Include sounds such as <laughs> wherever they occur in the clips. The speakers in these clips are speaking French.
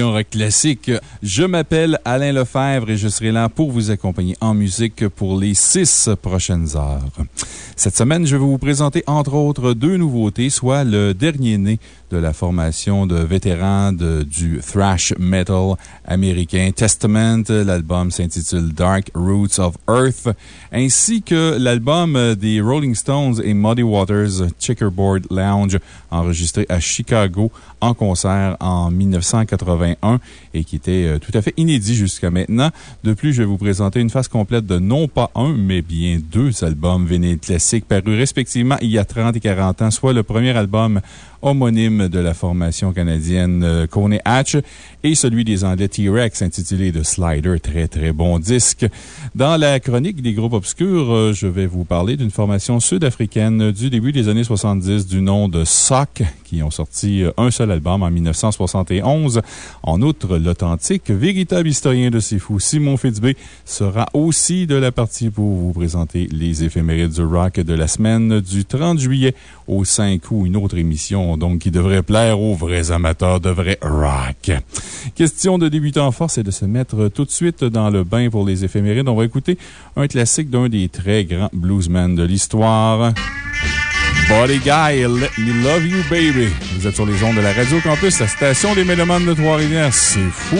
Rock Classique. Je m'appelle Alain Lefebvre et je serai là pour vous accompagner en musique pour les six prochaines heures. Cette semaine, je vais vous présenter entre autres deux nouveautés, soit le dernier né de la formation de vétérans de- du thrash metal américain Testament. L'album s'intitule Dark Roots of Earth, ainsi que l'album des Rolling Stones et Muddy Waters Checkerboard Lounge, enregistré à Chicago en concert en 1981 et qui était euh, tout à fait inédit jusqu'à maintenant. De plus, je vais vous présenter une phase complète de non pas un, mais bien deux albums vinyles classiques parus respectivement il y a 30 et 40 ans, soit le premier album homonyme de la formation canadienne euh, Coney Hatch et celui des Anglais T-Rex intitulé The Slider. Très, très bon disque. Dans la chronique des groupes obscurs, euh, je vais vous parler d'une formation sud-africaine du début des années 70 du nom de Sock qui ont sorti euh, un seul album en 1971. En outre, l'authentique, véritable historien de ces fous, Simon Fitzbé, sera aussi de la partie pour vous présenter les éphémérides du rock de la semaine du 30 juillet au 5 août, une autre émission donc qui devrait plaire aux vrais amateurs de vrai rock. Question de débuter en force et de se mettre tout de suite dans le bain pour les éphémérides. On va écouter un classique d'un des très grands bluesmen de l'histoire. Body Guy, Let Me Love You Baby. Vous êtes sur les ondes de la Radio Campus, la station des Mélomanes de Trois-Rivières. C'est fou!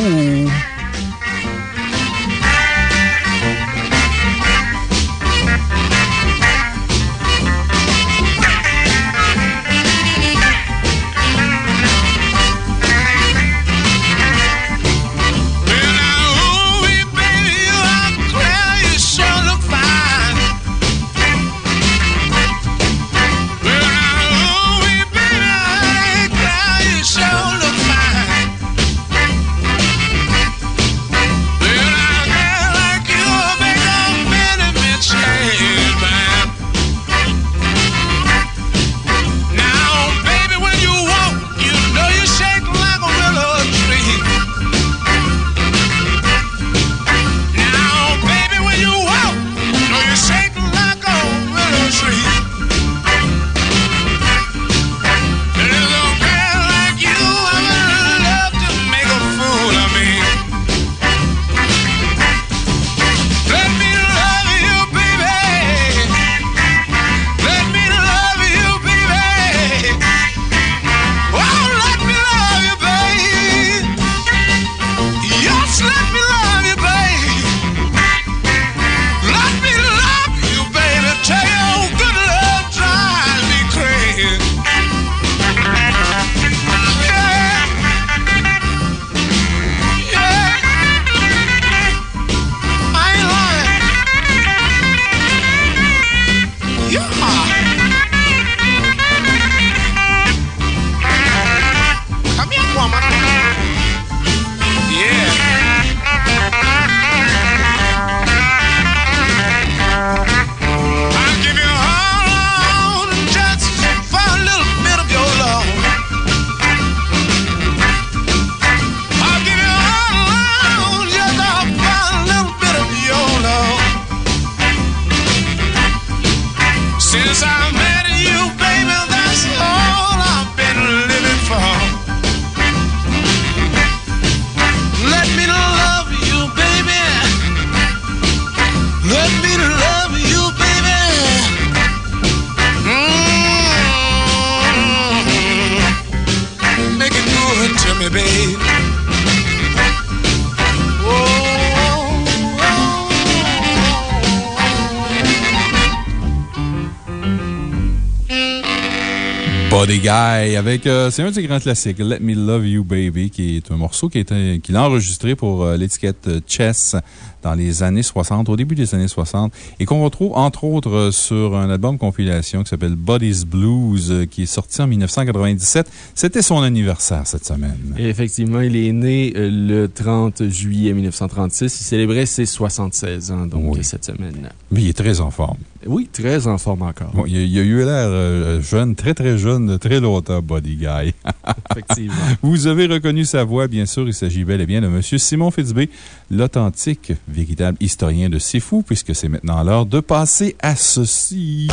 Avec, euh, c'est un des grands classiques, Let Me Love You Baby, qui est un morceau qu'il qui a enregistré pour euh, l'étiquette Chess dans les années 60, au début des années 60, et qu'on retrouve entre autres sur un album compilation qui s'appelle Body's Blues, euh, qui est sorti en 1997. C'était son anniversaire cette semaine. Et effectivement, il est né euh, le 30 juillet 1936. Il célébrait ses 76 ans, donc, cette semaine. Mais il est très en forme. Oui, très en forme encore. il, a, eu l'air euh, jeune, très très jeune, très longtemps, Body Guy. <laughs> Effectivement. <laughs> Vous avez reconnu sa voix, bien sûr. Il s'agit bel et bien de M. Simon Fitzbé, l'authentique véritable historien de C'est Fou, puisque c'est maintenant l'heure de passer à ceci.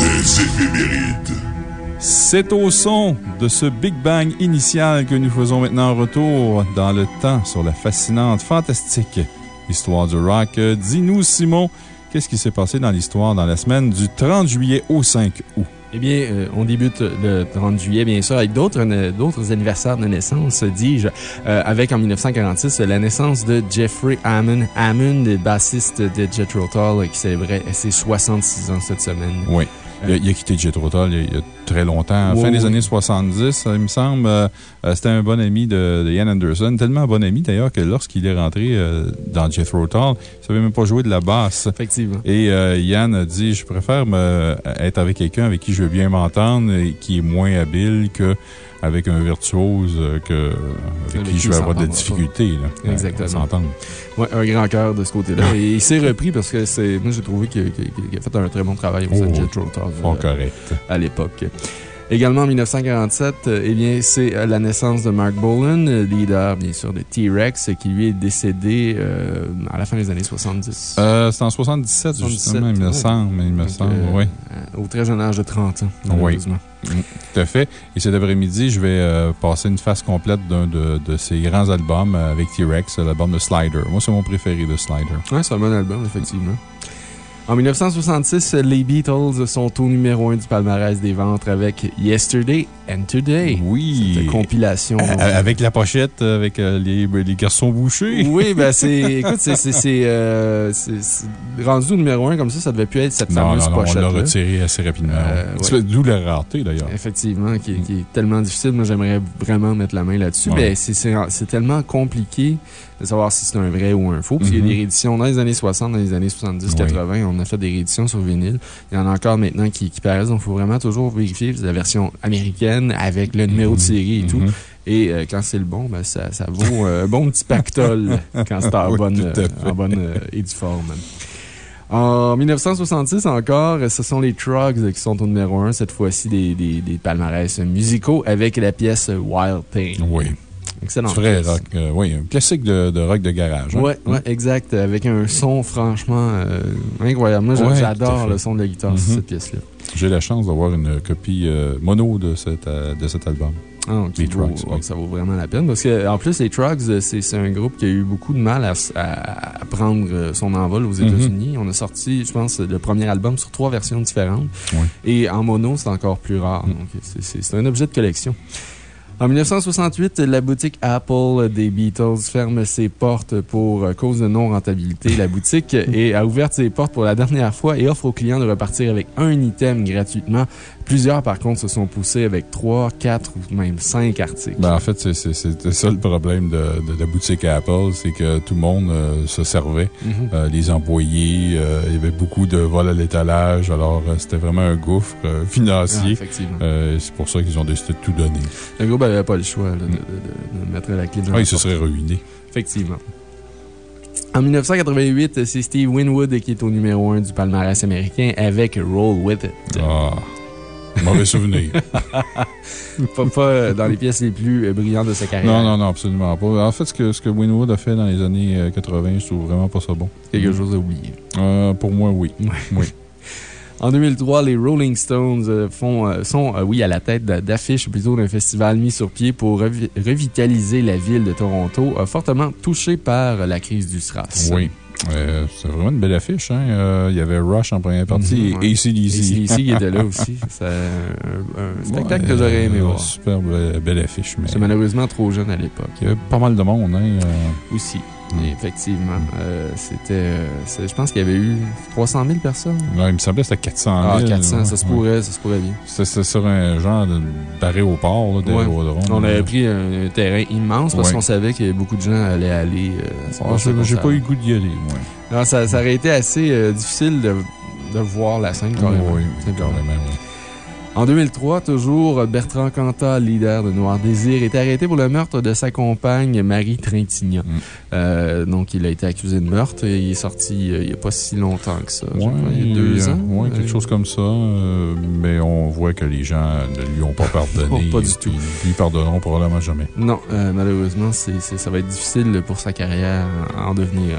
Les éphémérides. C'est au son de ce Big Bang initial que nous faisons maintenant un retour dans le temps sur la fascinante, fantastique histoire du rock. Dis-nous, Simon, qu'est-ce qui s'est passé dans l'histoire dans la semaine du 30 juillet au 5 août? Eh bien, euh, on débute le 30 juillet, bien sûr, avec d'autres anniversaires de naissance, dis-je, euh, avec en 1946 la naissance de Jeffrey Hammond. Hammond, bassiste de Jet Tull, qui célébrait ses 66 ans cette semaine. Oui. Il a, quitté Jet Tull il y a très longtemps, fin des années 70, il me semble. Euh, c'était un bon ami de, Ian Anderson, tellement bon ami d'ailleurs que lorsqu'il est rentré dans Jethro Tull, il ne savait même pas jouer de la basse. Effectivement. Et Ian a dit Je préfère me, être avec quelqu'un avec qui je veux bien m'entendre et qui est moins habile que avec un virtuose que, avec, qui je vais avoir des difficultés Exactement. à s'entendre. Oui, un grand cœur de ce côté-là. et il s'est repris parce que moi, j'ai trouvé qu'il a fait un très bon travail au oh, Jet correct. À l'époque. Également en 1947, euh, eh bien, c'est euh, la naissance de Mark Bolan, euh, leader, bien sûr, de T-Rex, qui lui est décédé à la fin des années 70. c'est en 77, justement, il me semble, il me semble, oui. Au très jeune âge de 30 ans. Oui. Mm, tout à fait. Et cet après-midi, je vais passer une phase complète d'un de, de, ses grands albums avec T-Rex, l'album de Slider. Moi, c'est mon préféré de Slider. Oui, c'est un bon album, effectivement. En 1966, les Beatles sont au numéro 1 du palmarès des ventes avec Yesterday and Today. Oui. Cette compilation. avec la pochette, avec euh, les, les, garçons bouchés. <laughs> Oui, ben c'est. <laughs> écoute, c'est euh, rendu au numéro 1 comme ça, ça devait plus être cette fameuse pochette. On l'a retiré assez rapidement. Euh, d'où la rareté, d'ailleurs. Effectivement, qui, est tellement difficile. Moi, j'aimerais vraiment mettre la main là-dessus. Ben, c'est tellement compliqué de savoir si c'est un vrai ou un faux. Puis il y a des mm-hmm. rééditions dans les années 60, dans les années 70, 80. On a fait des rééditions sur vinyle. Il y en a encore maintenant qui, qui paraissent. Donc, il faut vraiment toujours vérifier la version américaine avec le numéro de série et tout. Mm-hmm. Et euh, quand c'est le bon, ben, ça, ça vaut un bon petit pactole <laughs> quand c'est en bonne, euh, en bonne euh, et du forme. En 1966 encore, ce sont les Trugs qui sont au numéro 1, cette fois-ci des, des, des palmarès musicaux avec la pièce Wild Thing. Oui. Excellent. Vrai rock. Euh, oui, un classique de, de, rock de garage. Oui, hein? ouais, exact. Avec un son franchement euh, incroyable. Moi, j'adore le son de la guitare sur mm-hmm. cette pièce-là. J'ai la chance d'avoir une copie euh, mono de, cet album. Ah, les Trugs. Ça vaut vraiment la peine. Parce qu'en plus, les Trugs, c'est un groupe qui a eu beaucoup de mal à, à, prendre son envol aux mm-hmm. États-Unis. On a sorti, je pense, le premier album sur trois versions différentes. Et en mono, c'est encore plus rare. Mm. C'est un objet de collection. En 1968, la boutique Apple des Beatles ferme ses portes pour euh, cause de non-rentabilité. La boutique <laughs> a ouvert ses portes pour la dernière fois et offre aux clients de repartir avec un item gratuitement Plusieurs, par contre, se sont poussés avec 3, 4 ou même 5 articles. Ben, en fait, c'est ça le problème de, la boutique Apple, c'est que tout le monde euh, se servait. Mhm. Euh, les employés, euh, il y avait beaucoup de vols à l'étalage, alors c'était vraiment un gouffre financier. Ah, c'est pour ça qu'ils ont décidé de tout donner. Le groupe n'avait pas le choix de, mettre la clé dans ah, il se serait ruiné. Effectivement. En 1988, c'est Steve Winwood qui est au numéro 1 du palmarès américain avec Roll With It. Ah. Mauvais souvenir. <laughs> pas, euh, dans les pièces les plus euh, brillantes de sa carrière. Non, non, non, absolument pas. En fait, ce que, ce que Winwood a fait dans les années 80, euh, je trouve vraiment pas ça bon. Quelque chose à oublier. pour moi, oui. oui. <laughs> En 2003, les Rolling Stones font, sont, oui, à la tête d'affiches plutôt d'un festival mis sur pied pour revitaliser la ville de Toronto, fortement touchée par la crise du SRAS. Oui. Euh, c'est vraiment une belle affiche. Hein? Euh, il y avait Rush en première partie et ACDC. ACDC était là aussi. <laughs> C'est un, spectacle que j'aurais aimé voir. Super belle, affiche. C'est malheureusement trop jeune à l'époque. Il y avait pas mal de monde. Hein? Euh. Aussi. Effectivement. c'était, je pense qu'il y avait eu 300 000 personnes. Non, il me semblait que c'était 400 000. Ah, 400, ça, se pourrait, ça se pourrait bien. C'était sur un genre d'aéroport, d'aérodrome. On avait pris un, terrain immense parce qu'on savait que beaucoup de gens allaient aller. Ah, j'ai pas eu le goût d'y aller, Non, ça, ça, aurait été assez difficile de, de, voir la scène, carrément. Oui, carrément, oui. En 2003, toujours, Bertrand Cantat, leader de Noir Désir, est arrêté pour le meurtre de sa compagne Marie Trintignant. Mm. Euh, donc, il a été accusé de meurtre et il est sorti euh, il n'y a pas si longtemps que ça. il y a deux ans. Oui, quelque chose comme ça. Euh, mais on voit que les gens ne lui ont pas <laughs> pardonné. pas du tout. Ils lui pardonneront probablement jamais. Non, malheureusement, ça va être difficile pour sa carrière en devenir.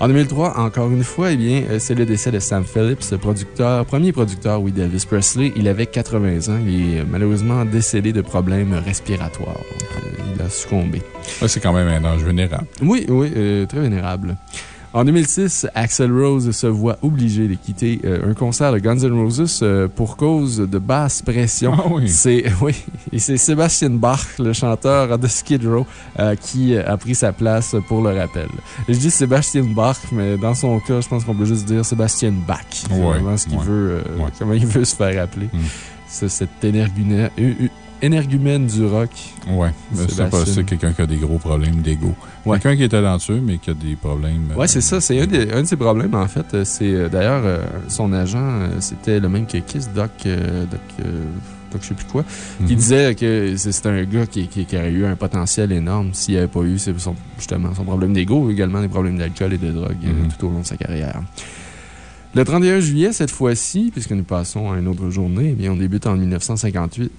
En 2003, encore une fois, eh bien, euh, c'est le décès de Sam Phillips, producteur, premier producteur, oui, d'Elvis Presley. Il avait 80 ans. Il est malheureusement décédé de problèmes respiratoires. Euh, il a succombé. c'est quand même un âge vénérable. Oui, oui, euh, très vénérable. En 2006, Axel Rose se voit obligé de quitter euh, un concert de Guns N' Roses euh, pour cause de basse pression. Ah oui. C'est <laughs> oui, et c'est Sébastien Bach, le chanteur de Skid Row, euh, qui a pris sa place pour le rappel. je dis Sébastien Bach, mais dans son cas, je pense qu'on peut juste dire Sébastien Bach. C'est vraiment ce qu'il veut, comment il veut se faire appeler. Mm. C'est cet énergumène énergumène du rock. Oui, c'est quelqu'un qui a des gros problèmes d'ego. Quelqu'un qui est talentueux, mais qui a des problèmes. Oui, c'est ça. C'est un, un, de ses problèmes, en fait. C'est euh, d'ailleurs euh, son agent, euh, c'était le même que Kiss, Doc. Doc je sais plus quoi, qui mhm. disait que c'était un gars qui, qui, aurait eu un potentiel énorme s'il n'avait pas eu son, justement son problème d'ego, également des problèmes d'alcool et de drogue mhm. tout au long de sa carrière. Le 31 juillet, cette fois-ci, puisque nous passons à une autre journée, eh bien, on débute en 1958,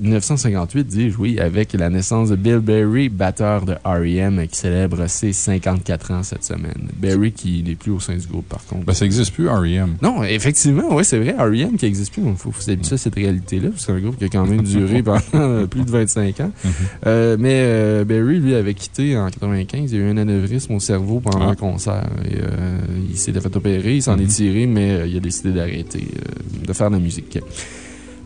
1958, dis-je, oui, avec la naissance de Bill Berry, batteur de R.E.M., qui célèbre ses 54 ans cette semaine. Berry qui n'est plus au sein du groupe, par contre. Ben, ça n'existe plus, R.E.M. Non, effectivement, oui, c'est vrai, R.E.M. qui n'existe plus. Il faut s'habituer à cette réalité-là, c'est un groupe qui a quand même duré <laughs> pendant <laughs> plus de 25 ans. Mm-hmm. Euh, mais euh, Berry, lui, avait quitté en 95. Il a eu un anévrisme au cerveau pendant ah. un concert. Et, euh, il s'est fait opérer, il s'en est mais euh, il a décidé d'arrêter euh, de faire de la musique.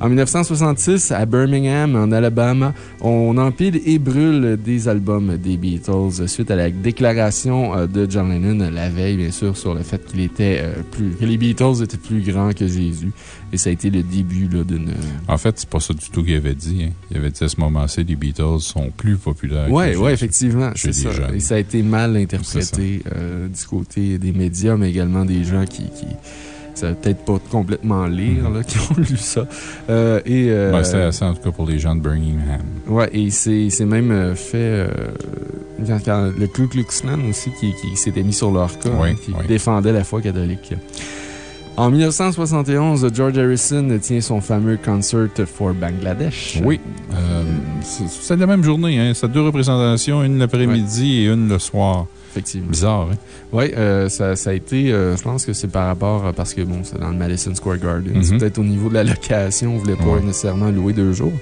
En 1966, à Birmingham, en Alabama, on empile et brûle des albums des Beatles suite à la déclaration euh, de John Lennon la veille, bien sûr, sur le fait qu'il était plus, que les Beatles étaient plus grands que Jésus. Et ça a été le début d'une. En fait, c'est pas ça du tout qu'il avait dit. Hein. Il avait dit à ce moment-ci, les Beatles sont plus populaires. Oui, oui, effectivement. C'est ça. Et ça a été mal interprété du côté des médias, mais également des gens qui ça peut-être pas complètement lire, là, <laughs> qui ont lu ça. Euh, et, euh, ben, assez, en tout cas, pour les gens de Birmingham. Ouais, et c'est même euh, fait. le Ku Klux Klan aussi, qui, qui s'était mis sur leur cas, hein, qui défendait la foi catholique. En 1971, George Harrison tient son fameux Concert for Bangladesh. Oui. c'est la même journée. Hein. C'est deux représentations, une l'après-midi et une le soir. Effectivement. Bizarre, hein? Oui, euh, ça, ça, a été, euh, je pense que c'est par rapport, parce que bon, c'est dans le Madison Square Garden. C'est mhm. peut-être au niveau de la location, on ne voulait pas nécessairement louer deux jours.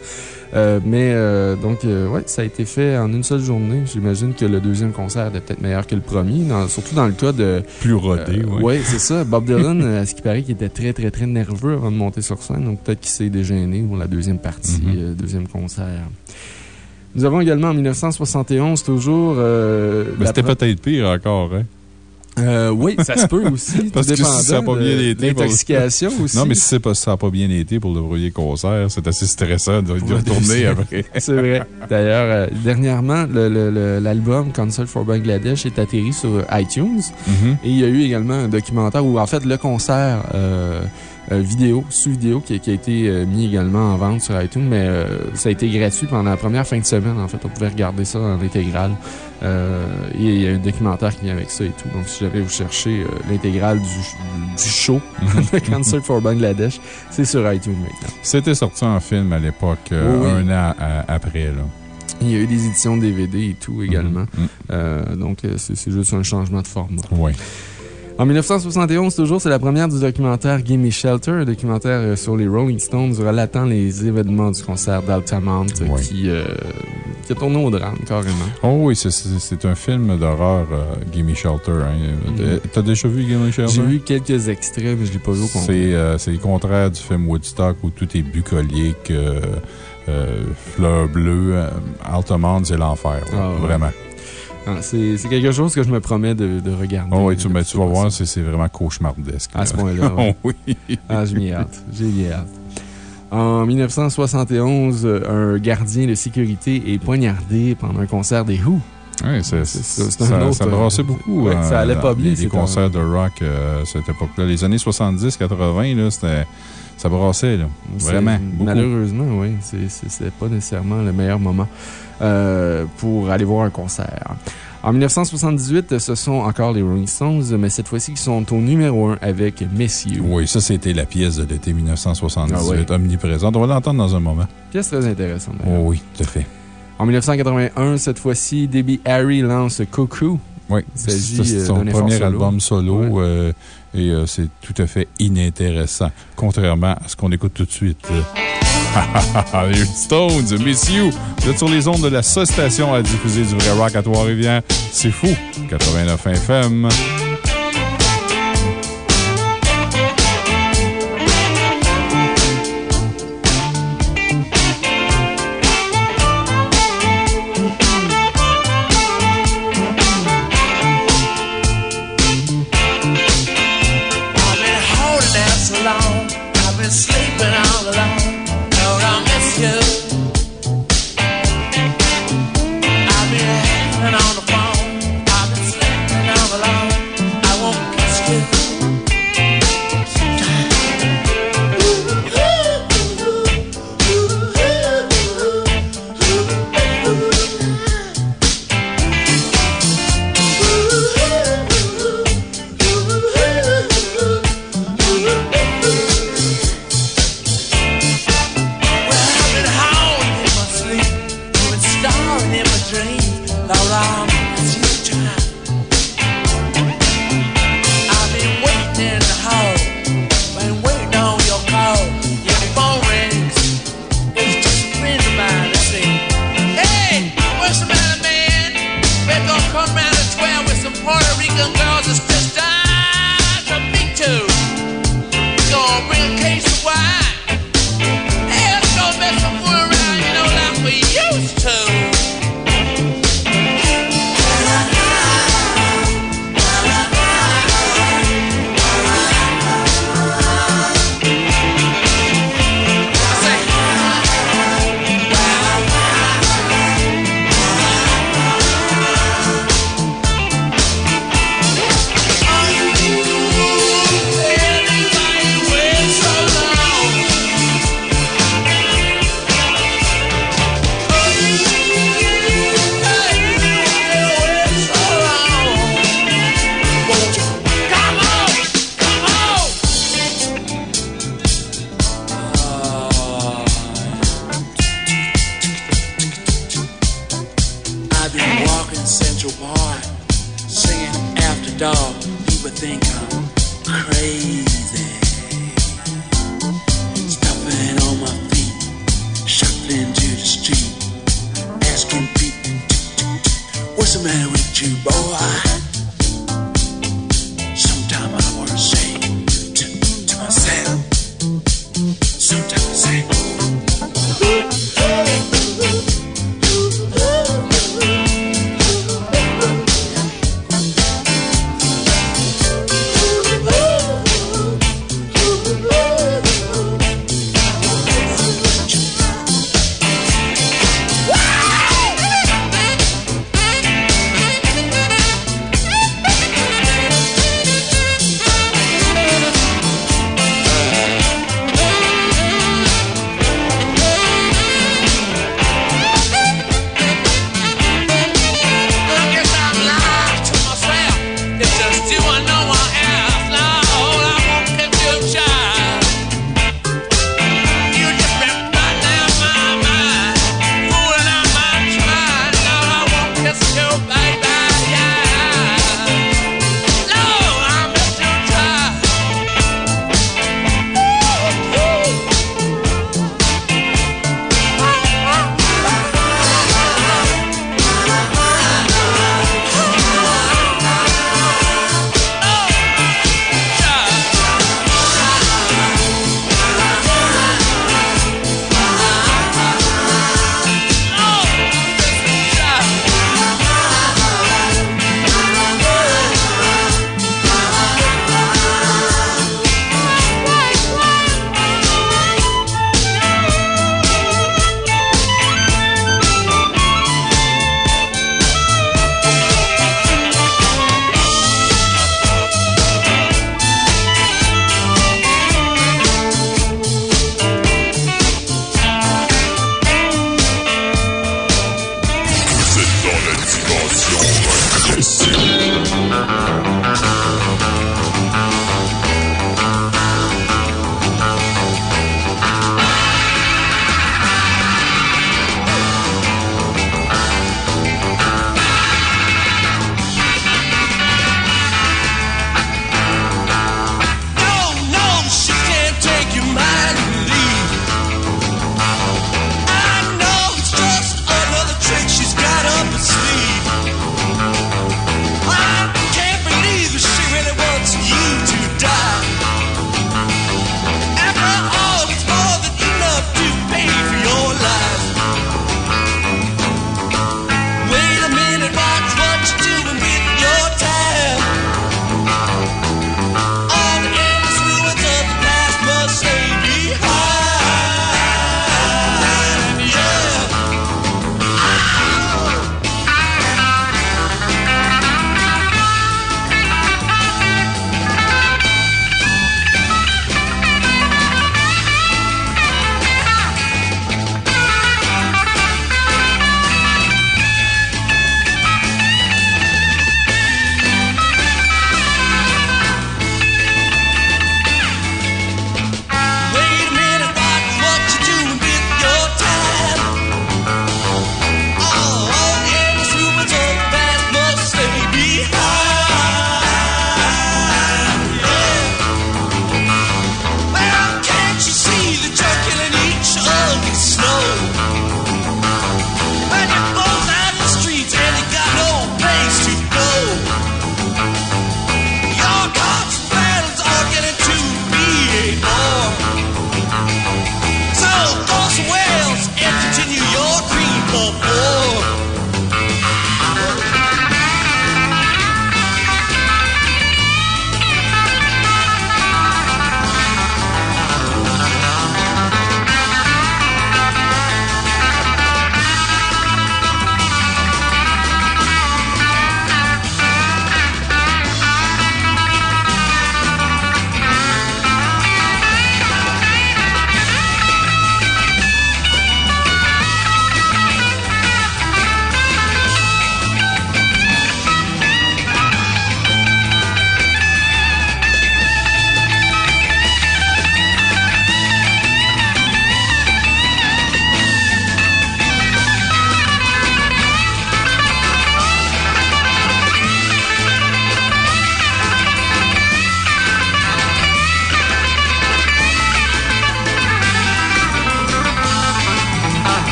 Euh, mais donc, ouais, ça a été fait en une seule journée. J'imagine que le deuxième concert était peut-être meilleur que le premier, surtout dans le cas de. Plus rodé, oui. Oui, c'est ça. <laughs> Bob Dylan, à ce qui paraît, qu'il était très, très, très nerveux avant de monter sur scène. Donc, peut-être qu'il s'est dégêné pour la deuxième partie, mhm. deuxième concert. Nous avons également en 1971 toujours... Euh, c'était peut-être pire encore, hein? Euh, oui, ça se peut aussi. <laughs> Parce que si ça n'a pas bien été. L'intoxication aussi. <laughs> Non, mais si pas, ça n'a pas bien été pour le premier concert, c'est assez stressant de, retourner après. c'est vrai. D'ailleurs, euh, dernièrement, l'album Concert for Bangladesh est atterri sur iTunes. Mm-hmm. Et il y a eu également un documentaire où, en fait, le concert euh, euh, vidéo, sous-vidéo, qui, a été euh, mis également en vente sur iTunes, mais euh, ça a été gratuit pendant la première fin de semaine, en fait. On pouvait regarder ça en intégrale. et il y a un documentaire qui vient avec ça et tout. Donc, si jamais vous cherchez l'intégrale du, show <laughs> de Cancer for Bangladesh, c'est sur iTunes maintenant. C'était sorti en film à l'époque, un an après, là. Il y a eu des éditions DVD et tout également. Mm-hmm. donc, c'est juste un changement de format. Oui. En 1971, toujours, c'est la première du documentaire Gimme Shelter, un documentaire euh, sur les Rolling Stones relatant les événements du concert d'Altamont qui, euh, qui a tourné au drame, carrément. Oh oui, c'est un film d'horreur, euh, Gimme Shelter. Hein. Mm. T'as déjà vu Gimme Shelter? J'ai vu quelques extraits, mais je ne l'ai pas vu au complet. C'est le contraire du film Woodstock où tout est bucolique, fleurs bleues. Altamont, c'est l'enfer, ah, vraiment. Ah, c'est quelque chose que je me promets de, regarder. Oh oui, tu, tu vas voir, c'est vraiment cauchemardesque. À ce point-là. <laughs> oui. Ah, j'ai hâte. J'ai hâte. En 1971, un gardien de sécurité est poignardé pendant un concert des Who. Oui, c'est ça, ça brassait beaucoup. ça euh, allait pas bien. Les, concerts de rock euh, cette époque-là. Les années 70-80, ça brassait. Là. Vraiment. Malheureusement, oui. C'était pas nécessairement le meilleur moment euh, pour aller voir un concert. En 1978, ce sont encore les Rolling Stones, mais cette fois-ci, ils sont au numéro 1 avec Messieurs. Oui, ça, c'était la pièce de l'été 1978, ah omniprésente. On va l'entendre dans un moment. Pièce très intéressante. Oh oui, tout à fait. En 1981, cette fois-ci, Debbie Harry lance Cuckoo. Oui, c'est son premier album solo euh, et euh, c'est tout à fait inintéressant, contrairement à ce qu'on écoute tout de suite. <laughs> les Stones, Miss You. Vous êtes sur les ondes de la seule station à diffuser du vrai rock à Trois-Rivières. C'est fou. 89 FM.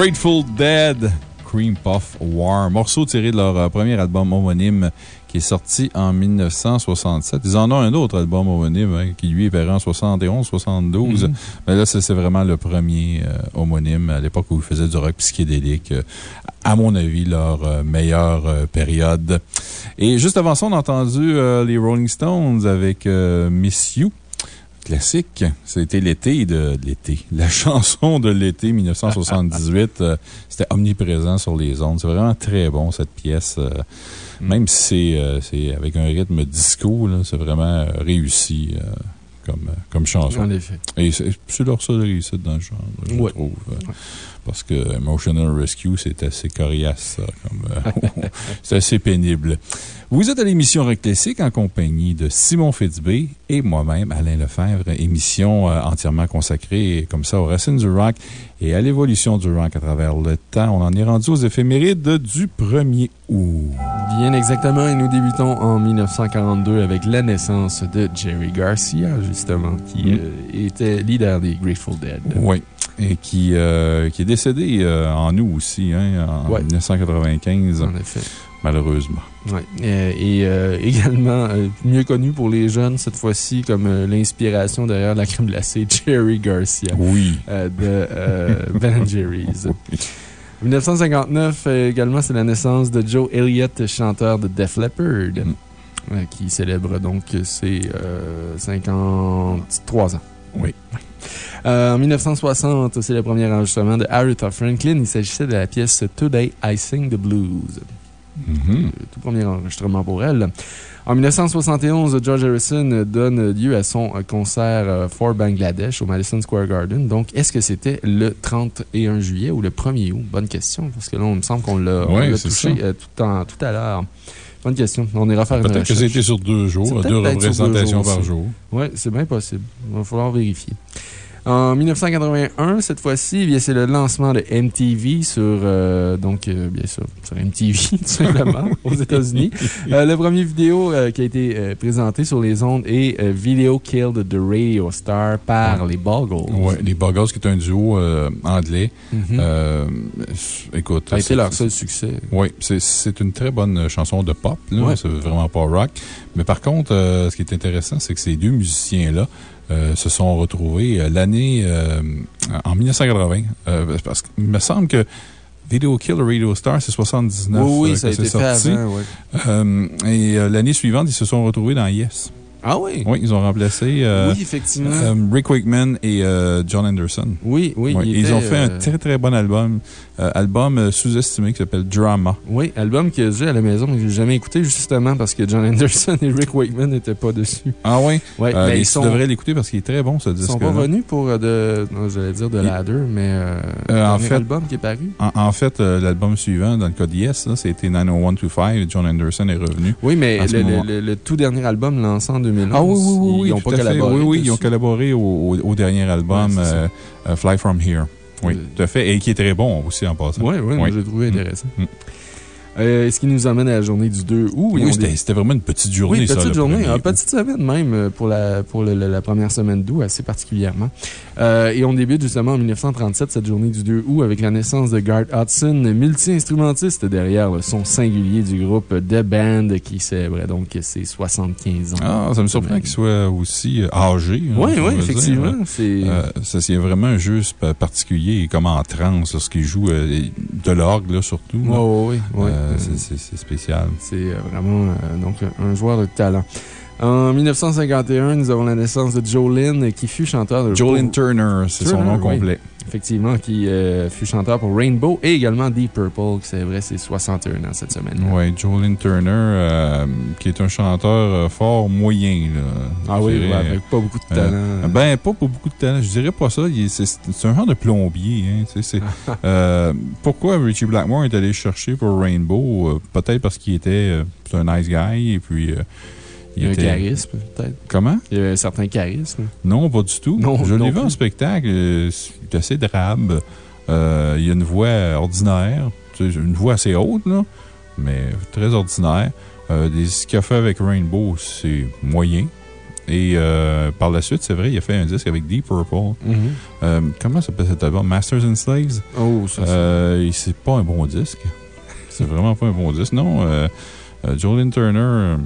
Grateful Dead, Cream Puff War, morceau tiré de leur euh, premier album homonyme qui est sorti en 1967. Ils en ont un autre album homonyme hein, qui, lui, est paru en 71, 72. Mhm. Mais là, c'est vraiment le premier euh, homonyme à l'époque où ils faisaient du rock psychédélique. Euh, à mon avis, leur meilleure période. Et juste avant ça, on a entendu les Rolling Stones avec Miss You classique. C'était l'été de l'été. La <laughs> chanson de l'été 1978. Euh, c'était omniprésent sur les ondes. C'est vraiment très bon, cette pièce. Euh, mm. Même si euh, c'est avec un rythme disco, c'est vraiment réussi comme, comme chanson. En effet. Et c'est leur seule réussite dans le genre, je trouve. Parce que Emotional Rescue, c'est assez coriace, <laughs> c'est assez pénible. Vous êtes à l'émission Rock Classique en compagnie de Simon Fitzbé et moi-même, Alain Lefebvre. Émission euh, entièrement consacrée, comme ça, aux racines du rock et à l'évolution du rock à travers le temps. On en est rendu aux éphémérides du 1er août. Bien exactement. Et nous débutons en 1942 avec la naissance de Jerry Garcia, justement, qui mm. euh, était leader des Grateful Dead. Oui. Et qui, euh, qui est décédé en août aussi, hein, en 1995. En effet malheureusement. Euh, et euh, <laughs> également, euh, mieux connu pour les jeunes cette fois-ci comme l'inspiration derrière la crème glacée, Jerry Garcia. Oui. de Ben Jerry's. <laughs> En 1959, également, c'est la naissance de Joe Elliott, chanteur de Def Leppard, mm. qui célèbre donc ses 53 ans. Oui. En 1960, c'est le premier enregistrement de Aretha Franklin. Il s'agissait de la pièce Today I Sing the Blues. Mm-hmm. Tout premier enregistrement pour elle. En 1971, George Harrison donne lieu à son concert euh, For Bangladesh au Madison Square Garden. Donc, est-ce que c'était le 31 juillet ou le 1er août? Bonne question, parce que là, on me semble qu'on l'a touché euh, tout, tout à l'heure. Bonne question. On ira faire Peut-être que c'était sur deux jours, deux représentations par jour. Oui, c'est bien possible. Il va falloir vérifier. En 1981, cette fois-ci, c'est le lancement de MTV sur, euh, donc, euh, bien sûr, sur MTV, <laughs> tout simplement, <laughs> aux États-Unis. Euh, le premier vidéo qui a été présenté sur les ondes est Video Killed the Radio Star par les Boggles. Oui, les Boggles, qui est un duo anglais. Mm-hmm. écoute. Ça a été leur seul succès. Oui, c'est une très bonne chanson de pop. C'est vraiment pas rock. Mais par contre, ce qui est intéressant, c'est que ces deux musiciens-là, euh, se sont retrouvés euh, l'année euh, en 1980. parce qu'il me semble que Video Kill Radio Star, c'est 79. Oui, ça a été sorti. et l'année suivante, ils se sont retrouvés dans Yes. Ah oui? Oui, ils ont remplacé oui, effectivement. Rick Wakeman et John Anderson. Oui, oui. ils ont fait un très, très bon album. Euh, album euh, sous-estimé qui s'appelle Drama. Oui, album que j'ai à la maison, mais que j'ai jamais écouté justement parce que John Anderson <laughs> et Rick Wakeman n'étaient pas dessus. Ah oui? Oui, euh, mais ils sont... devraient l'écouter parce qu'il est très bon, ce disque. Ils sont pas venus pour de, j'allais dire de Ladder, mais en fait, album qui est paru. En, fait, l'album suivant, dans le cas d'Yes, c'était 90125 John Anderson est revenu. Oui, mais le, tout dernier album lancé en 2011. Ah oui, oui, oui. Ils n'ont pas collaboré. Oui, oui, ils ont collaboré au, dernier album Fly From Here. Oui, tout à fait. Et qui est très bon aussi en passant. Oui, oui, oui. j'ai trouvé mm. intéressant. Mm. Euh, ce qui nous amène à la journée du 2 août? Oui, c'était vraiment une petite journée, oui, petite journée. Une petite semaine même euh, pour la, pour la première semaine d'août, assez particulièrement. Euh, et on débute justement en 1937, cette journée du 2 août, avec la naissance de Garth Hudson, multi-instrumentiste derrière le son singulier du groupe The Band, qui célébrait donc ses 75 ans. Ah, ça me surprend qu'il soit aussi âgé. Hein, oui, oui, effectivement. ça, c'est vraiment un jeu particulier, comme en transe, lorsqu'il joue de l'orgue, surtout. oui, oui. Euh, c'est spécial. C'est euh, vraiment euh, donc, un joueur de talent. En 1951, nous avons la naissance de Joe Lynn, qui fut chanteur de... Joe Lynn Turner, c'est son nom complet. Effectivement, qui fut chanteur pour Rainbow et également Deep Purple, c'est vrai, c'est 61 ans cette semaine. Oui, Joe Lynn Turner, qui est un chanteur fort moyen. ah oui, avec pas beaucoup de talent. ben, pas, beaucoup de talent. Je dirais pas ça. C'est un genre de plombier. Hein, <laughs> pourquoi Richie Blackmore est allé chercher pour Rainbow? Peut-être parce qu'il était un nice guy et puis il y a un charisme, peut-être. Comment? Il y a un certain charisme. Non, pas du tout. Non, je l'ai vu en spectacle. Euh, c'est assez drabe. Euh, il y a une voix ordinaire. Une voix assez haute, là, mais très ordinaire. Euh, ce qu'il a fait avec Rainbow, c'est moyen. Et euh, par la suite, c'est vrai, il a fait un disque avec Deep Purple. Mhm. comment s'appelle cet album? Masters and Slaves? Oh, ça. c'est pas un bon disque. C'est vraiment pas un bon disque. Non, Jolene Turner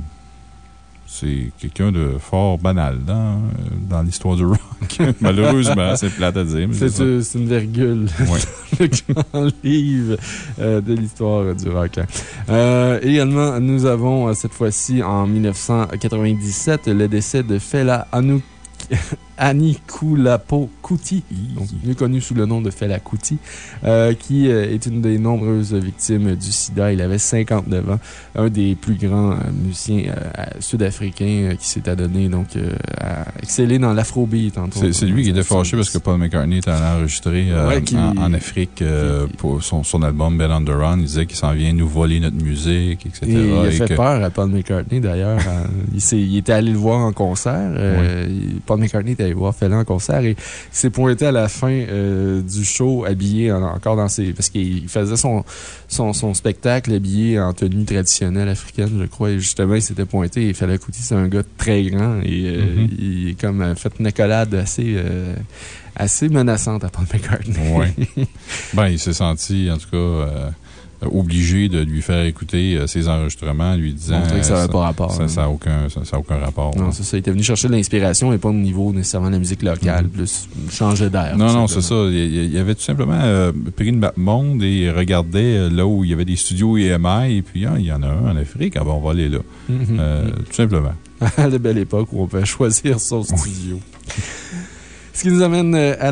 c'est quelqu'un de fort banal dans, dans l'histoire du rock. <laughs> Malheureusement, c'est plate à dire. C'est une virgule. Oui. <laughs> le grand livre euh, de l'histoire du rock. Hein. Euh, également, nous avons euh, cette fois-ci en 1997 le décès de Fela Anouk. <laughs> Annie Koulapo Kuti, mieux connu sous le nom de Fela Kuti, euh, qui euh, est une des nombreuses victimes du sida. Il avait 59 ans, un des plus grands euh, musiciens sud-africains qui s'est adonné donc, à exceller dans l'afrobeat. C'est lui qui était fâché parce que Paul McCartney était allé enregistrer en, Afrique pour son, son, album Bell on the Run. Il disait qu'il s'en vient nous voler notre musique, etc. il a fait peur à Paul McCartney d'ailleurs. il, il, était allé le voir en concert. Paul McCartney était allé voir Fela en concert et s'est pointé à la fin euh, du show habillé encore dans ses. Parce qu'il faisait son, son, son, spectacle habillé en tenue traditionnelle africaine, je crois. Et justement, il s'était pointé et Fela Kuti, c'est un gars très grand et euh, mm-hmm. il a comme fait une accolade assez. Euh, assez menaçante à Paul McCartney. Oui. <laughs> ben, il s'est senti, en tout cas, obligé de lui faire écouter euh, ses enregistrements, lui disant. que ça n'avait pas rapport. Ça n'a aucun, ça, aucun rapport. Non, c'est ça. Il était venu chercher de l'inspiration et pas au niveau nécessairement de la musique locale, mm-hmm. plus changer d'air. Non, non, c'est ça. Il, avait tout simplement euh, pris une monde et regardait euh, là où il y avait des studios EMI et puis ah, il y en a un en Afrique. Ah on va aller là. Mm-hmm. tout simplement. <laughs> à la belle époque où on peut <laughs> choisir son studio. Ce qui nous amène euh, à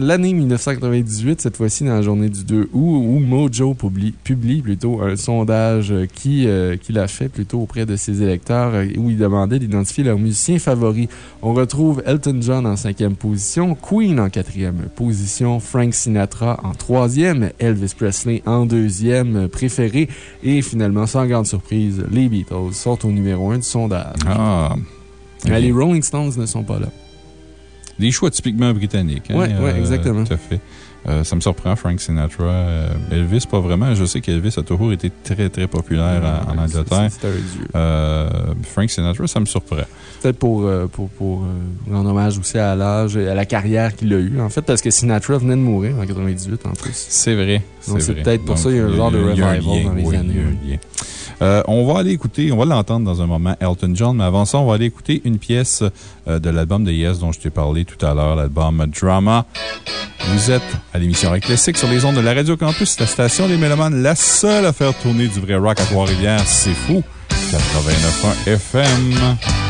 l'année 1998, cette fois-ci dans la journée du 2 août, où Mojo publie, publie plutôt un sondage qui, euh, qu'il a fait plutôt auprès de ses électeurs, euh, où il demandait d'identifier leurs musiciens favoris. On retrouve Elton John en cinquième position, Queen en quatrième position, Frank Sinatra en troisième, Elvis Presley en deuxième préféré, et finalement, sans grande surprise, les Beatles sont au numéro un du sondage. Ah! Les Rolling Stones ne sont pas là. Des choix typiquement britanniques. Oui, hein, ouais, exactement. Tout à fait. Euh, ça me surprend, Frank Sinatra. Euh, Elvis, pas vraiment. Je sais qu'Elvis a toujours été très, très populaire en, Angleterre. Euh, Frank Sinatra, ça me surprend. Peut-être pour, pour, pour rendre hommage aussi à l'âge et à la carrière qu'il a eue, en fait, parce que Sinatra venait de mourir en 98 en plus. C'est vrai. Donc, c'est peut-être pour ça qu'il y a un genre de revival dans les années. Euh, on va aller écouter, on va l'entendre dans un moment, Elton John, mais avant ça, on va aller écouter une pièce euh, de l'album de Yes dont je t'ai parlé tout à l'heure, l'album Drama. Vous êtes à l'émission Rock Classique sur les ondes de la Radio Campus, la station des Mélomanes, la seule à faire tourner du vrai rock à Trois-Rivières. C'est fou. 89.1 FM.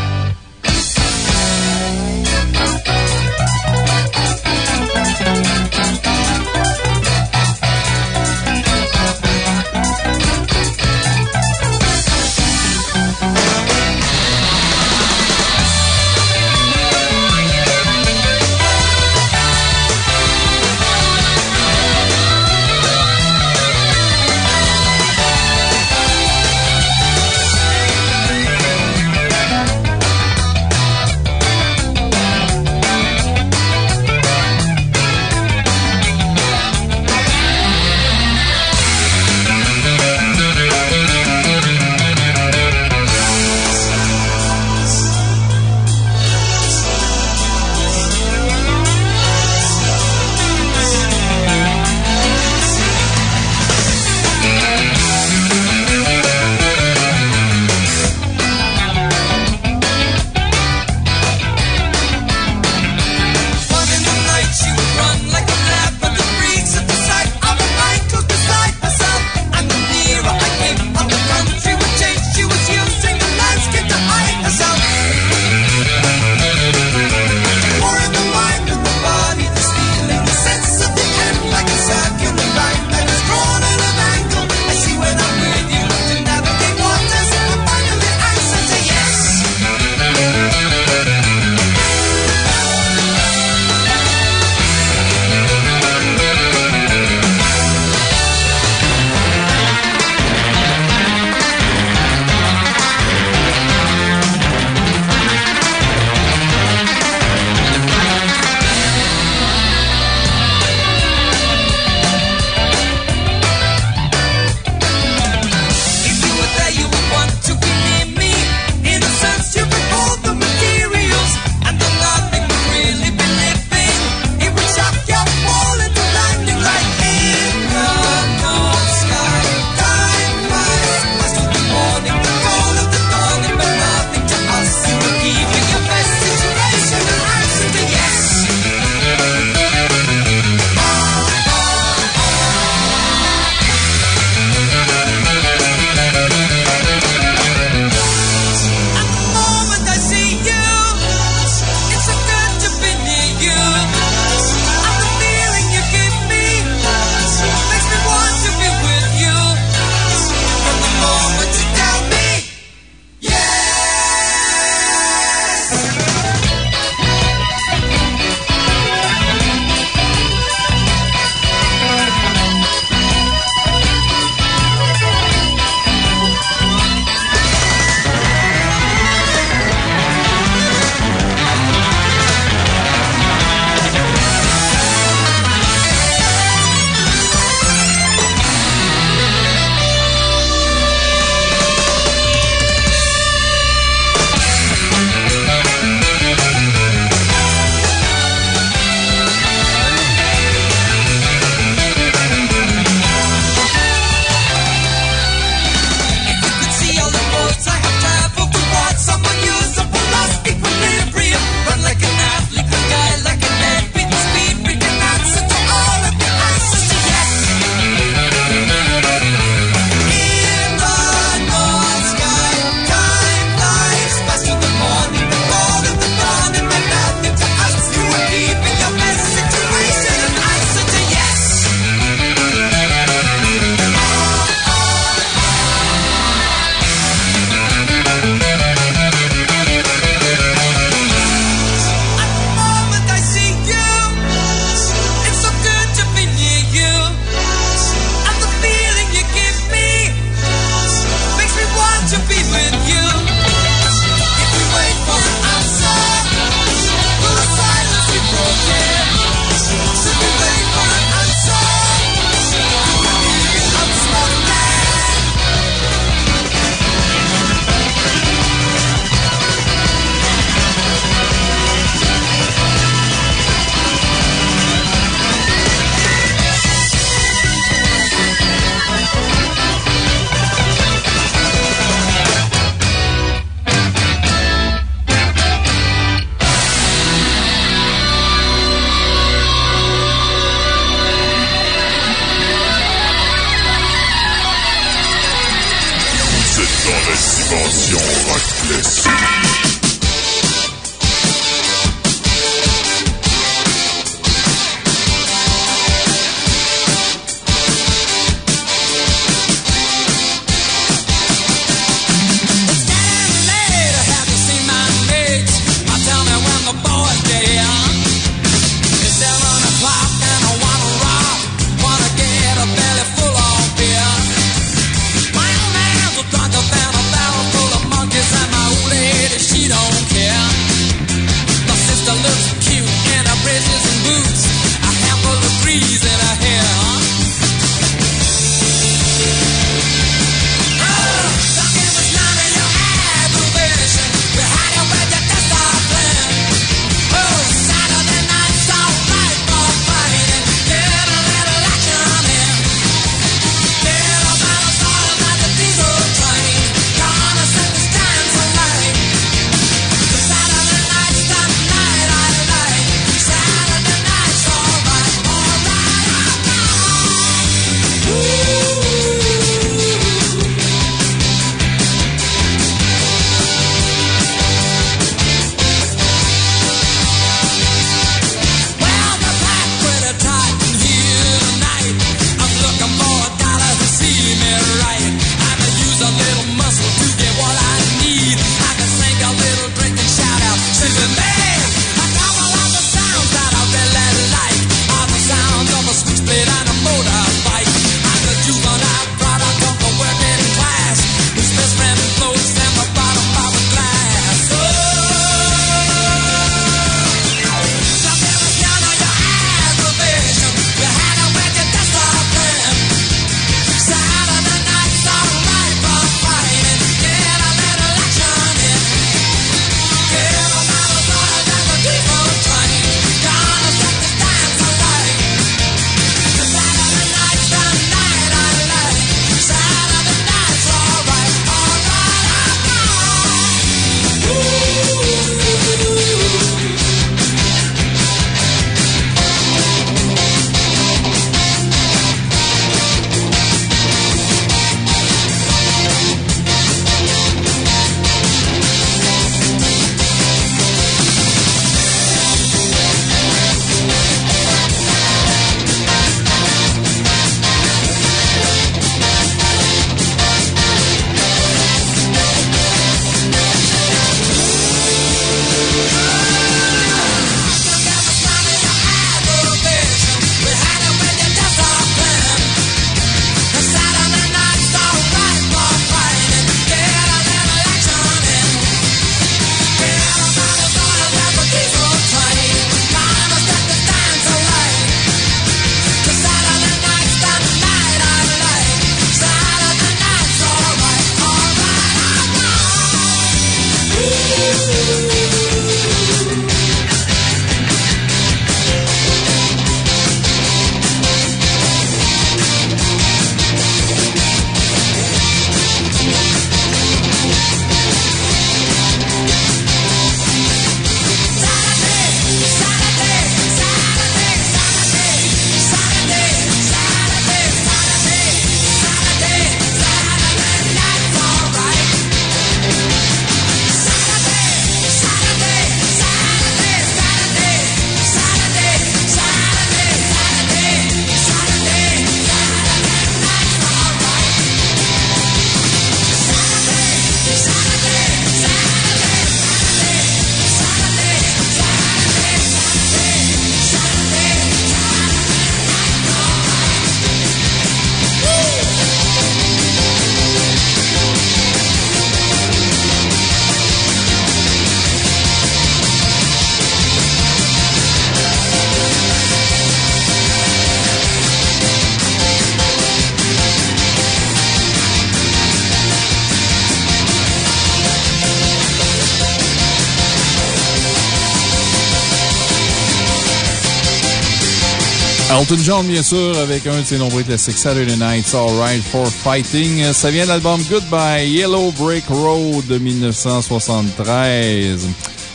Elton John, bien sûr, avec un de ses nombreux classiques, Saturday Night's Alright for Fighting. Ça vient de l'album Goodbye, Yellow Brick Road de 1973.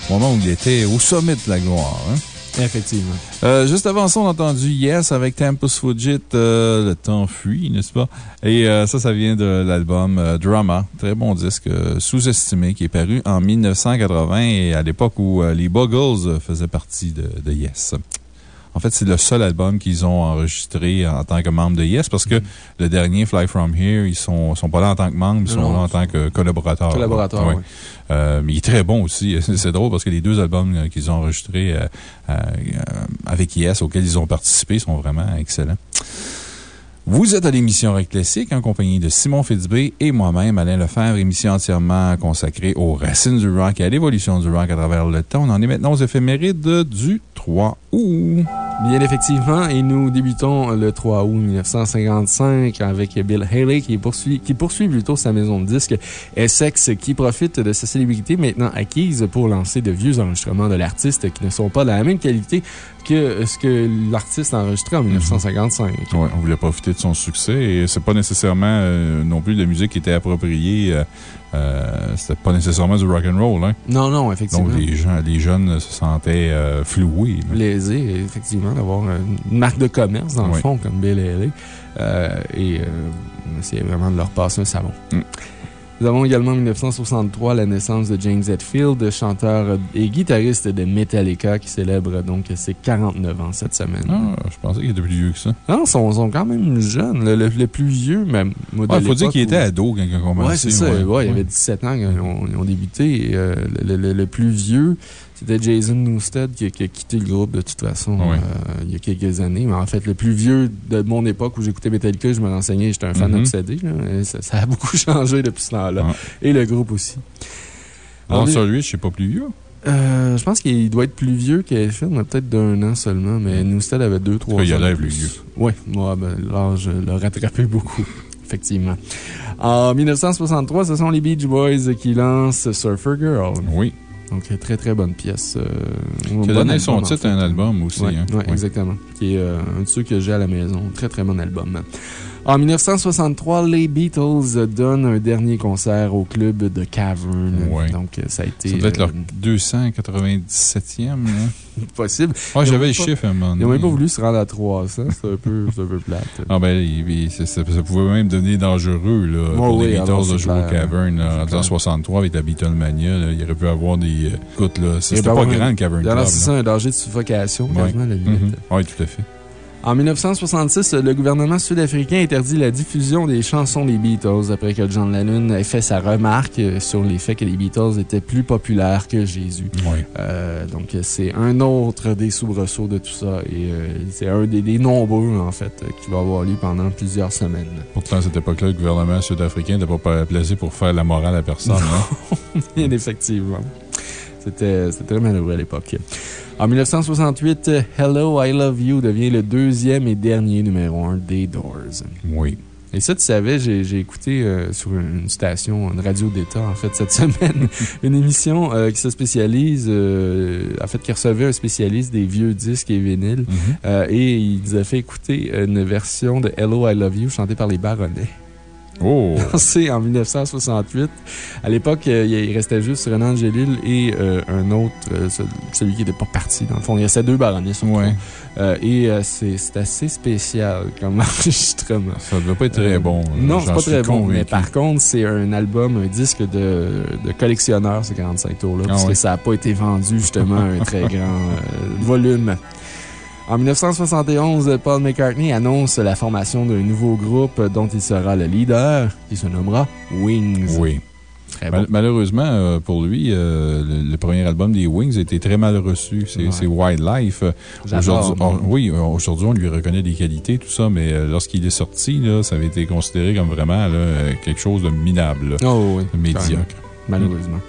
Au moment où il était au sommet de la gloire. Hein? Effectivement. Euh, juste avant ça, on a entendu Yes avec Tempus Fugit, euh, Le temps fuit, n'est-ce pas? Et euh, ça, ça vient de l'album Drama. Très bon disque, sous-estimé, qui est paru en 1980 et à l'époque où les Buggles faisaient partie de, de Yes. En fait, c'est le seul album qu'ils ont enregistré en tant que membre de Yes parce que le dernier, Fly From Here, ils sont, sont pas là en tant que membre, ils sont là en tant que collaborateurs. Collaborateurs, oui. Euh, mais il est très bon aussi. <laughs> C'est drôle parce que les deux albums euh, qu'ils ont enregistrés euh, avec Yes, auxquels ils ont participé, sont vraiment excellents. Vous êtes à l'émission Rock Classique en compagnie de Simon Fitzbé et moi-même, Alain Lefebvre, émission entièrement consacrée aux racines du rock et à l'évolution du rock à travers le temps. On en est maintenant aux éphémérides du 3 août. Bien, effectivement, et nous débutons le 3 août 1955 avec Bill Haley qui poursuit, qui poursuit plutôt sa maison de disques Essex qui profite de sa célébrité maintenant acquise pour lancer de vieux enregistrements de l'artiste qui ne sont pas de la même qualité que ce que l'artiste a enregistré en 1955. Mhm. Oui, on voulait profiter de son succès et c'est pas nécessairement euh, non plus de la musique qui était appropriée. Euh, euh, c'était pas nécessairement du rock and roll, hein? Non, non, effectivement. Donc, les, gens, les jeunes se sentaient floués. Lésés, effectivement, d'avoir une marque de commerce, dans le fond, comme Bill et et c'est vraiment de leur passer un savon. Mm. Nous avons également en 1963 la naissance de James Hetfield, chanteur et guitariste de Metallica, qui célèbre donc ses 49 ans cette semaine. Ah, je pensais qu'il était plus vieux que ça. Non, ils sont, quand même jeunes. Le, plus vieux, même. Il faut dire qu'il était ado quand il a commencé. Oui, c'est ça. Ouais, il avait 17 ans quand ils ont, débuté. Euh, le, plus vieux, c'était Jason Newsted qui, a quitté le groupe de toute façon euh, il y a quelques années. Mais en fait, le plus vieux de mon époque où j'écoutais Metallica, je me renseignais, j'étais un fan mm-hmm. obsédé. Ça, a <laughs> beaucoup changé depuis ce temps-là. Et le groupe aussi. Alors, sur lui, je ne sais pas plus vieux? Euh, je pense qu'il doit être plus vieux qu'Elfin, peut-être d'un an seulement, mais mm. Newsted avait deux, trois ans. Il a l'air plus vieux. Oui, moi, ben, l'âge l'a rattrapé beaucoup, <laughs> effectivement. En 1963, ce sont les Beach Boys qui lancent Surfer Girl. Oui. Donc, très, très bonne pièce. Euh, qui a donné son titre à un album aussi. Oui, hein. exactement. Qui est euh, un de ceux que j'ai à la maison. Très, très bon album. En 1963, les Beatles donnent un dernier concert au club de Cavern. Donc, ça a été. Ça doit être leur 297e. Hein? <laughs> Possible. Ouais, j'avais les chiffres à un moment Ils n'ont même pas voulu se rendre à 300. C'est un, peu, un peu plate. <laughs> Ah, ben, ça, pouvait même devenir dangereux, là, pour les Beatles de jouer au Cavern. en 63, avec la Beatlemania, il aurait pu avoir des. Euh, écoute, là, c'était pas grand, le Cavern Club. C'est ça, un danger de suffocation, quasiment, la limite. Mhm. Oui, tout à fait. En 1966, le gouvernement sud-africain interdit la diffusion des chansons des Beatles après que John Lennon ait fait sa remarque sur les faits que les Beatles étaient plus populaires que Jésus. Euh, donc, c'est un autre des soubresauts de tout ça et euh, c'est un des, nombreux, en fait, qui va avoir lieu pendant plusieurs semaines. Pourtant, à cette époque-là, le gouvernement sud-africain n'était pas placé pour faire la morale à personne. Non, hein? <laughs> bien effectivement. C'était très malheureux à l'époque. En 1968, Hello, I Love You devient le deuxième et dernier numéro un des Doors. Oui. Et ça, tu savais, j'ai écouté euh, sur une station, une radio d'État, en fait, cette <laughs> semaine, une émission euh, qui se spécialise, euh, en fait, qui recevait un spécialiste des vieux disques et vinyles. Mm-hmm. et il nous a fait écouter une version de Hello, I Love You chantée par les Baronnets. Oh! <laughs> Lancé en 1968. À l'époque, euh, il restait juste Renan Angélil et euh, un autre, euh, celui qui n'était pas parti, dans le fond. Il restait deux baronniers sur ouais. Et c'est assez spécial comme <laughs> enregistrement. Ça ne devait pas être très bon. Non, c'est pas très bon. Mais par contre, c'est un album, un disque de, de collectionneur, ces 45 tours-là, ah parce que ça n'a pas été vendu justement à un très grand volume. En 1971, Paul McCartney annonce la formation d'un nouveau groupe dont il sera le leader, qui se nommera Wings. Oui. Malheureusement, euh, pour lui, euh, le, premier album des Wings a été très mal reçu. C'est Wildlife. oui, aujourd'hui, on lui reconnaît des qualités, tout ça, mais euh, lorsqu'il est sorti, ça avait été considéré comme vraiment quelque chose de minable, oh, oui, médiocre. Malheureusement.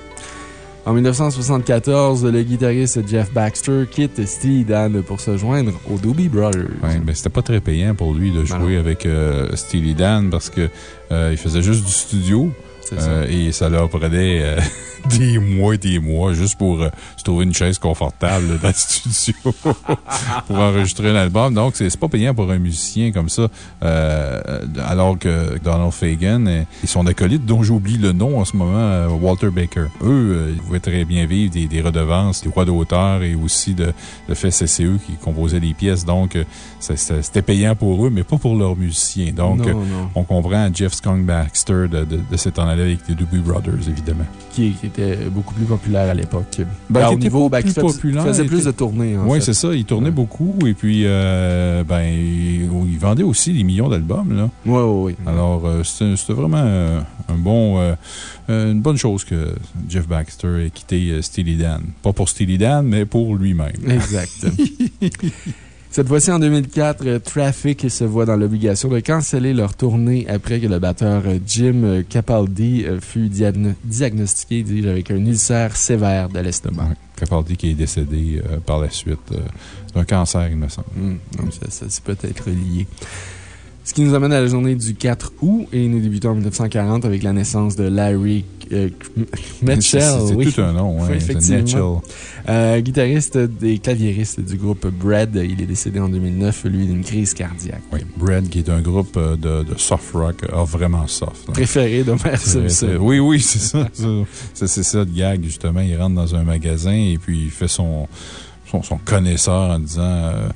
En 1974, le guitariste Jeff Baxter quitte Steely Dan pour se joindre aux Doobie Brothers. Oui, mais c'était pas très payant pour lui de jouer avec euh, Steely Dan parce qu'il euh, faisait juste du studio. Et ça leur prenait <laughs> des mois et des mois juste pour se trouver une chaise confortable dans le studio <laughs> pour enregistrer un album. Donc, c'est pas payant pour un musicien comme ça. alors que Donald Fagan et, son acolyte, dont j'oublie le nom en ce moment, Walter Baker, eux, ils pouvaient très bien vivre des, redevances, des droits d'auteur et aussi de, de fait CCE qui composaient les pièces. Donc, c'était payant pour eux, mais pas pour leurs musiciens. Donc, on comprend Jeff Skunk Baxter de, de, de en avec les Doobie Brothers, évidemment. Qui, était beaucoup plus populaire à l'époque. Ben, au niveau, ben, plus populaire. faisait plus de tournées. Oui, c'est ça. Il tournait beaucoup et puis, euh, ben, il, vendait aussi des millions d'albums. Oui, oui, oui. Alors, euh, c'était vraiment euh, un bon, une bonne chose que Jeff Baxter ait quitté Steely Dan. Pas pour Steely Dan, mais pour lui-même. Exact. <laughs> Cette fois-ci, en 2004, euh, Traffic se voit dans l'obligation de canceller leur tournée après que le batteur euh, Jim euh, Capaldi fut diagnostiqué avec un ulcère sévère de l'estomac. Capaldi qui est décédé par la suite d'un cancer, il me semble. Donc, ça, ça peut être lié. Ce qui nous amène à la journée du 4 août et nous débutons en 1940 avec la naissance de Larry euh, <laughs> Mitchell. C'est tout un nom, oui, effectivement. Euh, guitariste et claviériste du groupe Bread. Il est décédé en 2009, lui, d'une crise cardiaque. Oui, Bread, qui est un groupe euh, de, de soft rock, vraiment soft. Préféré d'Homer Simpson. Oui, oui, c'est <laughs> ça. c'est ça le gag, justement. Il rentre dans un magasin et puis il fait son, son, son connaisseur en disant euh,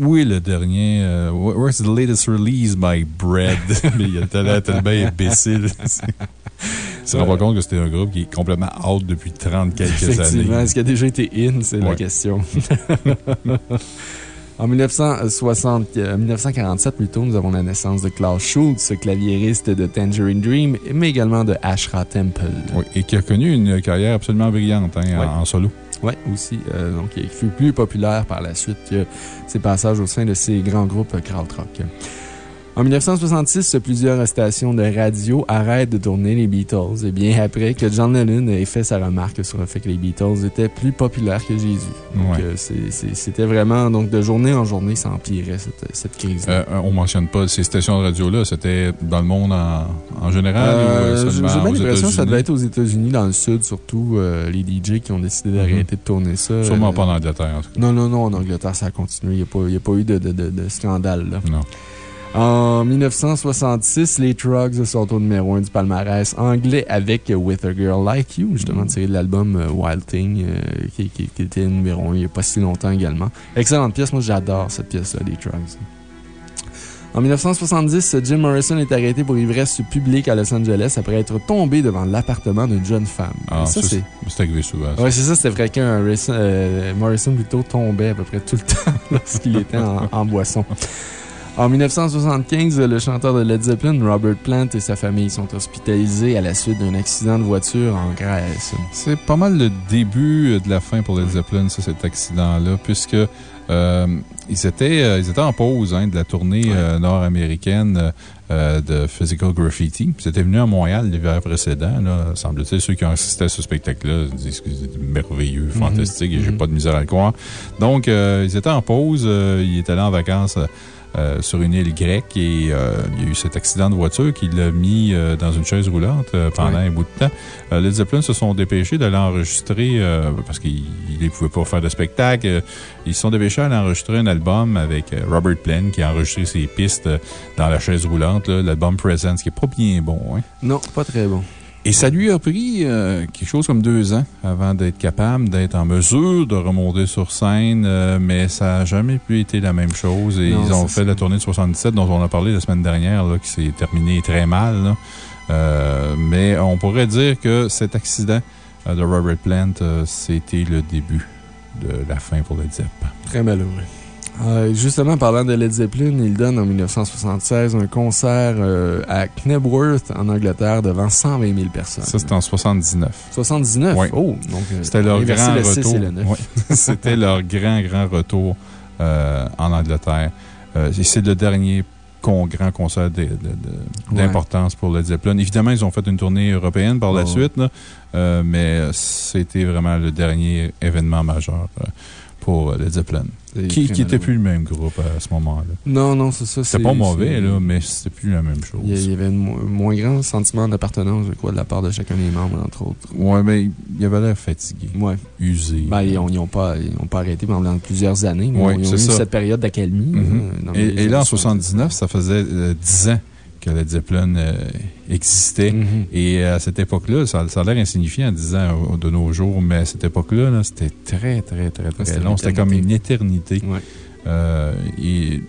oui, le dernier. Euh, where's the latest release by Bread? <laughs> Mais il a tellement imbécile. <laughs> Tu te rends pas compte que c'était un groupe qui est complètement out depuis 30 quelques années. Est-ce qu'il a déjà été in? C'est la question. <laughs> En 1960, 1947, euh, plutôt, nous avons la naissance de Klaus Schultz, claviériste de Tangerine Dream, mais également de Ashra Temple. Oui, et qui a connu une carrière absolument brillante hein, en, solo. Oui, aussi. Euh, donc, il fut plus populaire par la suite que ses passages au sein de ces grands groupes krautrock. En 1966, plusieurs stations de radio arrêtent de tourner les Beatles, et bien après que John Lennon ait fait sa remarque sur le fait que les Beatles étaient plus populaires que Jésus. Donc, euh, c'était vraiment, donc, de journée en journée, ça empirait cette, cette crise. Euh, on mentionne pas ces stations de radio-là, c'était dans le monde en, général euh, J'ai l'impression que ça devait être aux États-Unis, dans le Sud, surtout les DJ qui ont décidé d'arrêter de tourner ça. Sûrement pas en Angleterre, en tout cas. Non, non, non, en Angleterre, ça a continué. Il n'y a, pas eu de, de, de scandale, là. Non. En 1966, les Trugs sont au numéro 1 du palmarès anglais avec With a Girl Like You, justement tiré de l'album euh, Wild Thing, euh, qui, qui, était numéro 1 il n'y a pas si longtemps également. Excellente pièce, moi j'adore cette pièce-là, les Trugs. En 1970, Jim Morrison est arrêté pour ivresse publique à Los Angeles après être tombé devant l'appartement d'une jeune femme. Ah, ça, c'est. arrivé souvent. Oui, c'est ça, c'était fréquent. Euh, Morrison, plutôt, tombait à peu près tout le <laughs> temps lorsqu'il était en boisson. En 1975, le chanteur de Led Zeppelin, Robert Plant, et sa famille sont hospitalisés à la suite d'un accident de voiture en Grèce. C'est pas mal le début de la fin pour Led Zeppelin, ça, cet accident-là, puisque euh, ils, étaient, euh, ils étaient en pause hein, de la tournée euh, nord-américaine de Physical Graffiti. C'était venu à Montréal l'hiver précédent. Semble-t-il, ceux qui ont assisté à ce spectacle-là disent que c'était merveilleux, mm-hmm. fantastique, et j'ai mm-hmm. pas de misère à le croire. Donc, ils étaient en pause, ils étaient allés en vacances euh, sur une île grecque et euh, il y a eu cet accident de voiture qui l'a mis euh, dans une chaise roulante pendant un bout de temps. les Zeppelin se sont dépêchés d'aller enregistrer parce qu'ils ne pouvaient pas faire de spectacle. Ils se sont dépêchés d'aller enregistrer un album avec Robert Plant qui a enregistré ses pistes dans la chaise roulante, l'album Presence, qui n'est pas bien bon. Hein. Non, pas très bon. Et ça lui a pris euh, quelque chose comme deux ans avant d'être capable, d'être en mesure de remonter sur scène, euh, mais ça n'a jamais pu été la même chose. Et ils ont fait la tournée de 77 dont on a parlé la semaine dernière, là, qui s'est terminée très mal. Euh, mais on pourrait dire que cet accident de Robert Plant, c'était le début de la fin pour le Zepp. Très malheureux. Euh, justement, parlant de Led Zeppelin, il donne en 1976 un concert euh, à Knebworth, en Angleterre, devant 120 000 personnes. Ça, c'était en 79. 79? Oui. Oh, donc. Euh, c'était leur grand retour. <laughs> c'était leur grand, grand retour en Angleterre. C'est le dernier grand concert d'importance pour Led Zeppelin. Évidemment, ils ont fait une tournée européenne par la suite, mais c'était vraiment le dernier événement majeur pour Led Zeppelin. Qui, qui était plus le même groupe à ce moment-là. Non, non, c'est ça. C'était pas mauvais, là, mais c'était plus la même chose. Il y avait un moins grand sentiment d'appartenance, je crois, de la part de chacun des membres, entre autres. Ouais, mais il avait l'air fatigué. Ouais. Usé. Ben, ils n'ont pas, pas arrêté pendant plusieurs années. Ouais, ils ont eu cette période d'accalmie. Mm-hmm. et, là, en 79, ça faisait 10 ans que Led Zeppelin euh, existait. Mm-hmm. Et à cette époque-là, ça, a l'air insignifiant en disant de nos jours, mais à cette époque-là, c'était très, très, très, très long. C'était comme une éternité. Euh, et,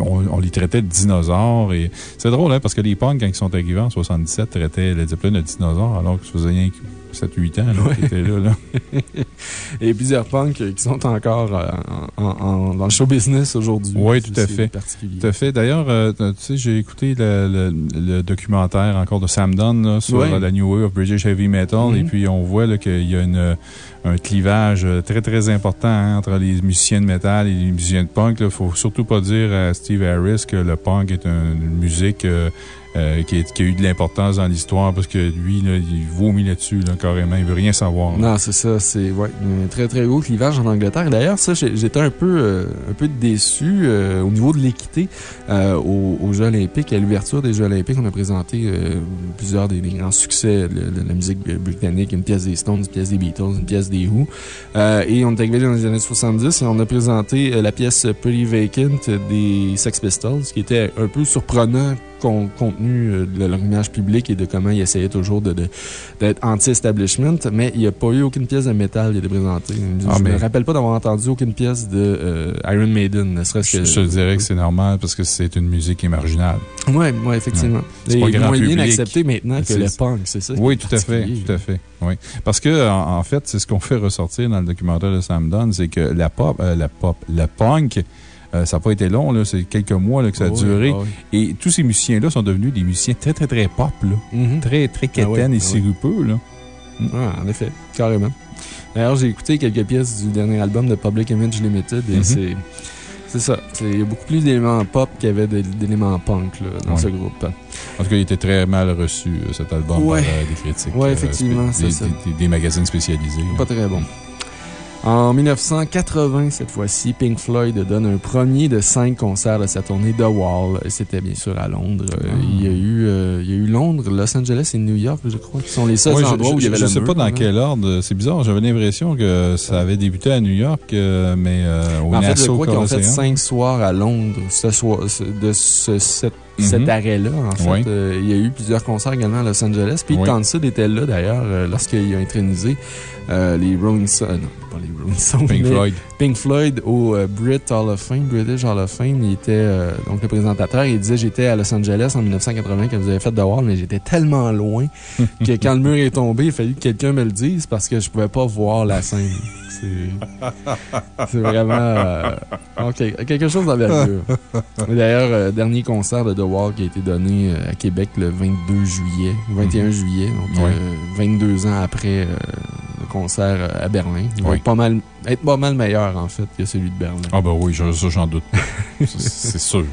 on, les traitait de dinosaures. Et c'est drôle, hein, parce que les punks, quand ils sont arrivés en 77, traitaient Led Zeppelin de dinosaures, alors que ça faisait rien 7-8 ans là, qui étaient là. <laughs> Et plusieurs punks qui sont encore euh, en, dans le show business aujourd'hui. Oui, tout à fait. Tout à fait. D'ailleurs, euh, tu sais, j'ai écouté le, le, documentaire encore de Sam Dunn sur la New Wave of British Heavy Metal. Et mm-hmm. puis, on voit qu'il y a une, un clivage très, très important hein, entre les musiciens de métal et les musiciens de punk. Il ne faut surtout pas dire à Steve Harris que le punk est une musique euh, euh, qui, a, eu de l'importance dans l'histoire parce que lui, il vomit là-dessus, carrément. Il veut rien savoir. Non, c'est ça. C'est ouais, un très, très gros clivage en Angleterre. D'ailleurs, ça, j'étais un peu, euh, un peu déçu euh, au niveau de l'équité aux, Jeux Olympiques. À l'ouverture des Jeux Olympiques, on a présenté plusieurs des, grands succès de, la musique britannique. Une pièce des Stones, une pièce des Beatles, une pièce des Who. et on est arrivé dans les années 70 et on a présenté la pièce Pretty Vacant des Sex Pistols, qui était un peu surprenant contenu euh, de leur image publique et de comment ils essayaient toujours d'être de, anti-establishment, mais il n'y a pas eu aucune pièce de métal qui a été présentée. Ah, je ne me rappelle pas d'avoir entendu aucune pièce de euh, Iron Maiden, ne serait-ce que. Je, dirais que c'est normal parce que c'est une musique qui est marginale. Oui, ouais, effectivement. C'est pas grand public. accepté maintenant que le punk, c'est ça? Oui, tout à fait. Tout à fait. Oui. Parce que, en, fait, c'est ce qu'on fait ressortir dans le documentaire de Sam Dunn, c'est que la pop, euh, la pop, le punk, euh, ça n'a pas été long, c'est quelques mois que ça a duré. Ah et tous ces musiciens-là sont devenus des musiciens très, très, très pop, mm-hmm. Très, très ah quétaines et ah sirupeux, là. en effet, carrément. D'ailleurs, j'ai écouté quelques pièces du dernier album de Public Image Limited et mm-hmm. c'est. C'est ça. Il y a beaucoup plus d'éléments pop qu'il y avait d'éléments punk dans ce groupe. En tout cas, il était très mal reçu, euh, cet album, par euh, des critiques. Oui, effectivement, c'est ça. Des, magazines spécialisés. Pas très bon. En 1980, cette fois-ci, Pink Floyd donne un premier de cinq concerts de sa tournée The Wall. C'était bien sûr à Londres. Ah. il, y a eu, euh, il y a eu Londres, Los Angeles et New York, je crois, qui sont les seuls endroits où il y avait Je ne sais pas dans quel ordre. C'est bizarre. J'avais l'impression que ça avait débuté à New York, euh, mais euh, au En fait, je crois qu'ils ont fait cinq soirs à Londres ce soir, de ce, cet mhm. arrêt-là. En fait, il y a eu plusieurs concerts également à Los Angeles. Pete oui. était là, d'ailleurs, lorsqu'il a intronisé les Rolling Stones. Pink Floyd. Pink Floyd au euh, Brit Hall of Fame, British Hall of Fame. Il était euh, donc le présentateur. Il disait J'étais à Los Angeles en 1980 quand vous avez fait The Wall, mais j'étais tellement loin <laughs> que quand le mur est tombé, il a fallu que quelqu'un me le dise parce que je pouvais pas voir la scène. <laughs> C'est vraiment euh, quelque chose d'envergure. D'ailleurs, dernier concert de The Wall qui a été donné à Québec le 22 juillet, 21 mhm. juillet, donc 22 ans après concert à Berlin. Il va être pas, mal, être pas mal meilleur, en fait, que celui de Berlin. Ah, ben oui, ça, j'en doute <laughs> C'est sûr.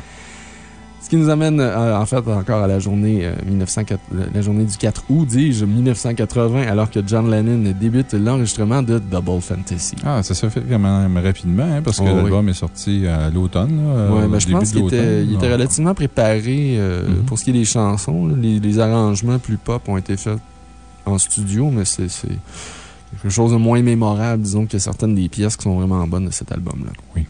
Ce qui nous amène, euh, en fait, encore à la journée, 1904, euh, la journée du 4 août, dis-je, 1980, alors que John Lennon débute l'enregistrement de Double Fantasy. Ah, ça s'est fait quand même rapidement, hein, parce que oh, l'album est sorti à l'automne. Oui, ben, je pense qu'il était, il était relativement préparé euh, mm-hmm. pour ce qui est des chansons. Les, les, arrangements plus pop ont été faits en studio, mais c'est quelque chose de moins mémorable, disons, que certaines des pièces qui sont vraiment bonnes de cet album-là. Oui.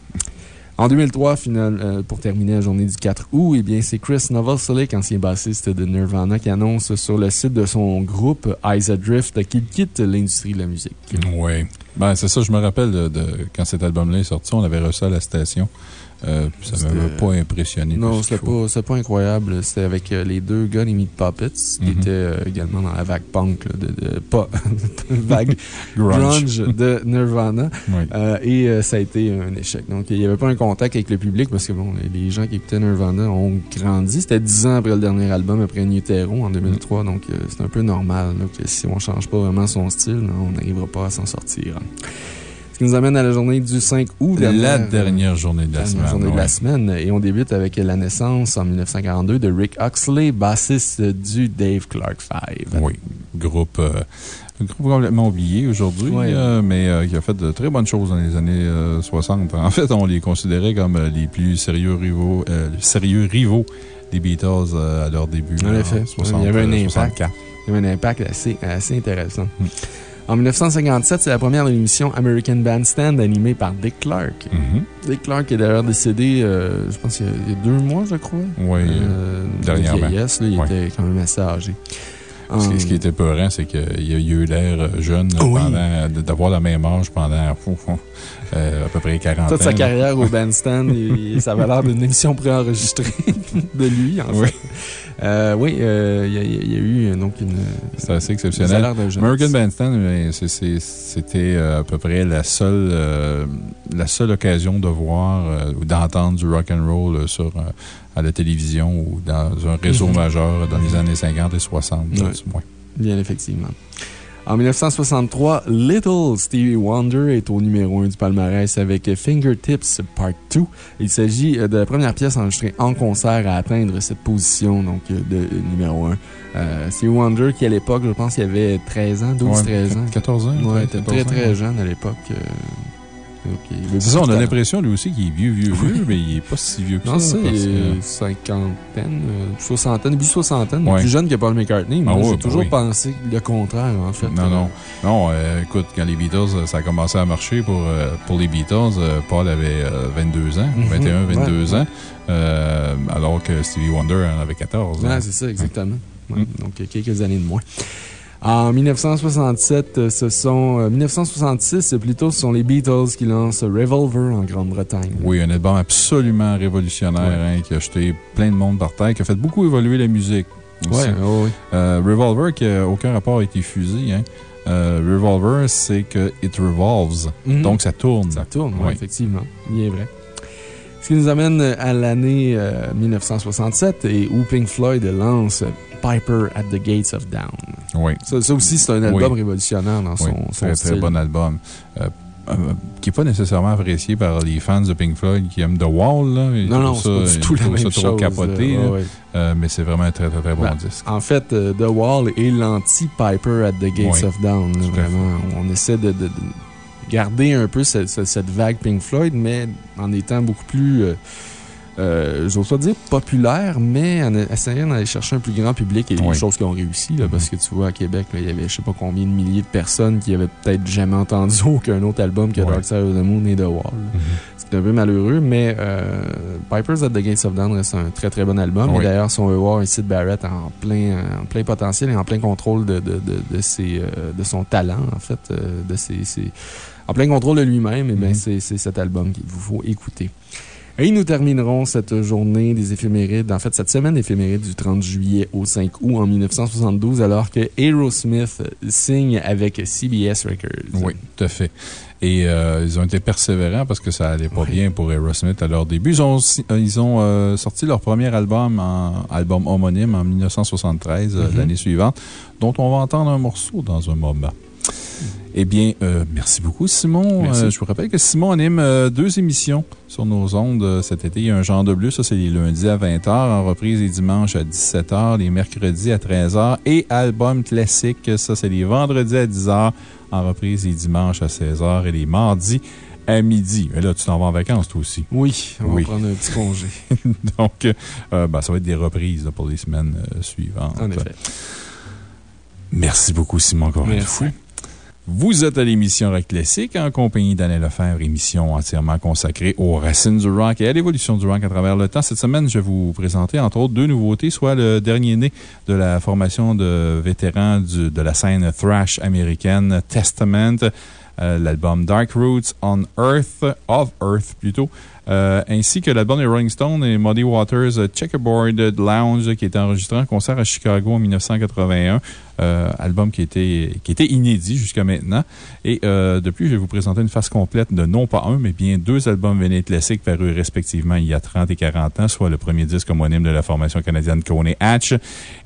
En 2003, final, euh, pour terminer la journée du 4 août, eh c'est Chris Novoselic, ancien bassiste de Nirvana, qui annonce sur le site de son groupe Eyes Adrift qu'il quitte l'industrie de la musique. Oui. Ben, c'est ça, je me rappelle de, quand cet album-là est sorti, on avait reçu à la station. Euh, ça ne m'avait pas impressionné. Non, c'était pas, pas incroyable. C'était avec euh, les deux gars, les Meat Puppets, qui mhm. étaient euh, également dans la vague punk, de, pas, <laughs> vague <laughs> grunge. de Nirvana. et ça a été un échec. Donc, il n'y avait pas un contact avec le public parce que bon, les gens qui écoutaient Nirvana ont grandi. C'était dix ans après le dernier album, après New Terror en 2003. Donc, c'est un peu normal que si on ne change pas vraiment son style, on n'arrivera pas à s'en sortir. Ce qui nous amène à la journée du 5 août. la dernière journée de la semaine. journée de la semaine. Et on débute avec la naissance en 1942 de Rick Oxley, bassiste du Dave Clark 5. Oui, groupe. Euh, un groupe complètement oublié aujourd'hui, euh, mais euh, qui a fait de très bonnes choses dans les années 60. En fait, on les considérait comme les plus sérieux rivaux, sérieux rivaux des Beatles à leur début. En effet, il y avait un impact. Il y avait un impact assez, assez intéressant. Hmm. En 1957, c'est la première émission American Bandstand animée par Dick Clark. Mm-hmm. Dick Clark est d'ailleurs décédé, euh, je pense, il y, a, deux mois, je crois. Oui, euh, dernièrement. il était quand même assez âgé. Ce, qui était peurant, c'est qu'il a eu l'air jeune d'avoir la même âge pendant euh, à peu près 40 ans. Toute sa carrière au <laughs> bandstand, ça avait l'air d'une émission préenregistrée <laughs> de lui, en fait. Euh, oui, euh, il y, a eu donc une. C'est assez exceptionnel. American Bandstand, c'était à peu près la seule, la seule occasion de voir ou d'entendre du rock and roll sur à la télévision ou dans un réseau mhm. majeur dans les années 50 et 60, du moins. Bien, effectivement. En 1963, Little Stevie Wonder est au numéro 1 du palmarès avec Fingertips Part 2. Il s'agit euh, de la première pièce enregistrée en concert à atteindre cette position donc, euh, de numéro 1. Euh, Stevie Wonder, qui à l'époque, je pense qu'il avait 13 ans, 12-13 ans. 14 ans. Ouais, était très très jeune à l'époque. C'est ça, on a l'impression lui aussi qu'il est vieux, vieux, vieux, mais il n'est pas si vieux que non, ça. Non, c'est cinquantaine, euh, soixantaine, début soixantaine. Plus jeune que Paul McCartney. Moi, ah j'ai toujours ben pensé le contraire, en fait. Non, non. Non, euh, écoute, quand les Beatles, ça a commencé à marcher pour, euh, pour les Beatles, Paul avait 22 ans, 21, mhm. 22 ans, alors que Stevie Wonder en avait 14. Oui, c'est ça, exactement. Mm. Donc, quelques années de moins. En 1967, euh, ce sont, 1966 euh, plutôt, ce sont les Beatles qui lancent Revolver en Grande-Bretagne. Oui, un album absolument révolutionnaire hein, qui a jeté plein de monde par terre, qui a fait beaucoup évoluer la musique. Oui, oui. Euh, Revolver, qui n'a aucun rapport avec les fusils. Hein. Revolver, c'est que it revolves. Mhm. Donc, ça tourne. Ça tourne, oui, effectivement. Il est vrai. Ce qui nous amène à l'année 1967 et où Pink Floyd lance Piper at the Gates of Down. Oui. Ça, aussi, c'est un album révolutionnaire dans son, très, Très bon album. Euh, euh, qui n'est pas nécessairement apprécié par les fans de Pink Floyd qui aiment The Wall. Là. non, non, c'est pas du tout la même trop capoté. Euh, mais c'est vraiment un très, très, très bon ben, disque. En fait, The Wall est l'anti-Piper at the Gates of Down. vraiment. On essaie de, garder un peu cette, vague Pink Floyd, mais en étant beaucoup plus euh, j'ose pas dire populaire, mais en essayant d'aller chercher un plus grand public et des choses qui ont réussi, là, parce que tu vois, à Québec, il y avait je sais pas combien de milliers de personnes qui avaient peut-être jamais entendu <laughs> aucun autre album que Dark Side of the Moon et The Wall. Mm-hmm. C'est un peu malheureux, mais euh, Pipers at the Gates of Dawn reste un très très bon album. Et d'ailleurs, si on veut voir Sid Barrett en plein, en plein potentiel et en plein contrôle de, de, de, de, ses, euh, de son talent, en fait, euh, de ses, ses, en plein contrôle de lui-même, et eh mm-hmm. c'est cet album qu'il vous faut écouter. Et nous terminerons cette journée des éphémérides, en fait, cette semaine éphéméride du 30 juillet au 5 août en 1972, alors que Aerosmith signe avec CBS Records. Oui, tout à fait. Et euh, ils ont été persévérants parce que ça allait pas bien pour Aerosmith à leur début. Ils ont, euh, ils ont euh, sorti leur premier album, en, album homonyme, en 1973, mm-hmm. l'année suivante, dont on va entendre un morceau dans un moment. Eh bien, euh, merci beaucoup, Simon. Euh, je vous rappelle que Simon anime euh, deux émissions sur nos ondes cet été. Il y a un genre de bleu, ça c'est les lundis à 20h, en reprise les dimanches à 17h, les mercredis à 13h et album classique, ça c'est les vendredis à 10h, en reprise les dimanches à 16h et les mardis à midi. Mais là, tu t'en vas en vacances, toi aussi. Oui, on va prendre un petit congé. <laughs> Donc, ben, ça va être des reprises pour les semaines suivantes. En effet. Merci beaucoup, Simon, encore une fois. Vous êtes à l'émission Rock Classique en compagnie d'Alain Lefebvre, émission entièrement consacrée aux racines du rock et à l'évolution du rock à travers le temps. Cette semaine, je vais vous présenter entre autres deux nouveautés, soit le dernier né de la formation de vétérans de la scène thrash américaine Testament, euh, l'album Dark Roots on Earth, of Earth plutôt, euh, ainsi que l'album de Rolling Stone et Muddy Waters Checkerboard Lounge qui est enregistré en concert à Chicago en 1981. Album qui était, qui était inédit jusqu'à maintenant. Et depuis, je vais vous présenter une face complète de non pas un, mais bien deux albums vénétiques classiques parus respectivement il y a 30 et 40 ans, soit le premier disque homonyme de la formation canadienne Coney Hatch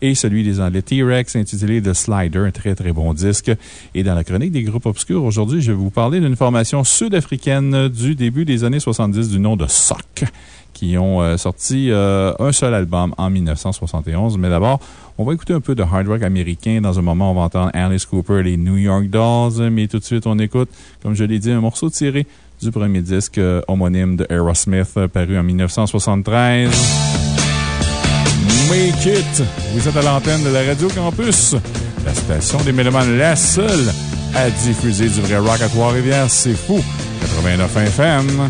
et celui des Anglais T-Rex intitulé The Slider, un très très bon disque. Et dans la chronique des groupes obscurs, aujourd'hui, je vais vous parler d'une formation sud-africaine du début des années 70 du nom de Sock qui ont euh, sorti euh, un seul album en 1971. Mais d'abord, on va écouter un peu de hard rock américain. Dans un moment, on va entendre Alice Cooper les New York Dolls. Mais tout de suite, on écoute, comme je l'ai dit, un morceau tiré du premier disque euh, homonyme de Aerosmith, paru en 1973. Make It! Vous êtes à l'antenne de la Radio Campus, la station des Mélomanes, la seule à diffuser du vrai rock à Trois-Rivières. C'est fou! 89 FM.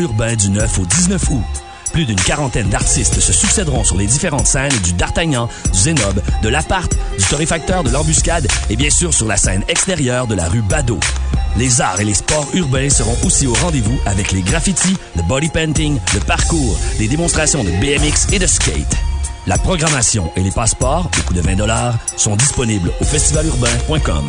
Urbain du 9 au 19 août. Plus d'une quarantaine d'artistes se succéderont sur les différentes scènes du D'Artagnan, du Zénob, de l'Appart, du Torréfacteur, de l'Embuscade et bien sûr sur la scène extérieure de la rue Badeau. Les arts et les sports urbains seront aussi au rendez-vous avec les graffitis, le body painting, le parcours, les démonstrations de BMX et de skate. La programmation et les passeports, au coût de 20 sont disponibles au festivalurbain.com.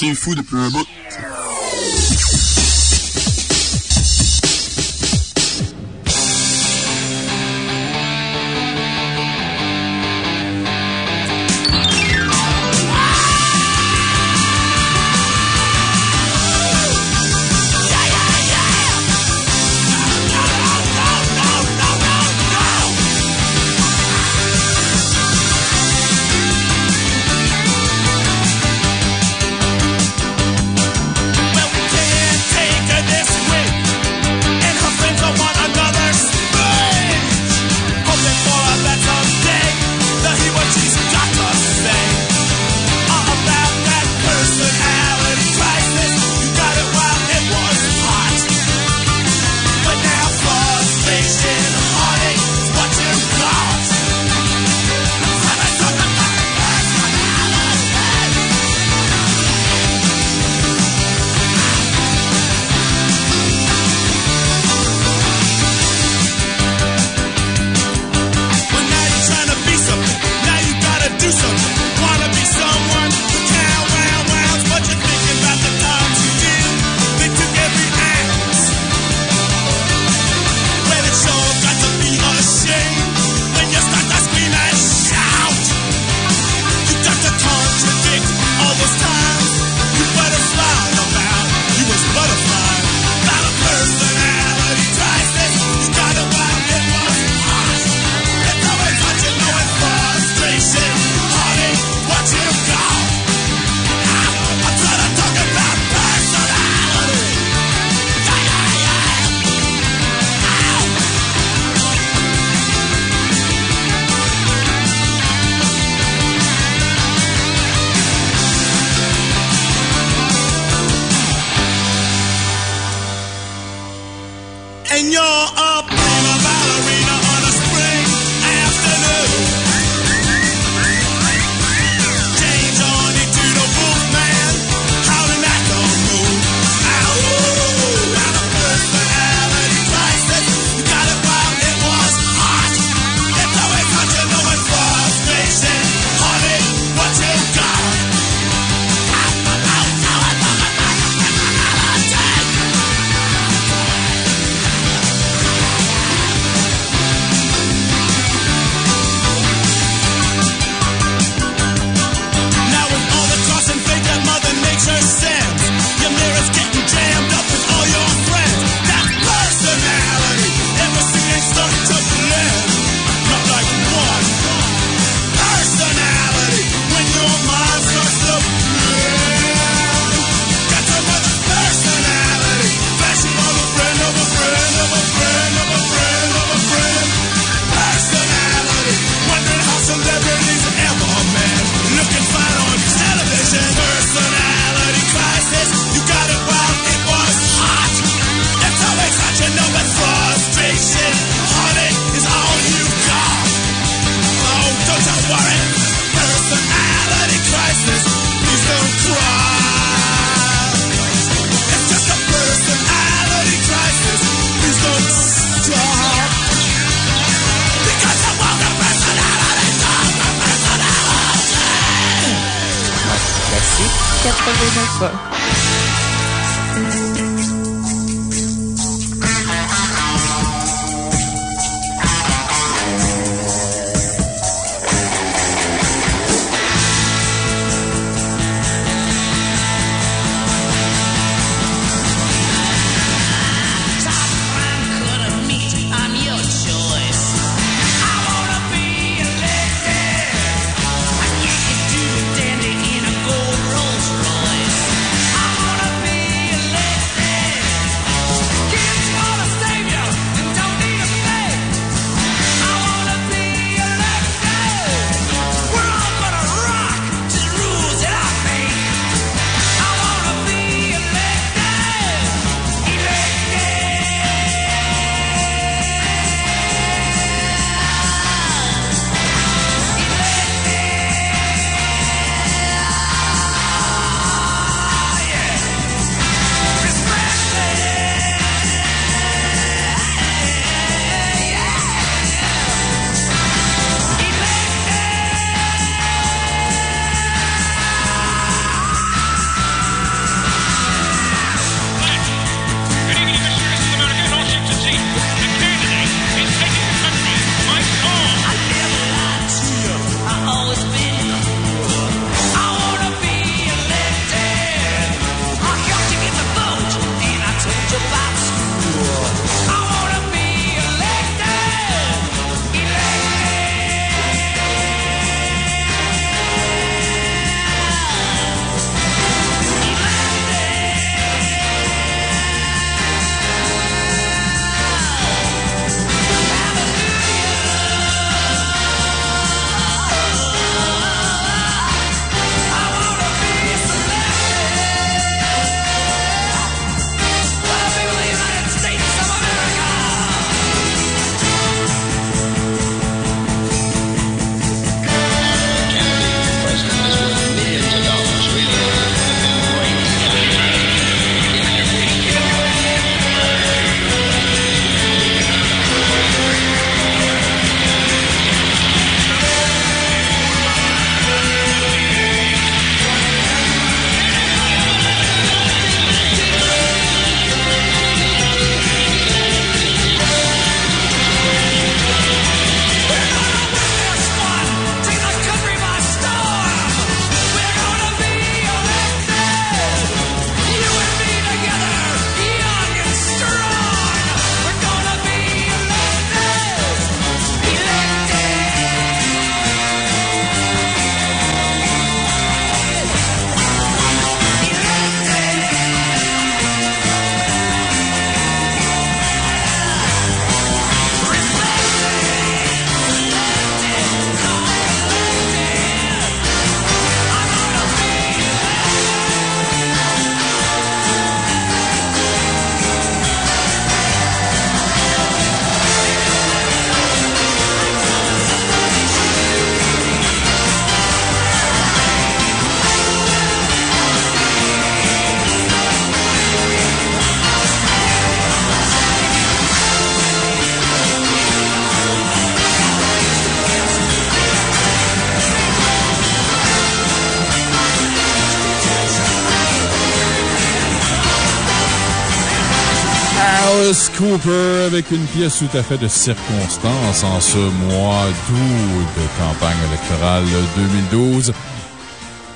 C'est fou depuis un bout. Cooper avec une pièce tout à fait de circonstance en ce mois d'août de campagne électorale 2012.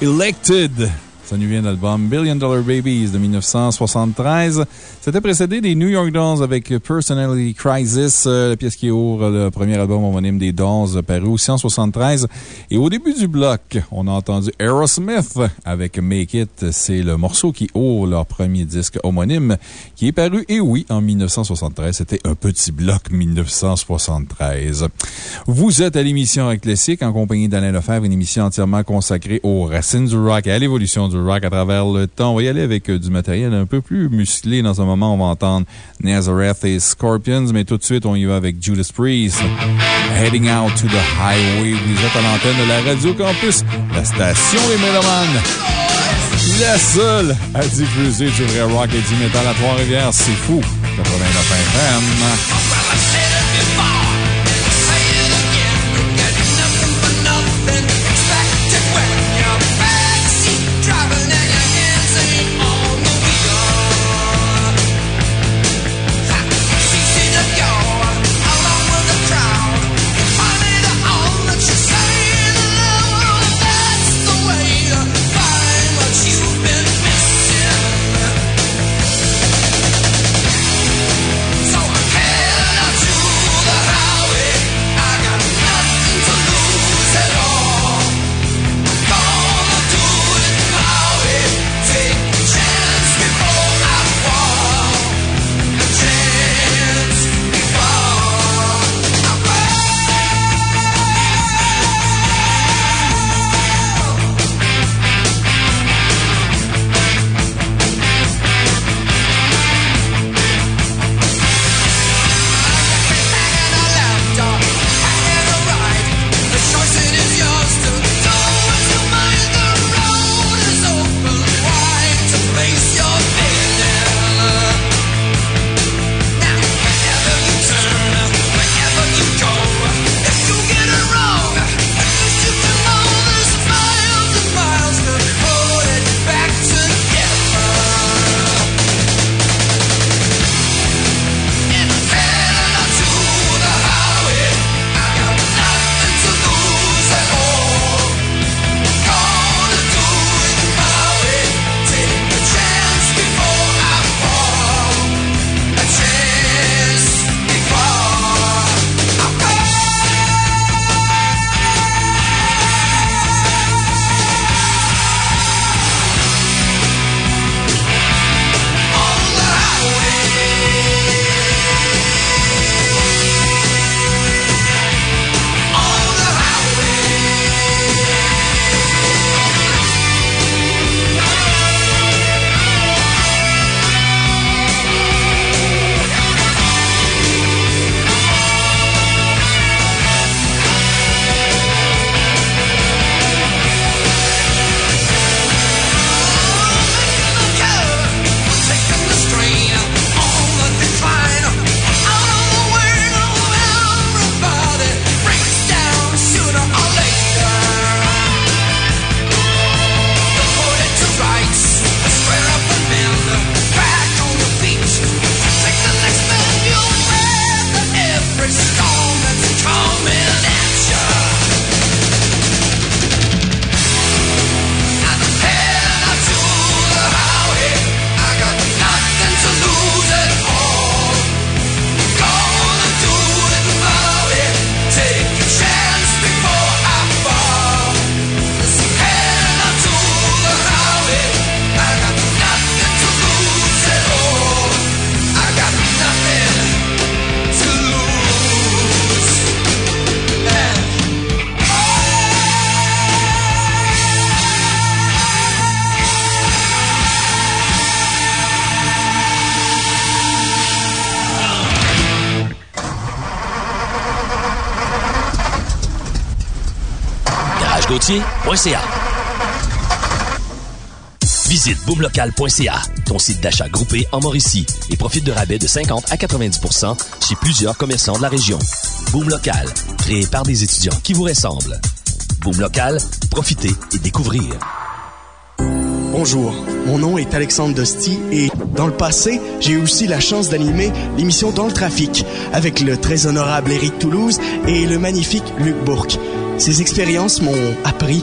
Elected. Ça nous vient d'album Billion Dollar Babies de 1973. C'était précédé des New York Dolls avec Personality Crisis, euh, la pièce qui ouvre le premier album homonyme des Dolls, paru aussi en 73. Et au début du bloc, on a entendu Aerosmith avec Make It. C'est le morceau qui ouvre leur premier disque homonyme, qui est paru, et oui, en 1973. C'était un petit bloc 1973. Vous êtes à l'émission Rock Classique en compagnie d'Alain Lefebvre, une émission entièrement consacrée aux racines du rock et à l'évolution du rock à travers le temps. On va y aller avec euh, du matériel un peu plus musclé dans un moment, on va entendre Nazareth et Scorpions, mais tout de suite, on y va avec Judas Priest. Heading out to the highway. Vous êtes à l'antenne la Radio Campus, la station des Mélomanes. La seule à diffuser du vrai rock et du métal à Trois-Rivières. C'est fou. 89 FM. Visite boomlocal.ca, ton site d'achat groupé en Mauricie, et profite de rabais de 50 à 90% chez plusieurs commerçants de la région. Boomlocal, créé par des étudiants qui vous ressemblent. Boomlocal, profitez et découvrez. Bonjour, mon nom est Alexandre Dosti et dans le passé, j'ai aussi la chance d'animer l'émission Dans le trafic avec le très honorable Éric Toulouse et le magnifique Luc Bourque. Ces expériences m'ont appris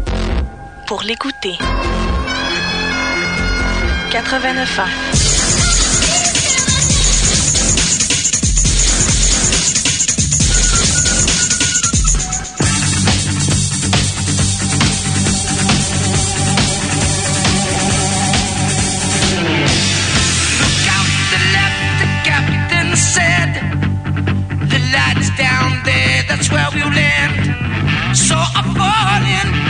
Pour l'écouter. 89 ans. So I fall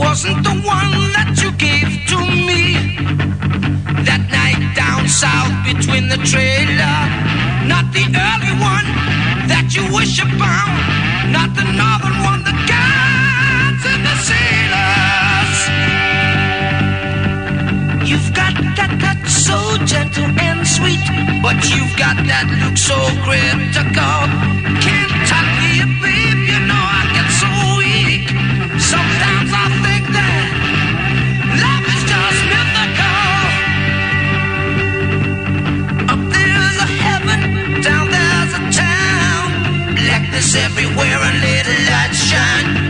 wasn't the one that you gave to me that night down south between the trailer. Not the early one that you wish upon, not the northern one, the guides and the sailors. You've got that touch so gentle and sweet, but you've got that look so critical. Can't Blackness everywhere a little light shine.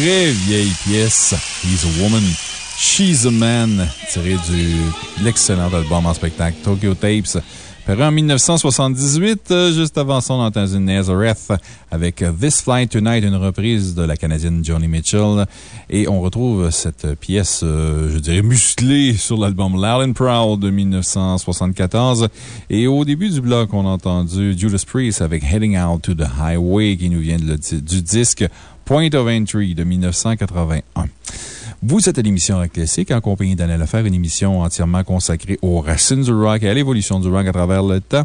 Très vieille pièce, He's a Woman, She's a Man, tiré de l'excellent album en spectacle Tokyo Tapes. Paru en 1978, euh, juste avant ça, on entendu Nazareth avec This Flight Tonight, une reprise de la Canadienne Johnny Mitchell. Et on retrouve cette pièce, euh, je dirais, musclée sur l'album Loud and Proud de 1974. Et au début du bloc, on a entendu Judas Priest avec Heading Out to the Highway qui nous vient du disque Point of Entry de 1981. Vous êtes à l'émission Rock Classique en compagnie d'Anna Lefer, une émission entièrement consacrée aux racines du rock et à l'évolution du rock à travers le temps.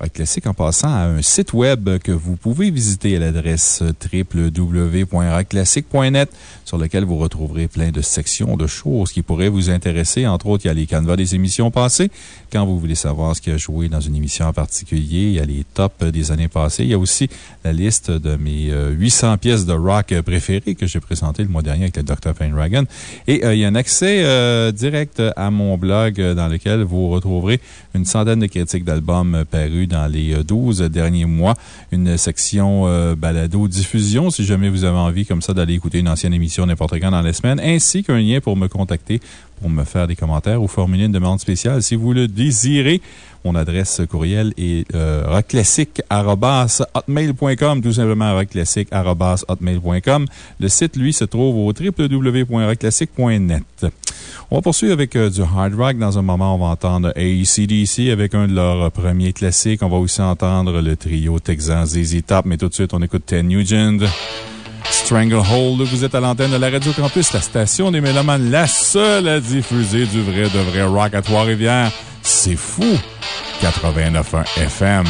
Rock Classique en passant à un site web que vous pouvez visiter à l'adresse www.rockclassique.net sur lequel vous retrouverez plein de sections de choses qui pourraient vous intéresser. Entre autres, il y a les canevas des émissions passées. Quand vous voulez savoir ce qui a joué dans une émission en particulier, il y a les tops des années passées. Il y a aussi la liste de mes euh, 800 pièces de rock préférées que j'ai présentées le mois dernier avec le Dr. Dragon. Et euh, il y a un accès euh, direct à mon blog euh, dans lequel vous retrouverez une centaine de critiques d'albums euh, parus dans les euh, 12 derniers mois. Une section euh, balado-diffusion si jamais vous avez envie comme ça d'aller écouter une ancienne émission n'importe quand dans la semaine, ainsi qu'un lien pour me contacter, pour me faire des commentaires ou formuler une demande spéciale si vous le désirez. Mon adresse courriel est euh, rockclassique.hotmail.com, tout simplement. Le site, lui, se trouve au www.rockclassique.net. On va poursuivre avec euh, du hard rock. Dans un moment, on va entendre ACDC avec un de leurs premiers classiques. On va aussi entendre le trio texan ZZ Top, mais tout de suite, on écoute Ted Nugent. Stranglehold, vous êtes à l'antenne de la Radio Campus, la station des Mélomanes, la seule à diffuser du vrai de vrai rock à Trois-Rivières. C'est fou! 89.1 FM.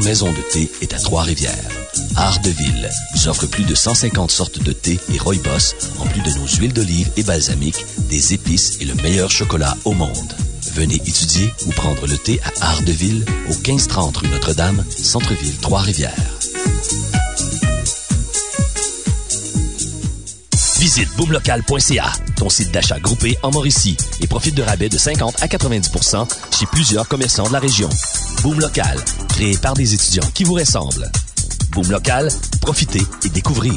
Maison de thé est à Trois-Rivières. Art de Ville vous offre plus de 150 sortes de thé et rooibos, en plus de nos huiles d'olive et balsamiques, des épices et le meilleur chocolat au monde. Venez étudier ou prendre le thé à Art au 1530 rue Notre-Dame, Centre-Ville, Trois-Rivières. Visite boomlocal.ca, ton site d'achat groupé en Mauricie, et profite de rabais de 50 à 90 chez plusieurs commerçants de la région. Boom Local, créé par des étudiants qui vous ressemblent. Boom Local, profitez et découvrez.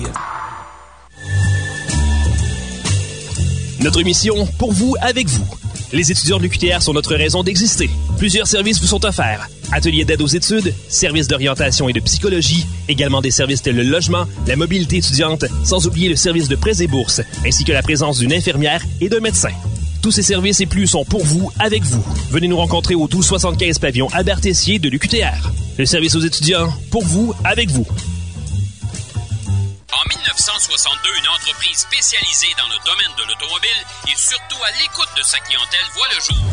Notre mission, pour vous, avec vous. Les étudiants de l'UQTR sont notre raison d'exister. Plusieurs services vous sont offerts. Ateliers d'aide aux études, services d'orientation et de psychologie, également des services tels le logement, la mobilité étudiante, sans oublier le service de prêts et bourses, ainsi que la présence d'une infirmière et d'un médecin. Tous ces services et plus sont pour vous, avec vous. Venez nous rencontrer au 1275 pavillon Albert-Tessier de l'UQTR. Le service aux étudiants, pour vous, avec vous. En 1962, une entreprise spécialisée dans le domaine de l'automobile et surtout à l'écoute de sa clientèle voit le jour.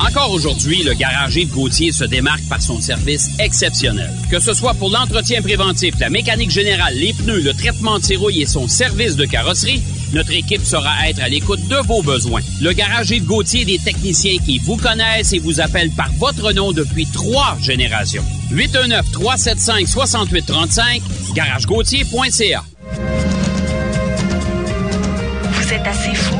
Encore aujourd'hui, le garage Yves Gauthier se démarque par son service exceptionnel. Que ce soit pour l'entretien préventif, la mécanique générale, les pneus, le traitement de serrouille et son service de carrosserie, notre équipe saura être à l'écoute de vos besoins. Le garage Yves Gauthier, des techniciens qui vous connaissent et vous appellent par votre nom depuis trois générations. 819-375-6835, garagegauthier.ca. Vous êtes assez fou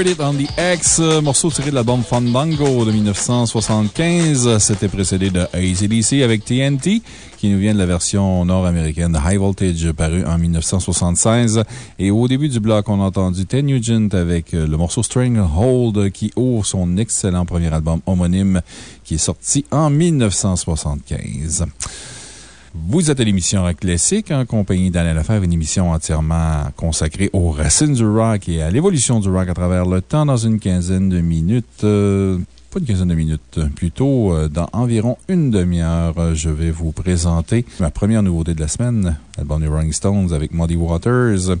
On the X, morceau tiré de l'album Fandango de 1975. C'était précédé de ACDC avec TNT, qui nous vient de la version nord-américaine de High Voltage, paru en 1976. Et au début du bloc, on a entendu Ted Nugent avec euh, le morceau Stranglehold, qui ouvre son excellent premier album homonyme, qui est sorti en 1975. Vous êtes à l'émission Rock Classique en compagnie d'Alain Lefebvre, une émission entièrement consacrée aux racines du rock et à l'évolution du rock à travers le temps dans une quinzaine de minutes. euh, pas une quinzaine de minutes, plutôt euh, dans environ une demi-heure, euh, je vais vous présenter ma première nouveauté de la semaine, l'album des Rolling Stones avec Muddy Waters.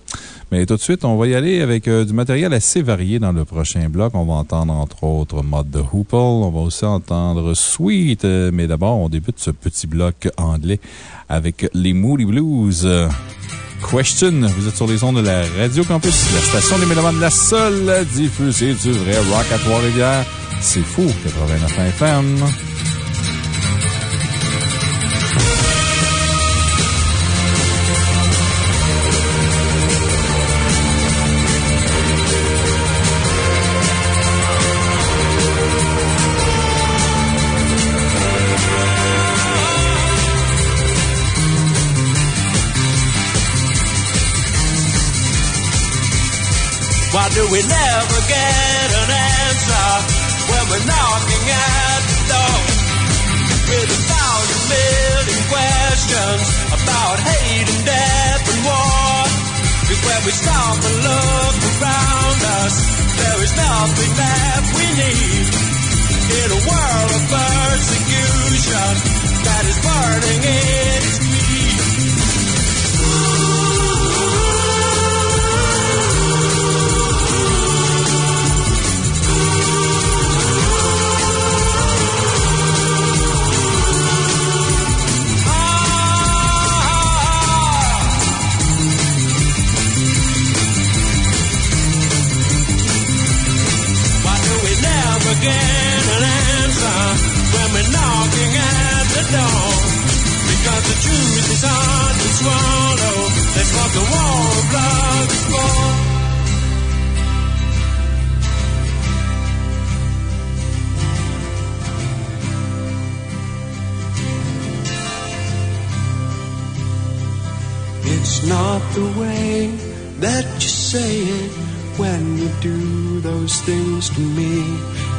Mais tout de suite, on va y aller avec euh, du matériel assez varié dans le prochain bloc. On va entendre entre autres Mod de Hoople. On va aussi entendre Sweet. Euh, Mais d'abord, on débute ce petit bloc anglais avec les Moody Blues. Question, vous êtes sur les ondes de la Radio Campus, la station des Mélomanes, la seule à diffuser du vrai rock à Trois-Rivières. C'est fou, 89 FM. We never get an answer when we're knocking at the door? With a thousand million questions about hate and death and war. Cause when we stop and look around us, there is nothing that we need. In a world of persecution that is burning in its get an answer when we're knocking at the door? Because the truth is hard to swallow. That's what the war of love is for. It's not the way that you say it when you do those things to me.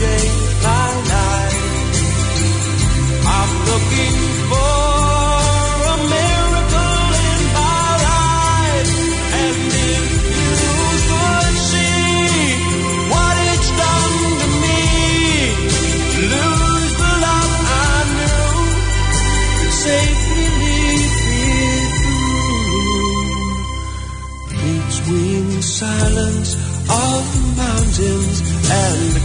change my life. I'm looking for a miracle in my life. And if you could see what it's done to me, lose the love I knew, safely leave it through. Between silence of the mountains and the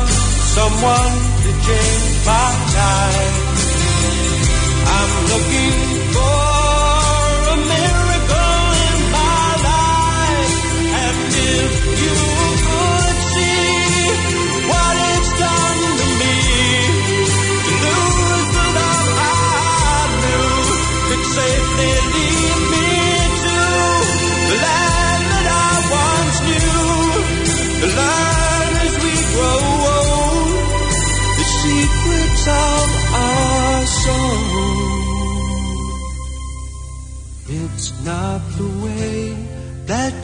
someone to change my life. I'm looking for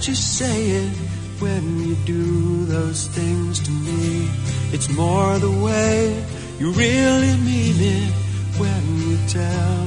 you say it when you do those things to me. It's more the way you really mean it when you tell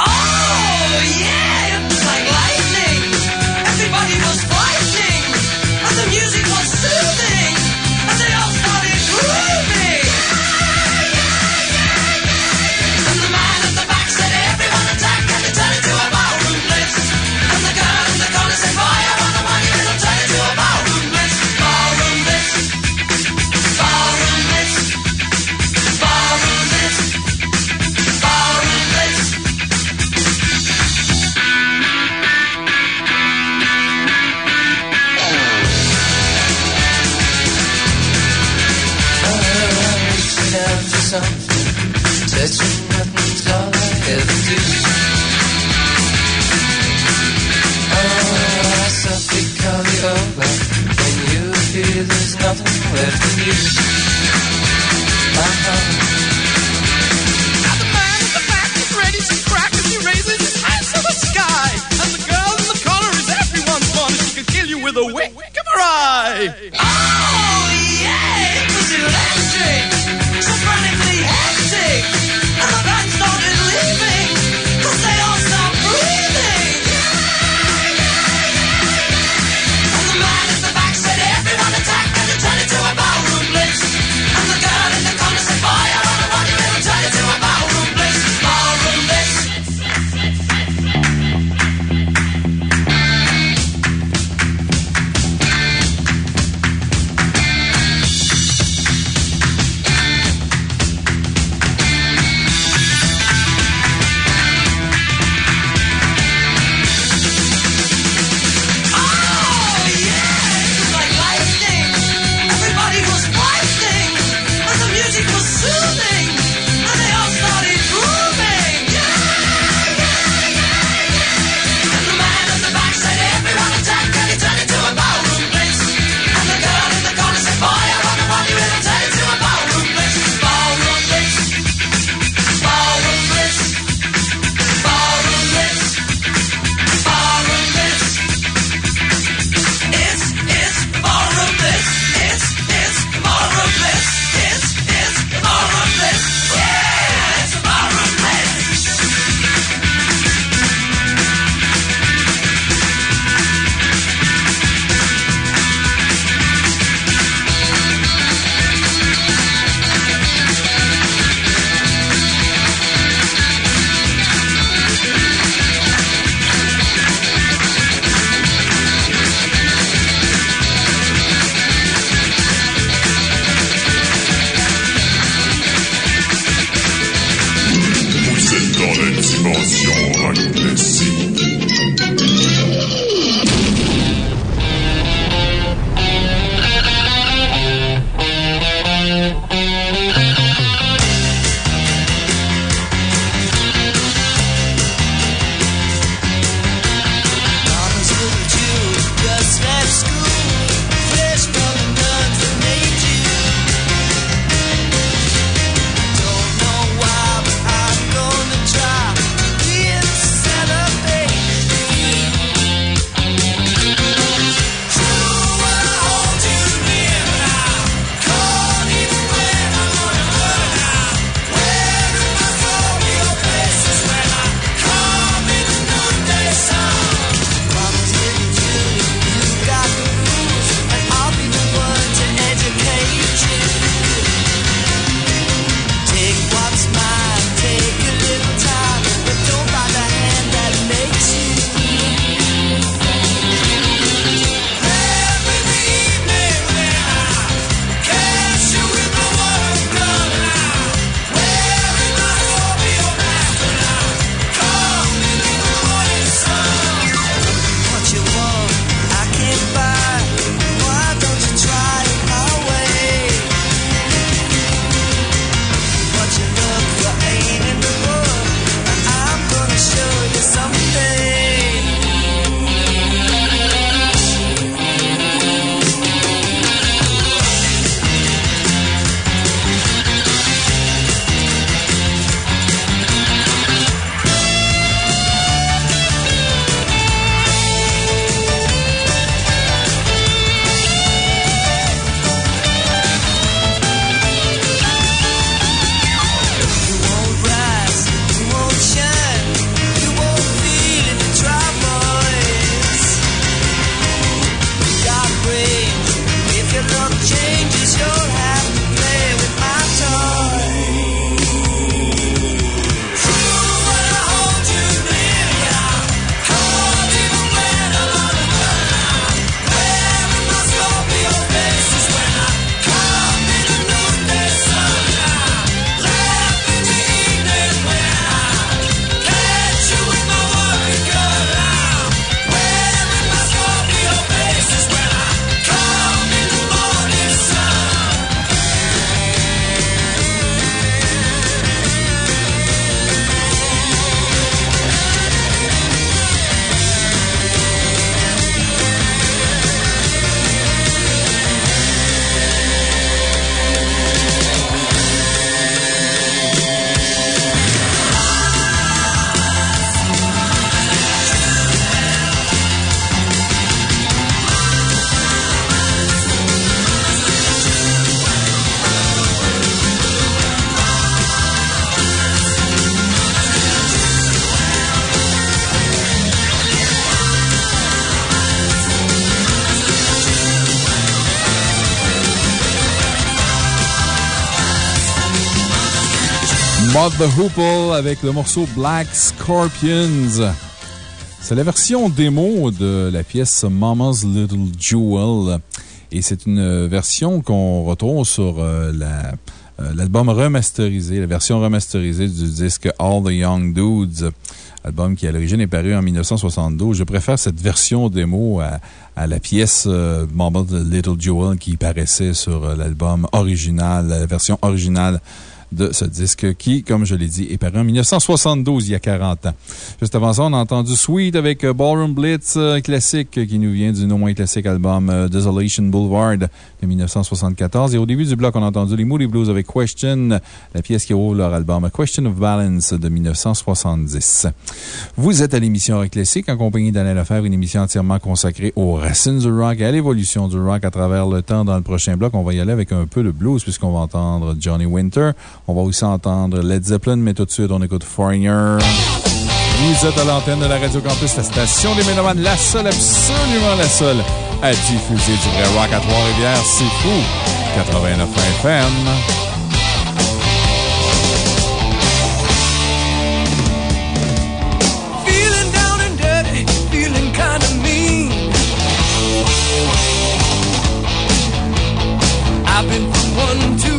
Mod the Hoople avec le morceau Black Scorpions. C'est la version démo de la pièce Mama's Little Jewel. Et c'est une version qu'on retrouve sur euh, euh, l'album remasterisé, la version remasterisée du disque All the Young Dudes, album qui à l'origine est paru en 1972. Je préfère cette version démo à, la pièce euh, Mama's Little Jewel qui paraissait sur l'album original, la version originale de ce disque qui, comme je l'ai dit, est paru en 1972, il y a 40 ans. Juste avant ça, on a entendu Sweet avec euh, Ballroom Blitz, euh, classique qui nous vient du non moins classique album euh, Desolation Boulevard de 1974. Et au début du bloc, on a entendu les Moody Blues avec Question, la pièce qui ouvre leur album Question of Balance de 1970. Vous êtes à l'émission Rock Classique en compagnie d'Alain Lefebvre, une émission entièrement consacrée aux racines du rock et à l'évolution du rock à travers le temps. Dans le prochain bloc, on va y aller avec un peu de blues puisqu'on va entendre Johnny Winter. On va aussi entendre Led Zeppelin, mais tout de suite, on écoute Foreigner. Vous êtes à l'antenne de la Radio Campus, la station des Mélomanes, la seule, absolument la seule à diffuser du vrai rock à Trois-Rivières. C'est fou! 89 FM. Down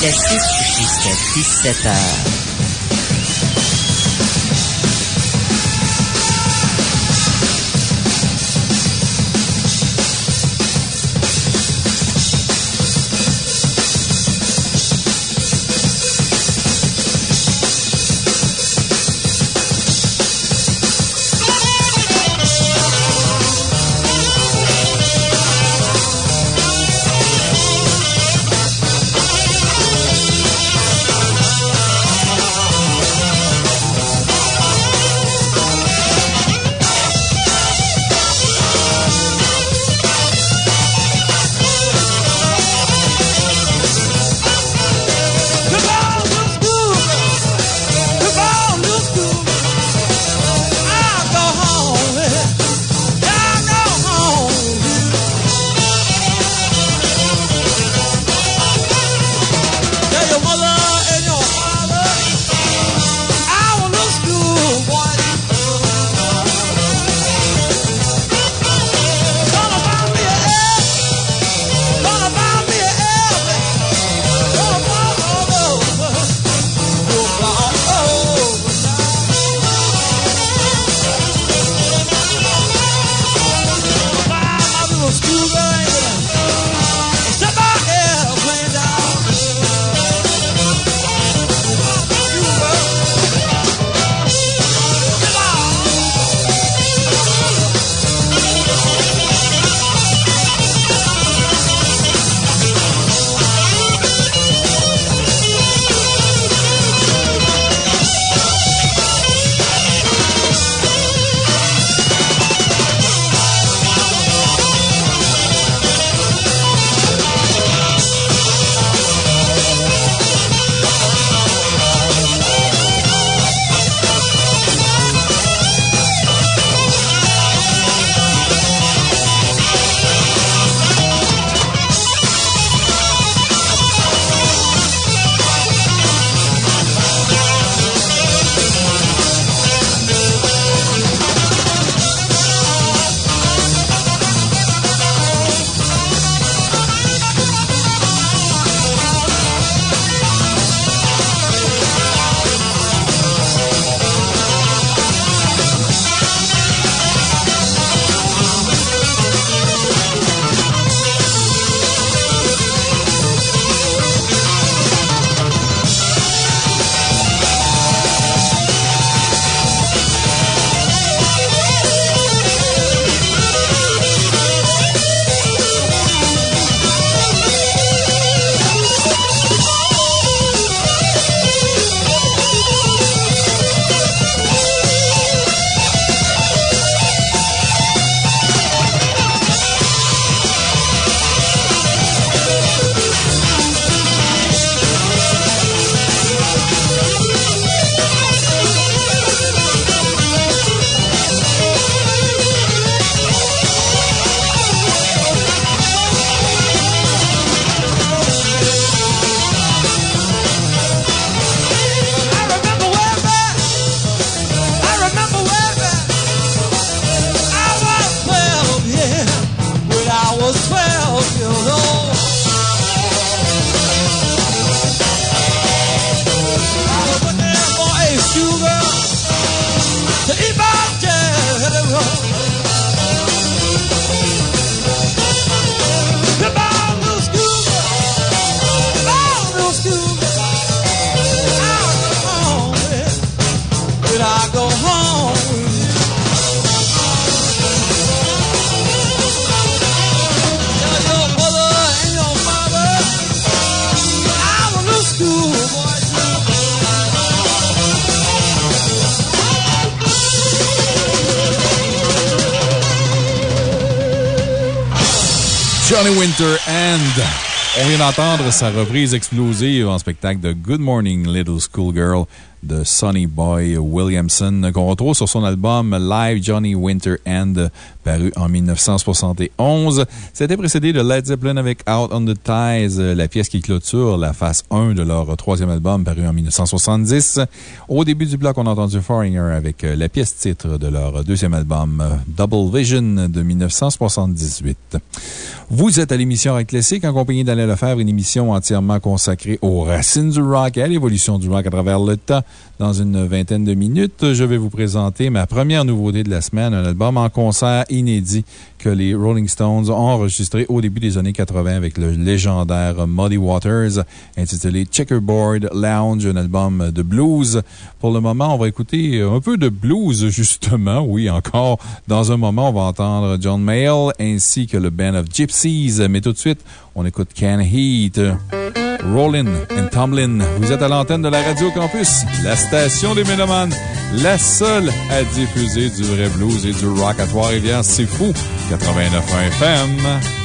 dimension rock classique jusqu'à 17h. Sa reprise explosive en spectacle de Good Morning Little Schoolgirl de Sonny Boy Williamson, qu'on retrouve sur son album Live Johnny Winter End, paru en 1971. C'était précédé de Led Zeppelin avec Out on the Ties, la pièce qui clôture la phase 1 de leur troisième album, paru en 1970. Au début du bloc, on a entendu Foreigner avec la pièce titre de leur deuxième album, Double Vision de 1978. Vous êtes à l'émission Rock Classique en compagnie d'Alain Lefebvre, une émission entièrement consacrée aux racines du rock et à l'évolution du rock à travers le temps. Dans une vingtaine de minutes, je vais vous présenter ma première nouveauté de la semaine, un album en concert inédit que les Rolling Stones ont enregistré au début des années 80 avec le légendaire Muddy Waters, intitulé Checkerboard Lounge, un album de blues. Pour le moment, on va écouter un peu de blues, <laughs> justement. Oui, encore. Dans un moment, on va entendre John Mayall ainsi que le Band of Gypsies. Mais tout de suite, on écoute Can Heat. Rollin' and Tomlin. Vous êtes à l'antenne de la Radio Campus, la station des Mélomanes, la seule à diffuser du vrai blues et du rock à Trois-Rivières. C'est fou! 89 FM.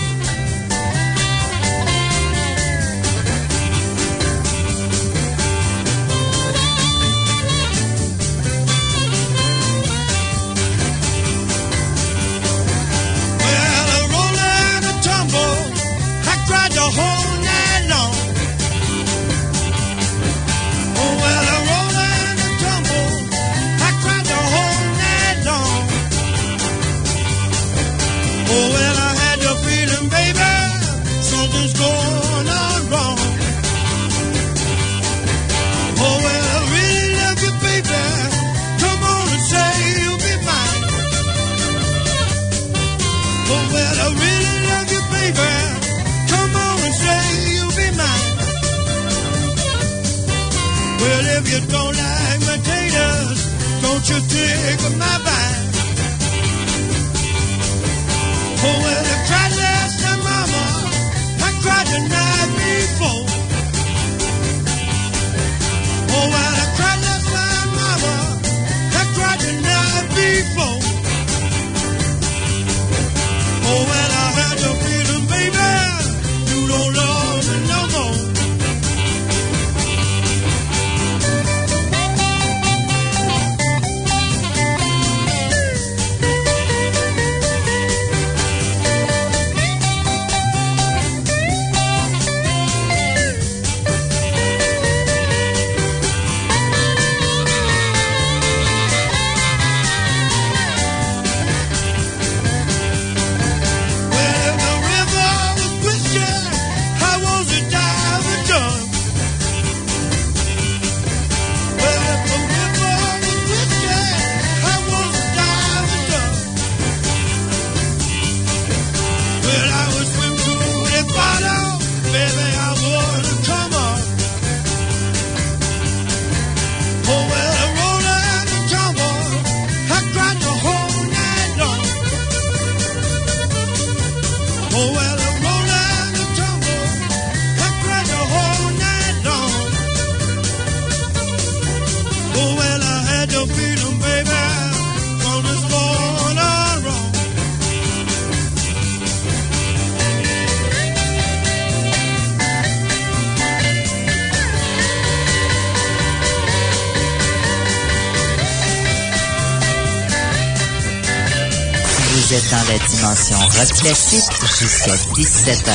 Dimension rock classique jusqu'à 17h.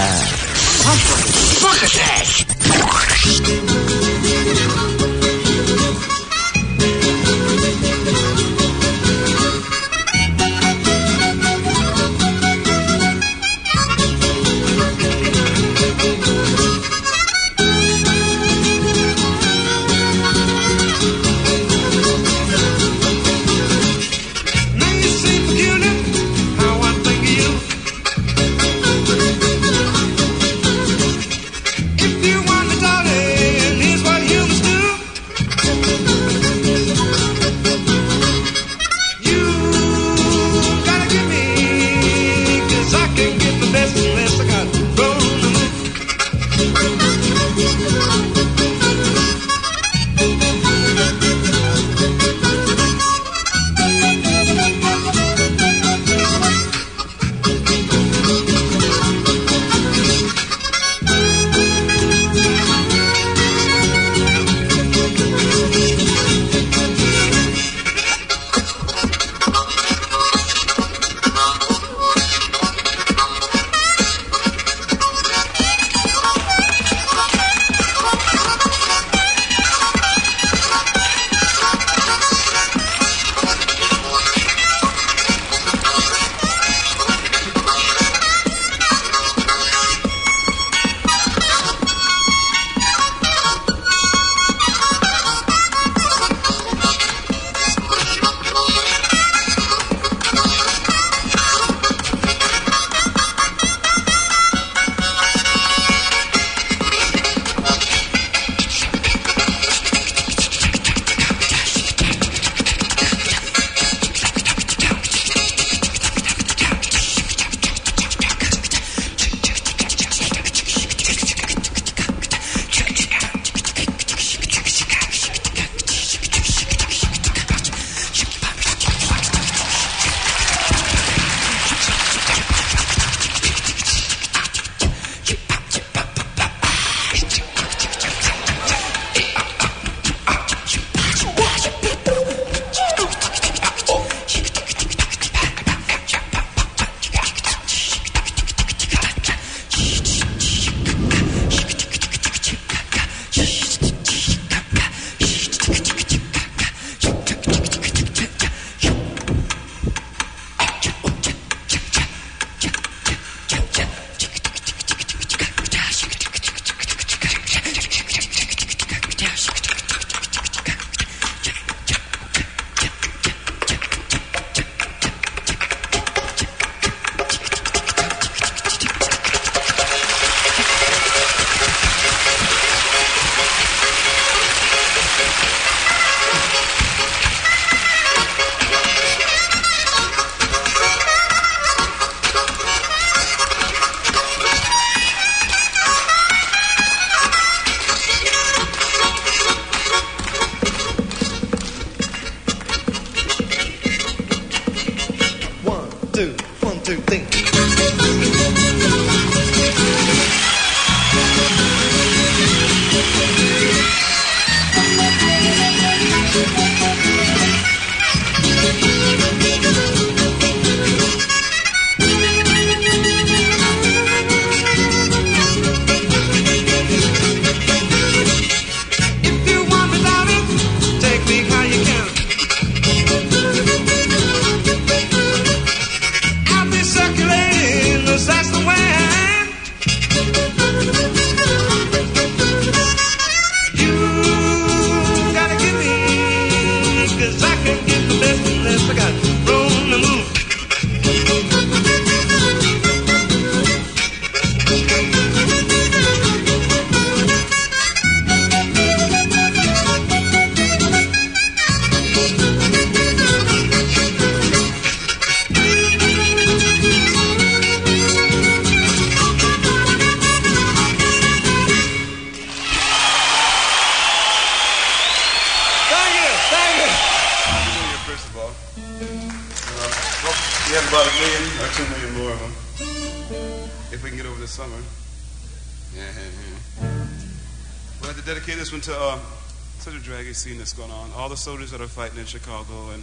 soldiers that are fighting in Chicago and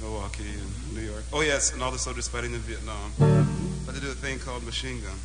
Milwaukee and New York. Oh, yes, and all the soldiers fighting in Vietnam. But they do a thing called machine gun.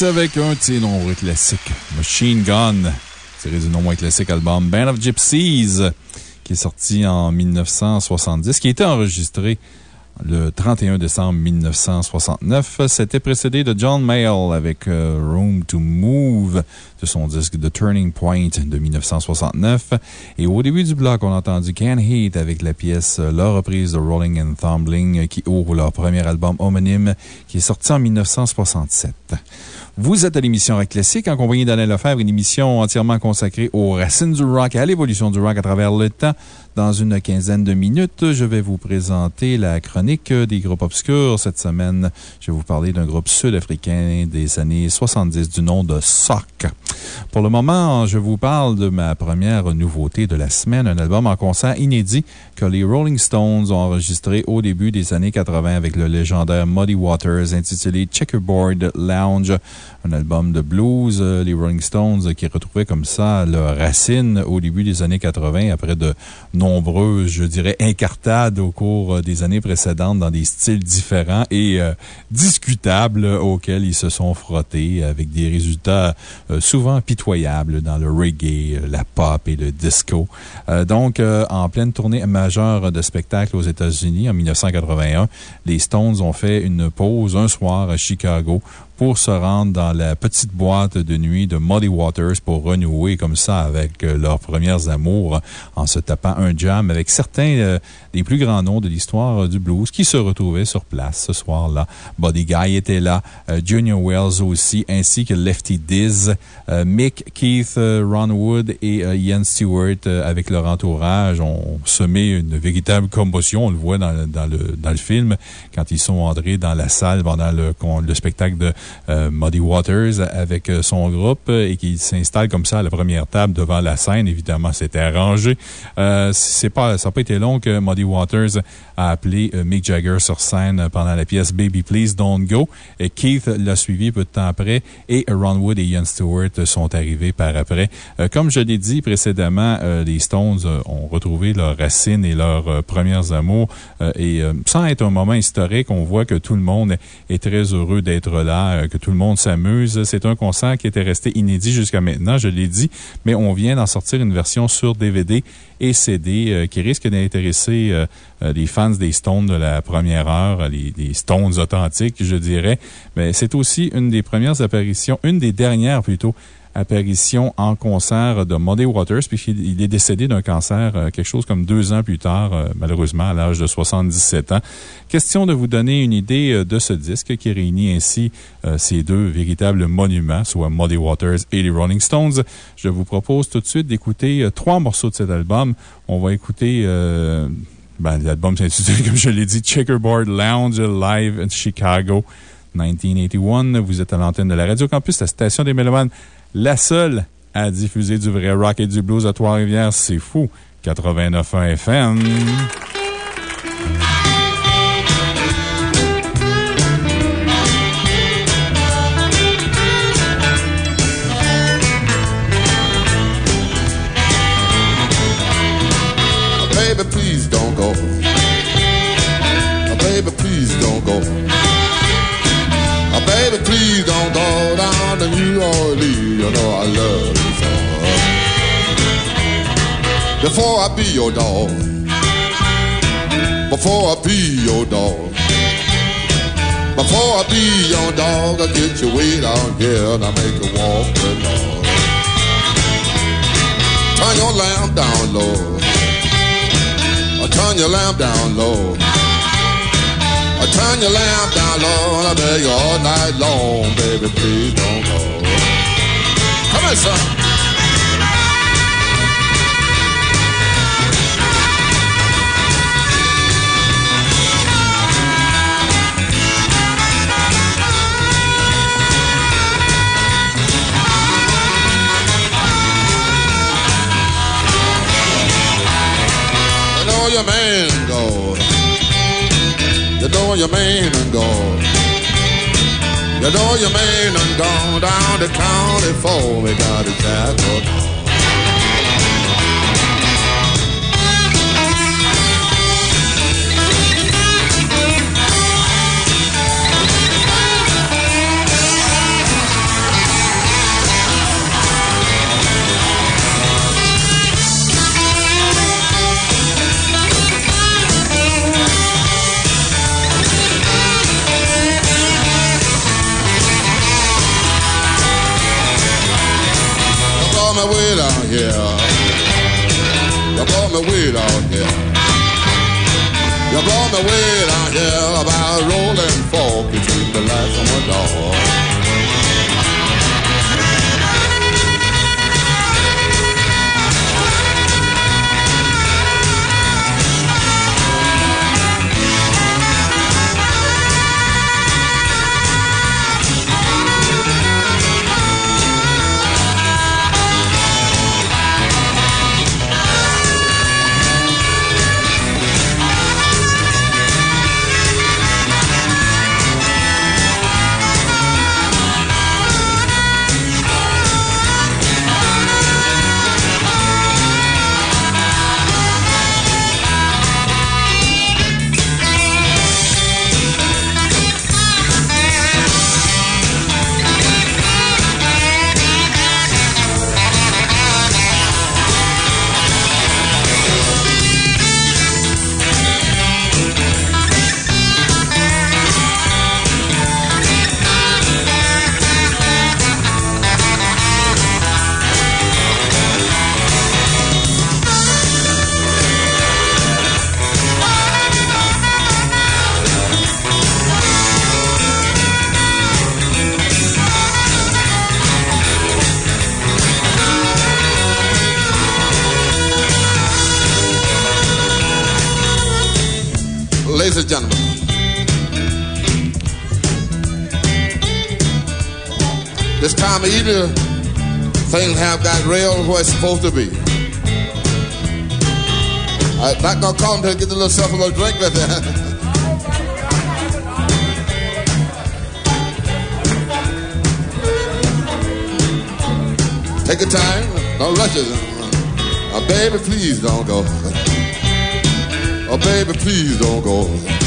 Avec un de ses nombreux Machine Gun, tiré du moins classique album Band of Gypsies, qui est sorti en 1970, qui a été enregistré le 31 décembre 1969. C'était précédé de John Mayall avec euh, Room to Move de son disque The Turning Point de 1969. Et au début du bloc, on a entendu Can't Hate avec la pièce euh, La reprise de Rolling and Tumbling euh, qui ouvre leur premier album homonyme qui est sorti en 1967. Vous êtes à l'émission Rock Classique en compagnie d'Alain Lefebvre, une émission entièrement consacrée aux racines du rock et à l'évolution du rock à travers le temps. Dans une quinzaine de minutes, je vais vous présenter la chronique des groupes obscurs. Cette semaine, je vais vous parler d'un groupe sud-africain des années 70 du nom de Sock. Pour le moment, je vous parle de ma première nouveauté de la semaine, un album en concert inédit que les Rolling Stones ont enregistré au début des années 80 avec le légendaire Muddy Waters intitulé Checkerboard Lounge, un album de blues. euh, Les Rolling Stones qui retrouvaient comme ça leurs racines au début des années 80 après de nombreuses, je dirais, incartades au cours euh, des années précédentes dans des styles différents et euh, discutables auxquels ils se sont frottés avec des résultats euh, souvent pitoyables dans le reggae, euh, la pop et le disco. Euh, donc, euh, en pleine tournée majeure de spectacles aux États-Unis en 1981, les Stones ont fait une pause un soir à Chicago pour se rendre dans la petite boîte de nuit de Muddy Waters pour renouer comme ça avec euh, leurs premières amours en se tapant un jam avec certains euh, des plus grands noms de l'histoire euh, du blues qui se retrouvaient sur place ce soir-là. Buddy Guy était là, Junior Wells aussi, ainsi que Lefty Diz, Mick, Keith, Ron Wood et Ian Stewart avec leur entourage ont semé une véritable commotion. On le voit dans, le- dans le, dans le film quand ils sont entrés dans la salle pendant le, le spectacle de Muddy Waters avec euh, son groupe euh, et qu'il s'installe comme ça à la première table devant la scène. Évidemment, c'était arrangé. Euh, c'est pas, ça n'a pas été long que Muddy Waters a appelé euh, Mick Jagger sur scène pendant la pièce Baby Please Don't Go. Et Keith l'a suivi peu de temps après et Ron Wood et Ian Stewart sont arrivés par après. Euh, comme je l'ai dit précédemment, euh, les Stones euh, ont retrouvé leurs racines et leurs euh, premières amours. Euh, et euh, sans être un moment historique, on voit que tout le monde est très heureux d'être là, euh, que tout le monde s'amuse. C'est un concert qui était resté inédit jusqu'à maintenant, je l'ai dit, mais on vient d'en sortir une version sur DVD et CD euh, qui risque d'intéresser euh, euh, les fans des Stones de la première heure, euh, les, les Stones authentiques, je dirais. Mais c'est aussi une des premières apparitions, une des dernières plutôt, apparition en concert de Muddy Waters, puisqu'il il est décédé d'un cancer euh, quelque chose comme deux ans plus tard, euh, malheureusement, à l'âge de 77 ans. Question de vous donner une idée euh, de ce disque qui réunit ainsi ces deux véritables monuments, soit Muddy Waters et les Rolling Stones. Je vous propose tout de suite d'écouter trois morceaux de cet album. On va écouter... ben, L'album s'intitule, <laughs> comme je l'ai dit, Checkerboard Lounge Live in Chicago 1981. Vous êtes à l'antenne de la Radio Campus, la station des Mélomanes, la seule à diffuser du vrai rock et du blues à Trois-Rivières. C'est fou. 89.1 FM. Before I be your dog, Before I be your dog. Before I be your dog, I get you way down here and I make you walk the. Turn your lamp down low. I turn your lamp down low. I turn your lamp down low I beg you all night long, baby, please don't go. Come on, son. Your man go. You know your man and go. You know your man and gone down the county for me got a jackal. Me way down here. You brought me way down here. You brought me way down here about rolling fork between the lights on my door. Time year, things have got real where it's supposed to be. I'm not gonna call him to get a little self a little drink with uh, it. <laughs> Take your time, don't rush it. Uh, uh, baby, please don't go. Oh, baby, please don't go.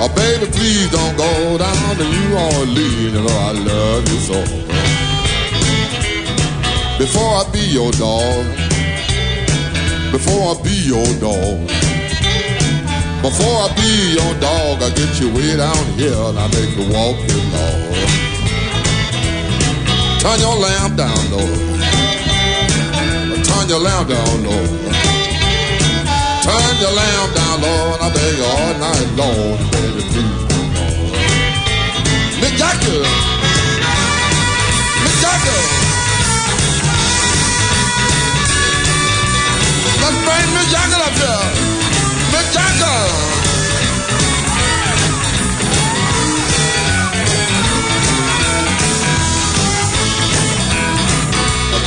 Oh, baby, please don't go down to New Orleans. You know I love you so. Before I be your dog, before I be your dog, before I be your dog, I get you way down here and I make you walk the Lord. Turn your lamp down, Lord. Turn your lamp down, Lord. Turn your lamp down, Lord. I beg all night long, baby, please. Mick Jagger. Mick Jagger. Let's bring Mick Jagger up here. Mick Jagger.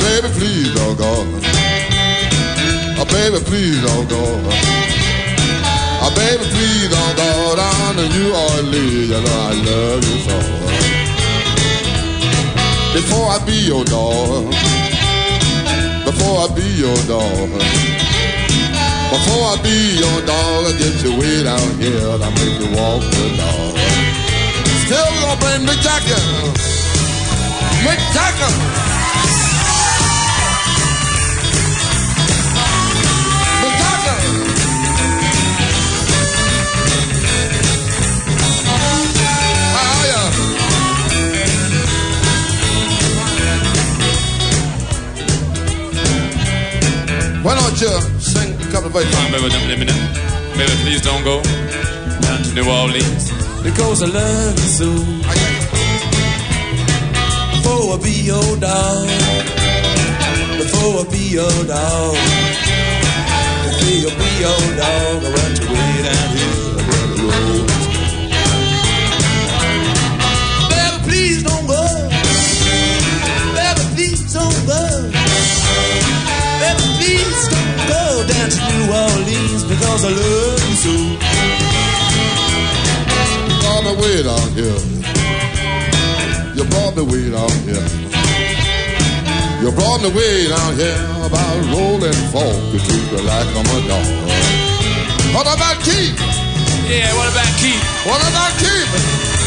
Baby, please don't go. Baby, please don't go. Oh, baby, please don't go down to New Orleans. You know I love you so. Before I be your dog, before I be your dog, before I be your dog, I get you way down here I make you walk the dog. Still gonna bring Mick Jagger. Mick Jagger. You uh, sing a couple of verses? Come on, baby, don't let me know. Baby, please don't go down to New Orleans. Because I love you so. Before I be your dog. Before I be your dog. Before I be your dog. I want you way down here go down to New Orleans because I love you so. You brought me way down here. You brought me way down here. You brought me way down here about rolling folk to treat me like I'm a dog. What about Keith? Yeah, what about Keith? What about Keith?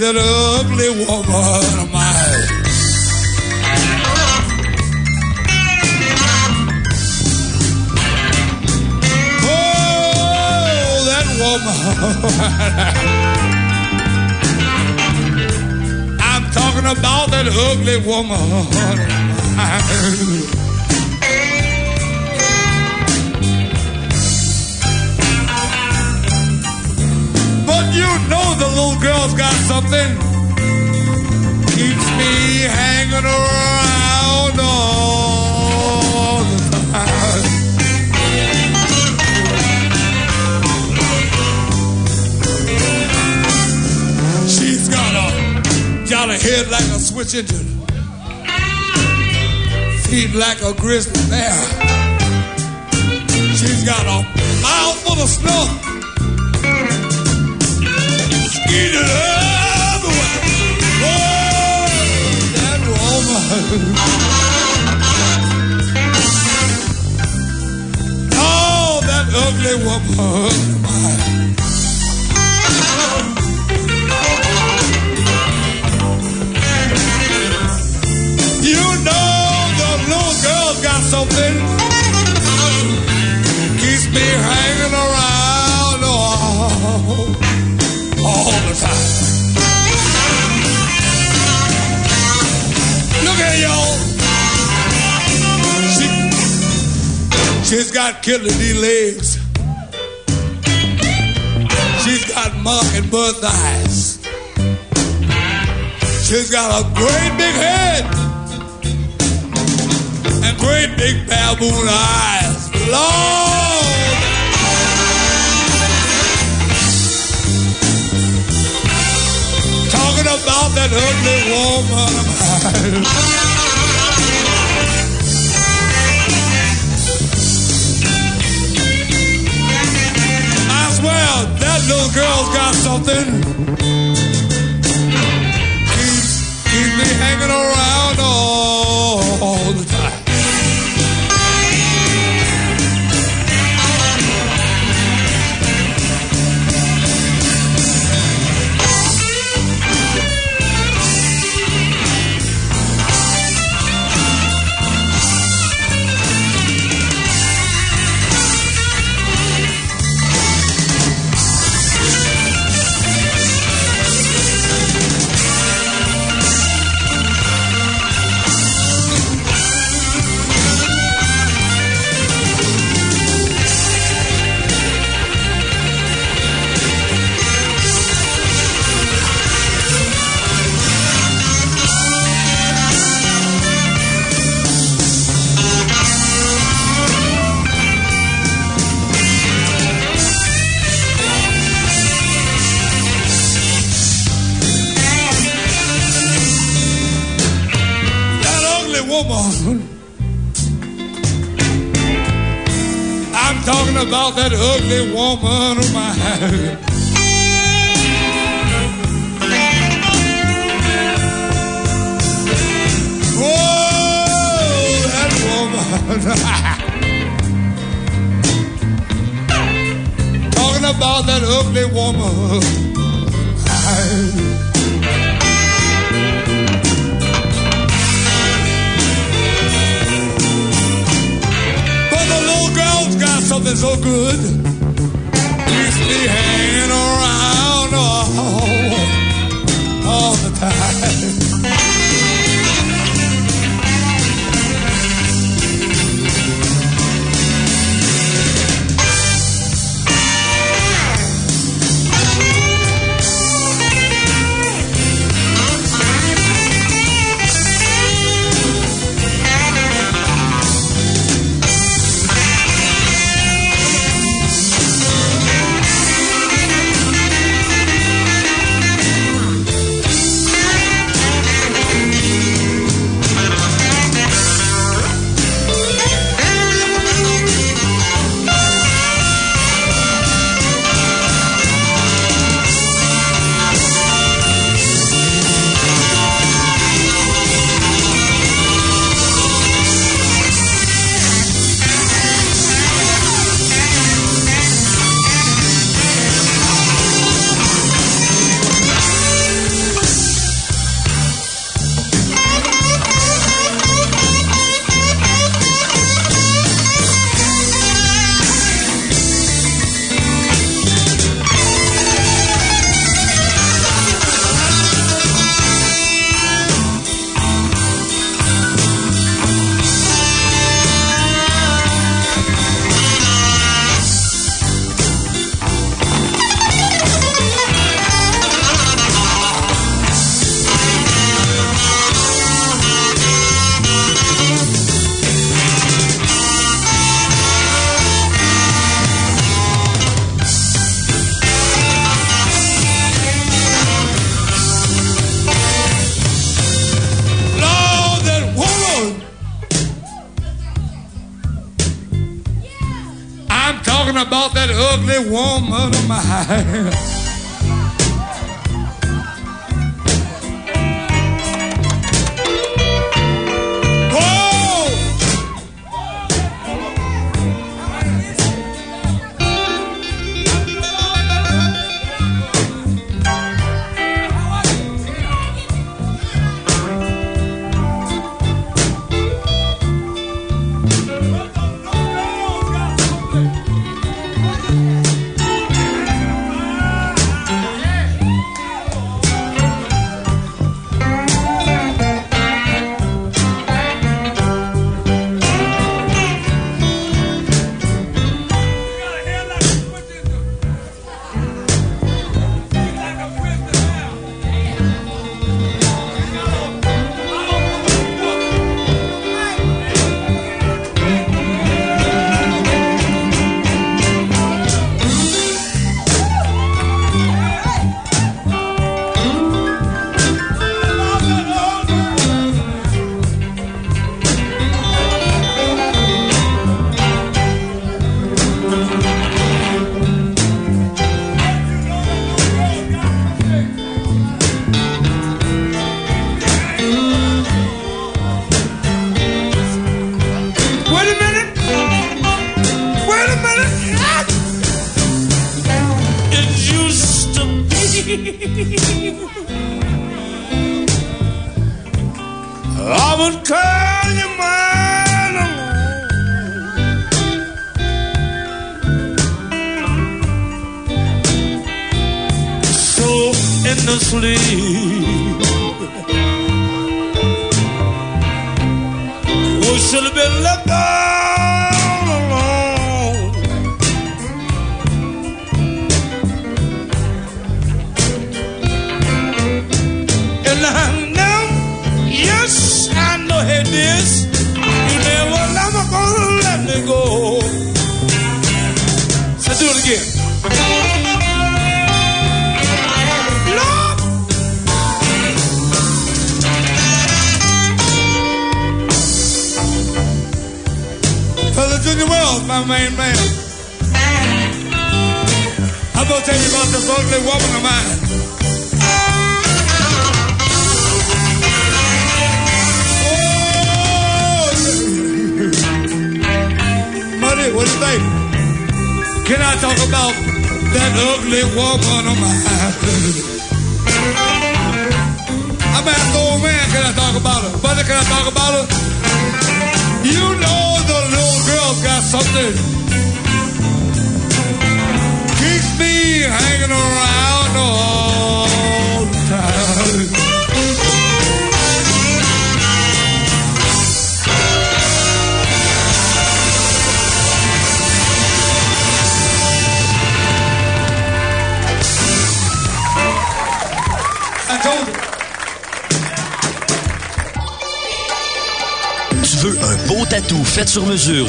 That ugly woman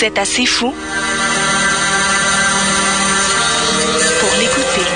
Vous êtes assez fou pour l'écouter.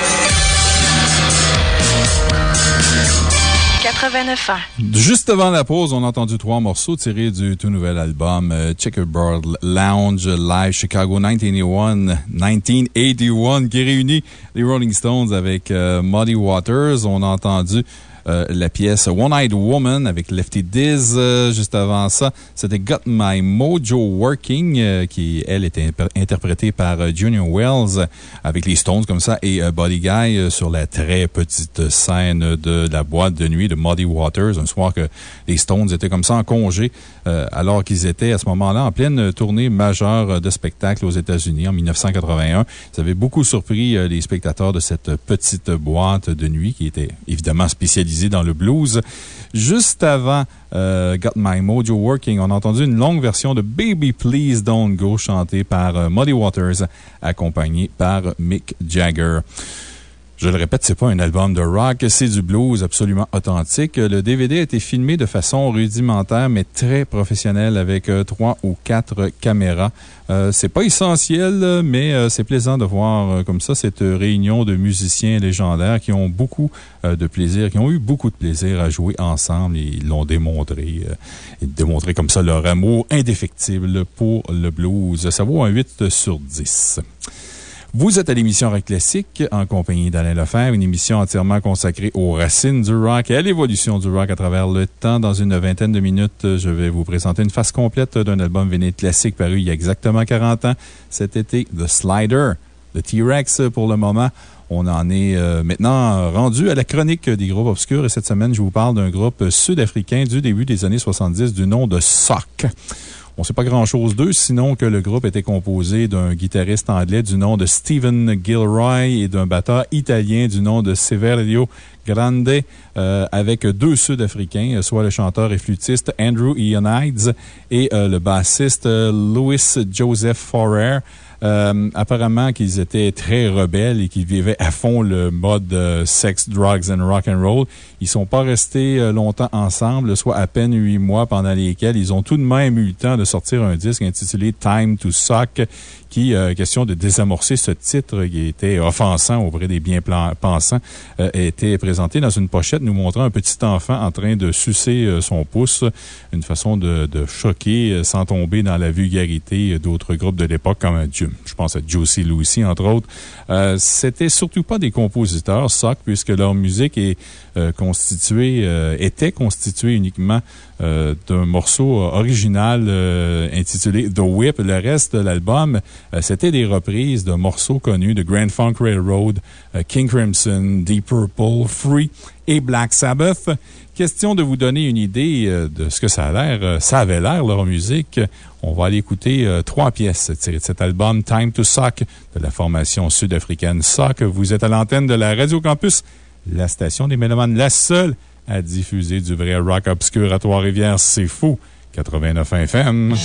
89 ans. Juste avant la pause, on a entendu trois morceaux tirés du tout nouvel album euh, Checkerboard Lounge Live Chicago 1981, 1981 qui réunit les Rolling Stones avec euh, Muddy Waters. On a entendu euh, la pièce One-Eyed Woman avec Lefty Diz. Euh, juste avant ça, c'était Got My Mojo Working, euh, qui, elle, était interprétée par Junior Wells avec les Stones comme ça et Buddy Guy sur la très petite scène de la boîte de nuit de Muddy Waters, un soir que les Stones étaient comme ça en congé, alors qu'ils étaient à ce moment-là en pleine tournée majeure de spectacle aux États-Unis en 1981. Ça avait beaucoup surpris les spectateurs de cette petite boîte de nuit qui était évidemment spécialisée dans le blues. Juste avant euh, Got My Mojo Working, on a entendu une longue version de Baby Please Don't Go chantée par euh, Muddy Waters, accompagnée par Mick Jagger. Je le répète, c'est pas un album de rock, c'est du blues absolument authentique. Le DVD a été filmé de façon rudimentaire, mais très professionnelle avec euh, trois ou quatre caméras. Euh, c'est pas essentiel, mais euh, c'est plaisant de voir comme ça cette réunion de musiciens légendaires qui ont beaucoup de plaisir, qui ont eu beaucoup de plaisir à jouer ensemble et ils l'ont démontré. et démontré comme ça leur amour indéfectible pour le blues. Ça vaut un 8 sur 10. Vous êtes à l'émission Rock Classique en compagnie d'Alain Lefebvre, une émission entièrement consacrée aux racines du rock et à l'évolution du rock à travers le temps. Dans une vingtaine de minutes, je vais vous présenter une face complète d'un album vinyle classique paru il y a exactement 40 ans. Cet été, The Slider, de T-Rex pour le moment. On en est euh, maintenant rendu à la chronique des groupes obscurs et cette semaine, je vous parle d'un groupe sud-africain du début des années 70 du nom de Sock. On ne sait pas grand-chose d'eux, sinon que le groupe était composé d'un guitariste anglais du nom de Stephen Gilroy et d'un batteur italien du nom de Severio Grande, euh, avec deux Sud-Africains, soit le chanteur et flûtiste Andrew Ionides et euh, le bassiste euh, Louis Joseph Forer. Euh, apparemment qu'ils étaient très rebelles et qu'ils vivaient à fond le mode euh, sex, drugs and rock and roll. Ils sont pas restés euh, longtemps ensemble, soit à peine huit mois pendant lesquels ils ont tout de même eu le temps de sortir un disque intitulé Time to Suck qui, question de désamorcer ce titre qui était offensant auprès des bien-pensants, était présenté dans une pochette nous montrant un petit enfant en train de sucer son pouce, une façon de, choquer sans tomber dans la vulgarité d'autres groupes de l'époque comme je pense à Josie Lucy, entre autres. Euh, C'était surtout pas des compositeurs, Sock, puisque leur musique est euh, constituée, euh, était constituée uniquement euh, d'un morceau original intitulé The Whip. Le reste de l'album, c'était des reprises de morceaux connus de Grand Funk Railroad, King Crimson, Deep Purple, Free et Black Sabbath. Question de vous donner une idée de ce que ça a l'air, ça avait l'air leur musique. On va aller écouter trois pièces tirées de cet album Time to Suck de la formation sud-africaine Sock. Vous êtes à l'antenne de la Radio Campus la station des Mélomanes, la seule à diffuser du vrai rock obscur à Trois-Rivières. C'est fou. 89 FM.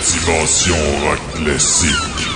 Dimension rock.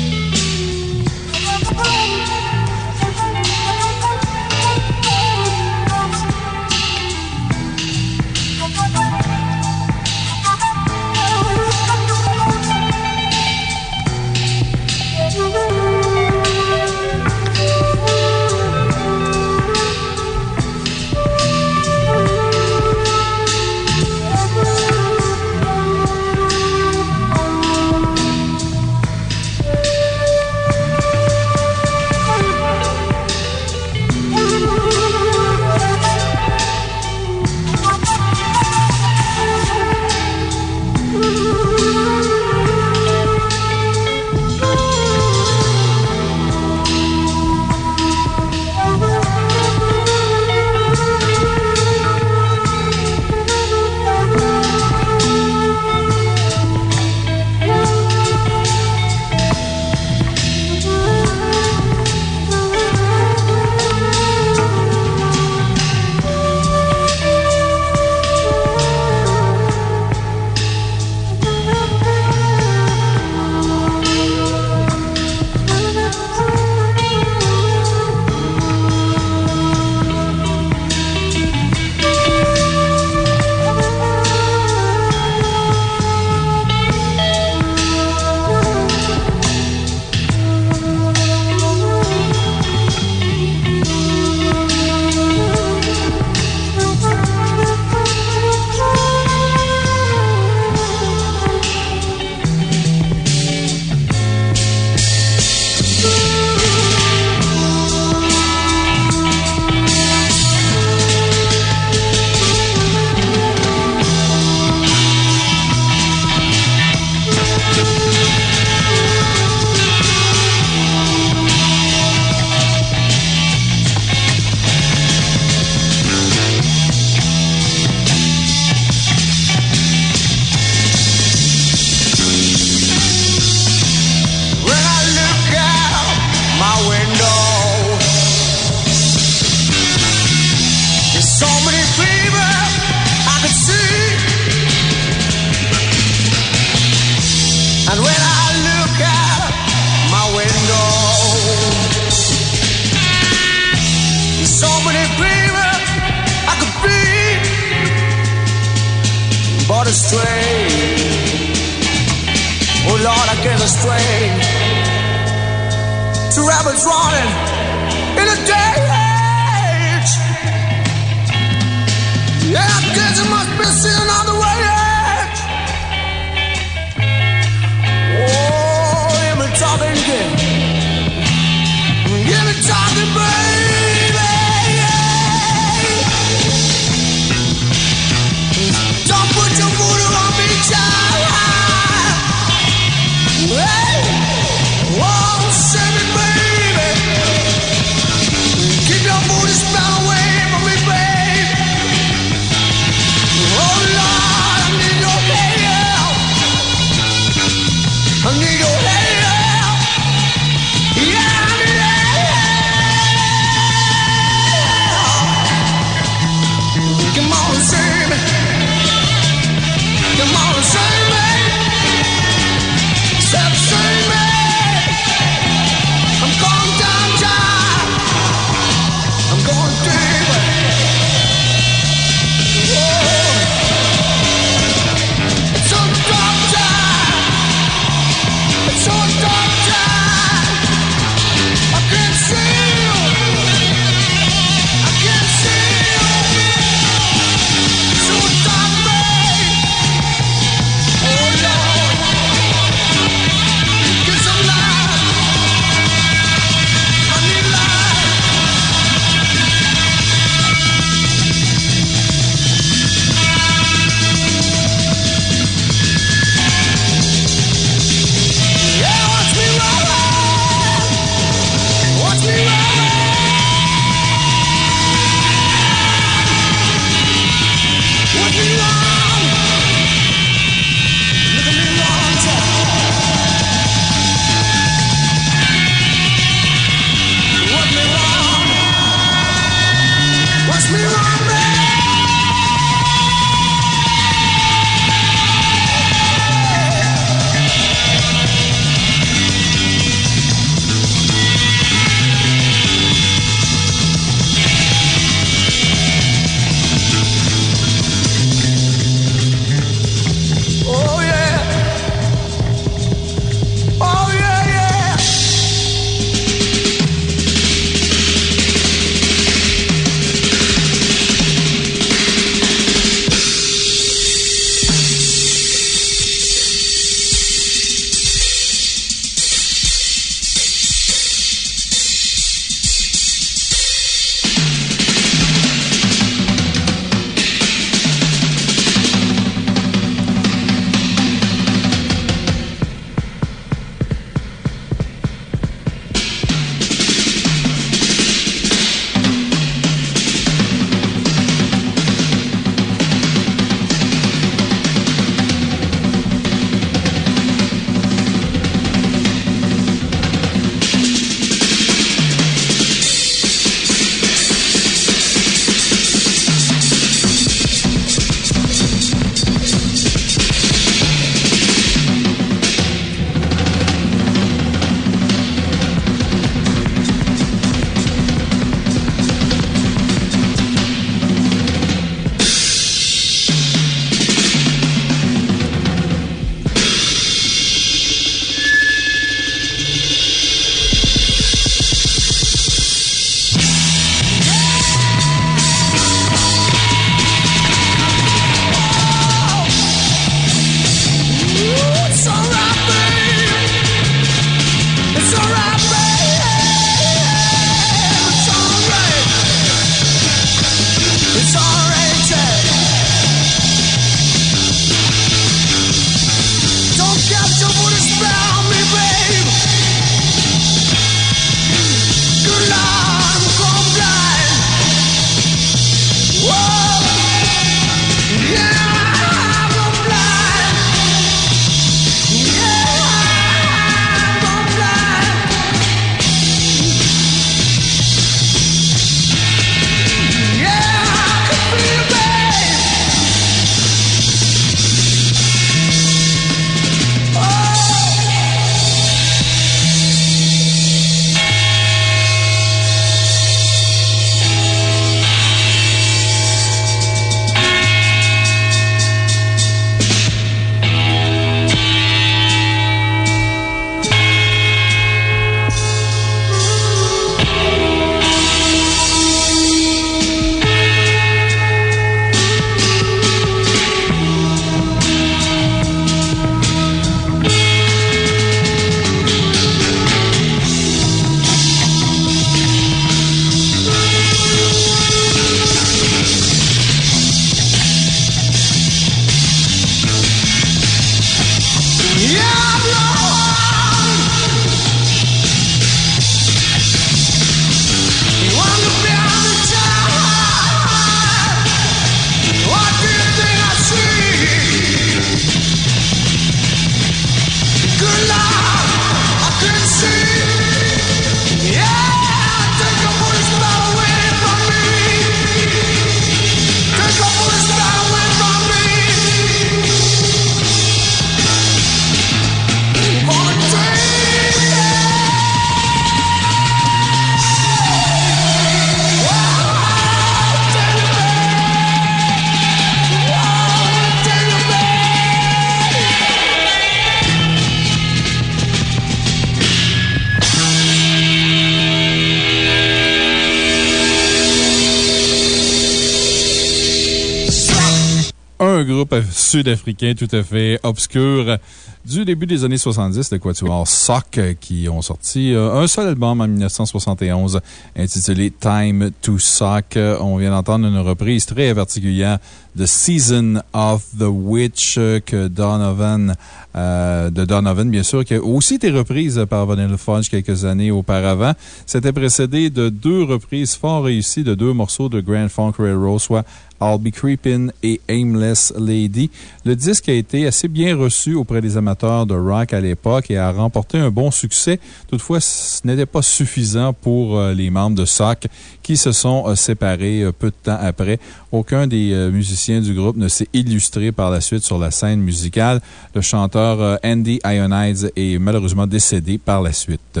Sud-africain tout à fait obscur du début des années 70, de Quatuor Sock, euh, qui ont sorti euh, un seul album en 1971 intitulé Time to Sock. Euh, On vient d'entendre une reprise très particulière de Season of the Witch que Donovan, de Donovan, bien sûr, qui a aussi été reprise par Vanilla Fudge quelques années auparavant. C'était précédé de deux reprises fort réussies de deux morceaux de Grand Funk Railroad, soit I'll Be Creepin' et Aimless Lady. Le disque a été assez bien reçu auprès des amateurs de rock à l'époque et a remporté un bon succès. Toutefois, ce n'était pas suffisant pour euh, les membres de SOC qui se sont euh, séparés euh, peu de temps après. Aucun des musiciens du groupe ne s'est illustré par la suite sur la scène musicale. Le chanteur Andy Ionides est malheureusement décédé par la suite.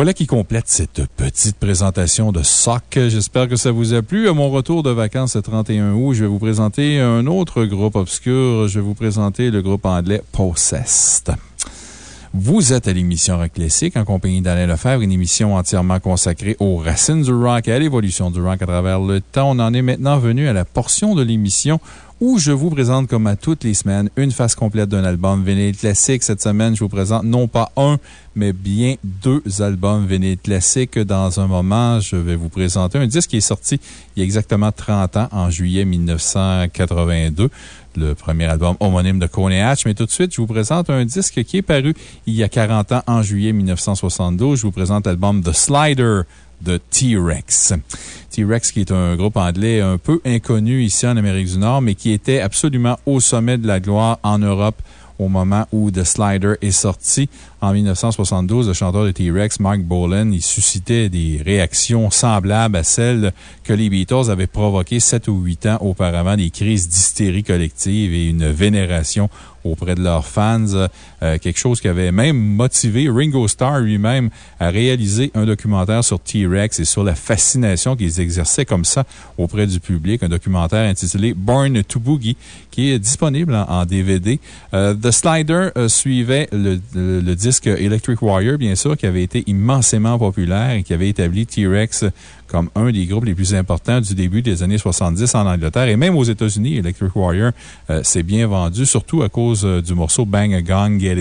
Voilà qui complète cette petite présentation de SOC. J'espère que ça vous a plu. À mon retour de vacances le 31 août, je vais vous présenter un autre groupe obscur. Je vais vous présenter le groupe anglais Possessed. Vous êtes à l'émission Rock Classique en compagnie d'Alain Lefebvre, une émission entièrement consacrée aux racines du rock et à l'évolution du rock à travers le temps. On en est maintenant venu à la portion de l'émission où je vous présente, comme à toutes les semaines, une phase complète d'un album vinyle classique. Cette semaine, je vous présente non pas un, mais bien deux albums vinyle classiques. Dans un moment, je vais vous présenter un disque qui est sorti il y a exactement 30 ans, en juillet 1982 le premier album homonyme de Coney Hatch. Mais tout de suite, je vous présente un disque qui est paru il y a 40 ans, en juillet 1972. Je vous présente l'album The Slider de T-Rex. T-Rex, qui est un groupe anglais un peu inconnu ici en Amérique du Nord, mais qui était absolument au sommet de la gloire en Europe au moment où The Slider est sorti. En 1972, le chanteur de T-Rex, Mark Bolan, il suscitait des réactions semblables à celles que les Beatles avaient provoquées sept ou huit ans auparavant, des crises d'hystérie collective et une vénération auprès de leurs fans. Euh, quelque chose qui avait même motivé Ringo Starr lui-même à réaliser un documentaire sur T-Rex et sur la fascination qu'ils exerçaient comme ça auprès du public. Un documentaire intitulé Born to Boogie qui est disponible en, DVD. Euh, The Slider euh, suivait le, le, le disque Electric Wire, bien sûr, qui avait été immensément populaire et qui avait établi T-Rex comme un des groupes les plus importants du début des années 70 en Angleterre et même aux États-Unis. Electric Warrior s'est bien vendu, surtout à cause euh, du morceau Bang a Gong, Get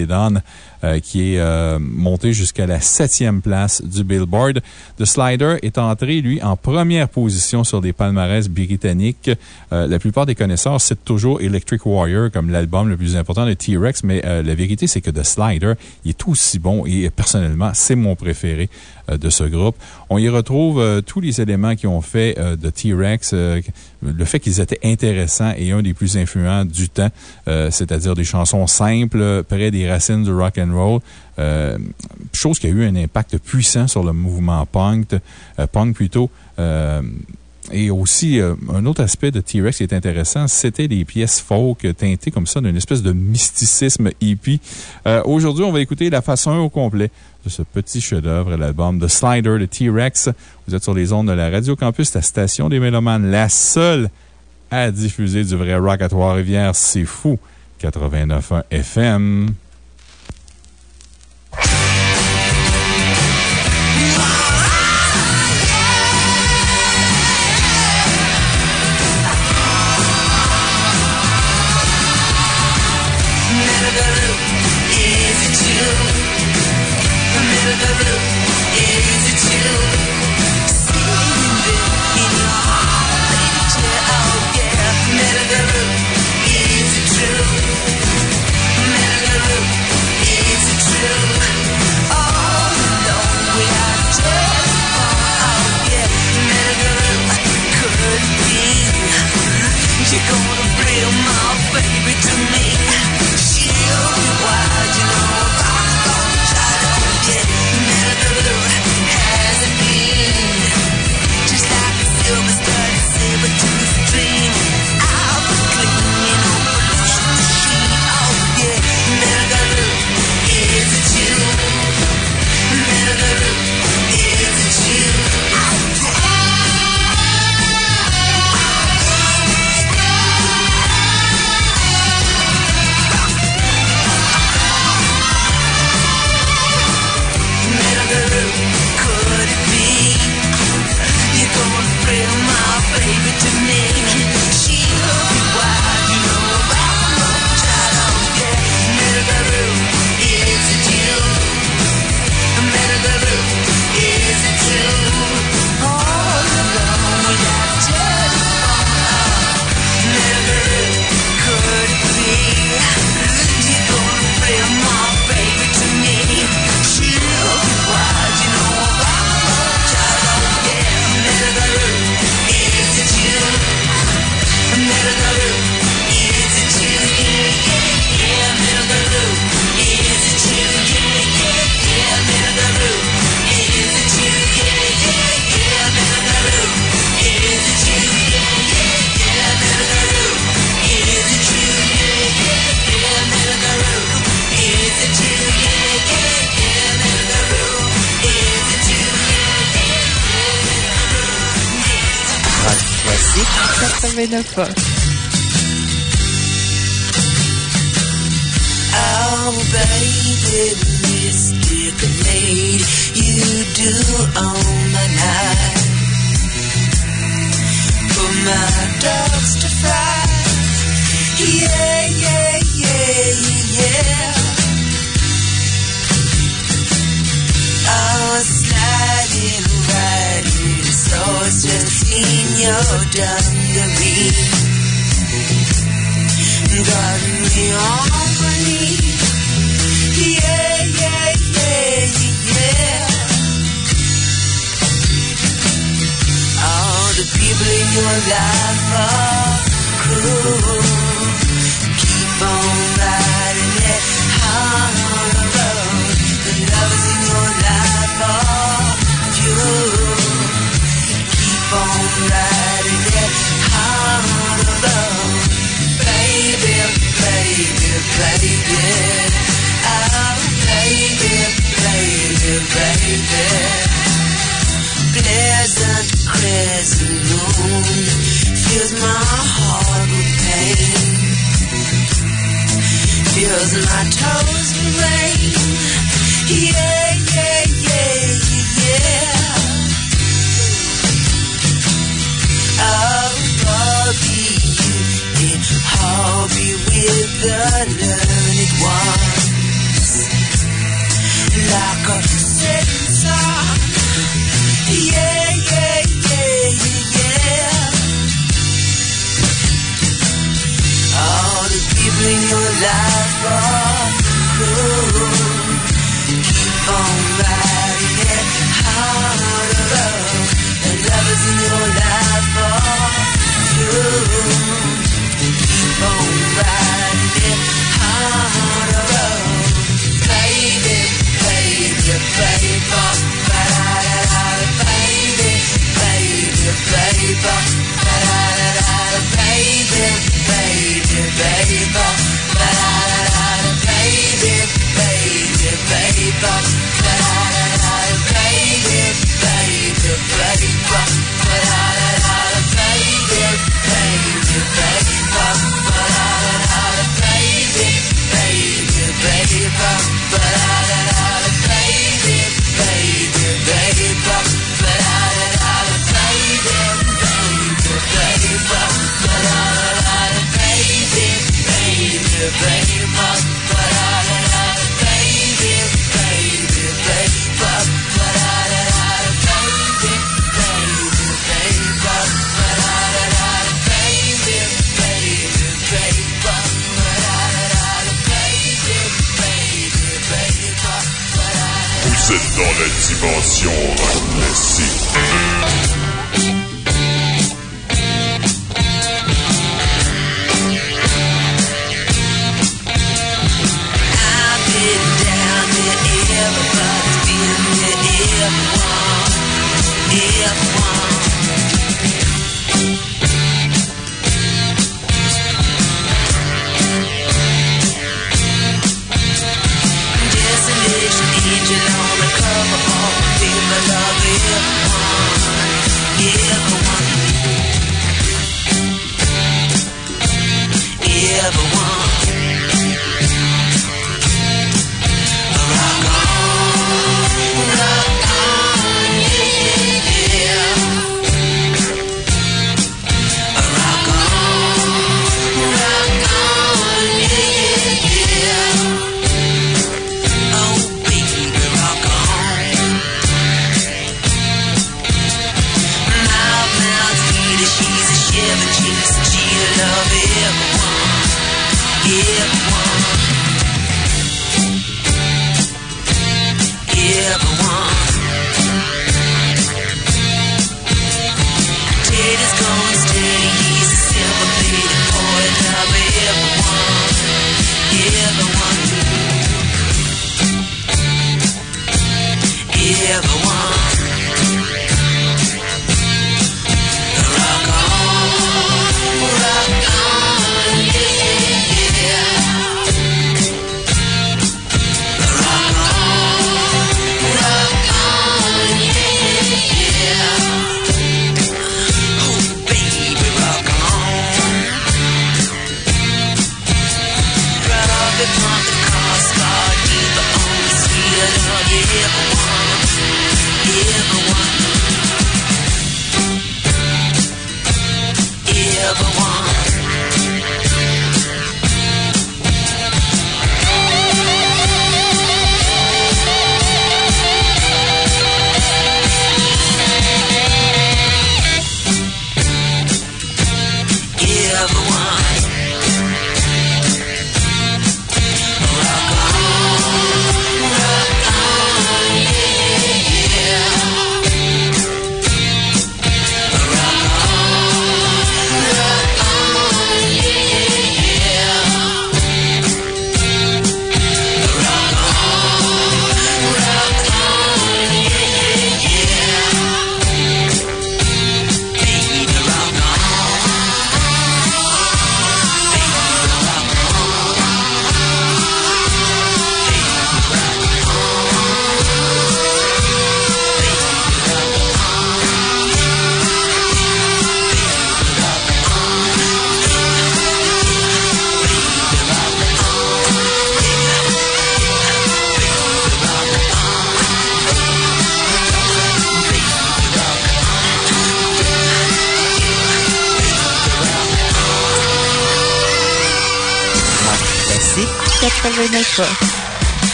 euh, qui est euh, monté jusqu'à la septième place du Billboard. The Slider est entré, lui, en première position sur des palmarès britanniques. La plupart des connaisseurs citent toujours Electric Warrior comme l'album le plus important de T-Rex, mais la vérité, c'est que The Slider, il est aussi bon et personnellement, c'est mon préféré de ce groupe. On y retrouve euh, tous les éléments qui ont fait euh, de T-Rex, euh, le fait qu'ils étaient intéressants et un des plus influents du temps, euh, c'est-à-dire des chansons simples, près des racines du rock and roll. Euh, chose qui a eu un impact puissant sur le mouvement punk, euh, punk plutôt. Euh, et aussi, euh, un autre aspect de T-Rex qui est intéressant, c'était des pièces folk teintées comme ça d'une espèce de mysticisme hippie. Euh, Aujourd'hui, on va écouter la façon au complet de ce petit chef-d'œuvre, l'album The Slider de T-Rex. Vous êtes sur les ondes de la Radio Campus, la station des Mélomanes, la seule à diffuser du vrai rock à Trois-Rivières. C'est fou. 89.1 FM.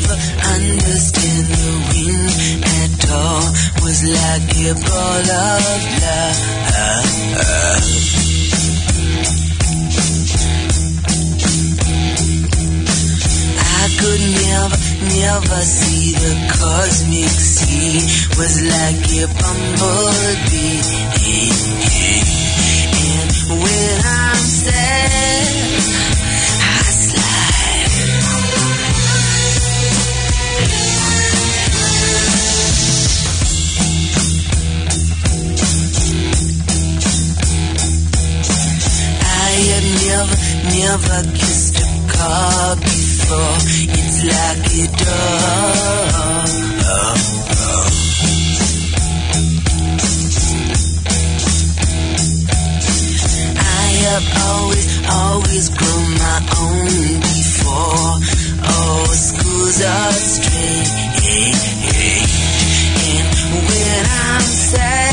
Never understand the wind at all. Was like a ball of love. I could never, never see the cosmic sea. Was like a bumblebee. And when I'm sad, never, kissed a car before. It's like a dog. I have always, always grown my own before. Oh, schools are straight. And when I'm sad,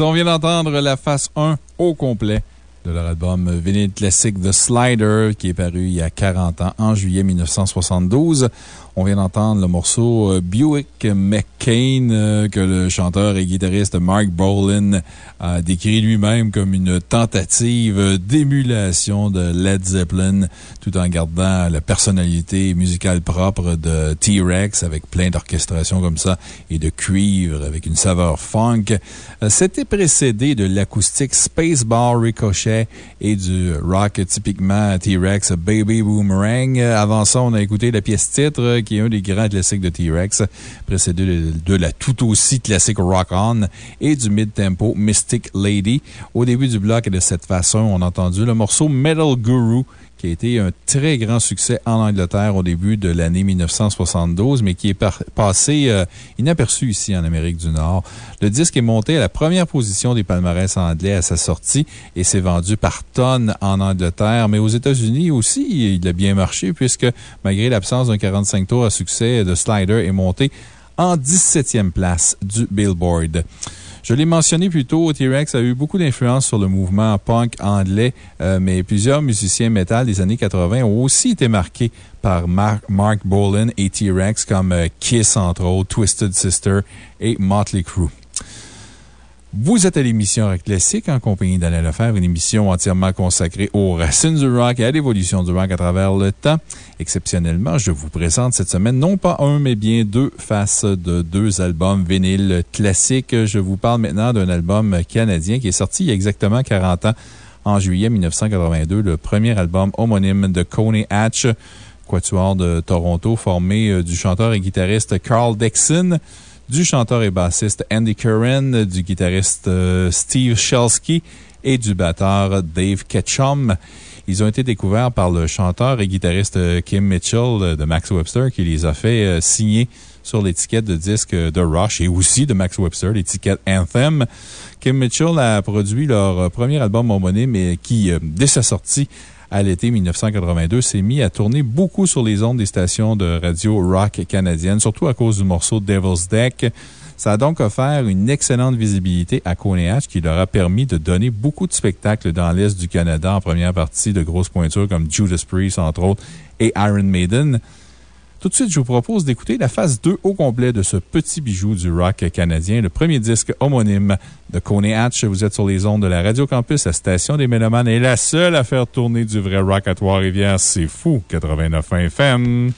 On vient d'entendre la face 1 au complet de leur album vinyle classique The Slider, qui est paru il y a 40 ans, en juillet 1972. On vient d'entendre le morceau euh, Buick McCain, euh, que le chanteur et guitariste Mark Bolan a décrit lui-même comme une tentative d'émulation de Led Zeppelin, tout en gardant la personnalité musicale propre de T-Rex, avec plein d'orchestrations comme ça, et de cuivre avec une saveur funk. Euh, C'était précédé de l'acoustique Spacebar Ricochet et du rock typiquement T-Rex Baby Boomerang. Avant ça, on a écouté la pièce titre, qui est un des grands classiques de T-Rex, précédé de, de la tout aussi classique Rock On et du mid-tempo Mystic Lady. Au début du bloc et de cette façon, on a entendu le morceau Metal Guru qui a été un très grand succès en Angleterre au début de l'année 1972, mais qui est passé euh, inaperçu ici en Amérique du Nord. Le disque est monté à la première position des palmarès anglais à sa sortie et s'est vendu par tonnes en Angleterre, mais aux États-Unis aussi, il a bien marché puisque malgré l'absence d'un 45 tours à succès de Slider est monté en 17e place du Billboard. Je l'ai mentionné plus tôt, T-Rex a eu beaucoup d'influence sur le mouvement punk anglais, euh, mais plusieurs musiciens metal des années 80 ont aussi été marqués par Mark, Mark Bolan et T-Rex, comme euh, Kiss, entre autres, Twisted Sister et Motley Crue. Vous êtes à l'émission Rock Classique en compagnie d'Alain Lefebvre, une émission entièrement consacrée aux racines du rock et à l'évolution du rock à travers le temps. Exceptionnellement, je vous présente cette semaine non pas un, mais bien deux faces de deux albums vinyles classiques. Je vous parle maintenant d'un album canadien qui est sorti il y a exactement 40 ans, en juillet 1982, le premier album homonyme de Coney Hatch, quatuor de Toronto, formé euh, du chanteur et guitariste Carl Dixon, du chanteur et bassiste Andy Curran, du guitariste euh, Steve Shelsky et du batteur Dave Ketchum. Ils ont été découverts par le chanteur et guitariste euh, Kim Mitchell euh, de Max Webster qui les a fait signer sur l'étiquette de disque de Rush et aussi de Max Webster, l'étiquette Anthem. Kim Mitchell a produit leur premier album homonyme mais qui, dès sa sortie, à l'été 1982, s'est mis à tourner beaucoup sur les ondes des stations de radio rock canadiennes, surtout à cause du morceau Devil's Deck. Ça a donc offert une excellente visibilité à Coney Hatch qui leur a permis de donner beaucoup de spectacles dans l'Est du Canada en première partie de grosses pointures comme Judas Priest, entre autres, et Iron Maiden. Tout de suite, je vous propose d'écouter la phase 2 au complet de ce petit bijou du rock canadien, le premier disque homonyme de Coney Hatch. Vous êtes sur les ondes de la Radio Campus, la station des Mélomanes est la seule à faire tourner du vrai rock à Trois-Rivières. C'est fou, 89 FM.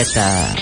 Jusqu'à 17h.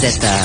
Jusqu'à 17h.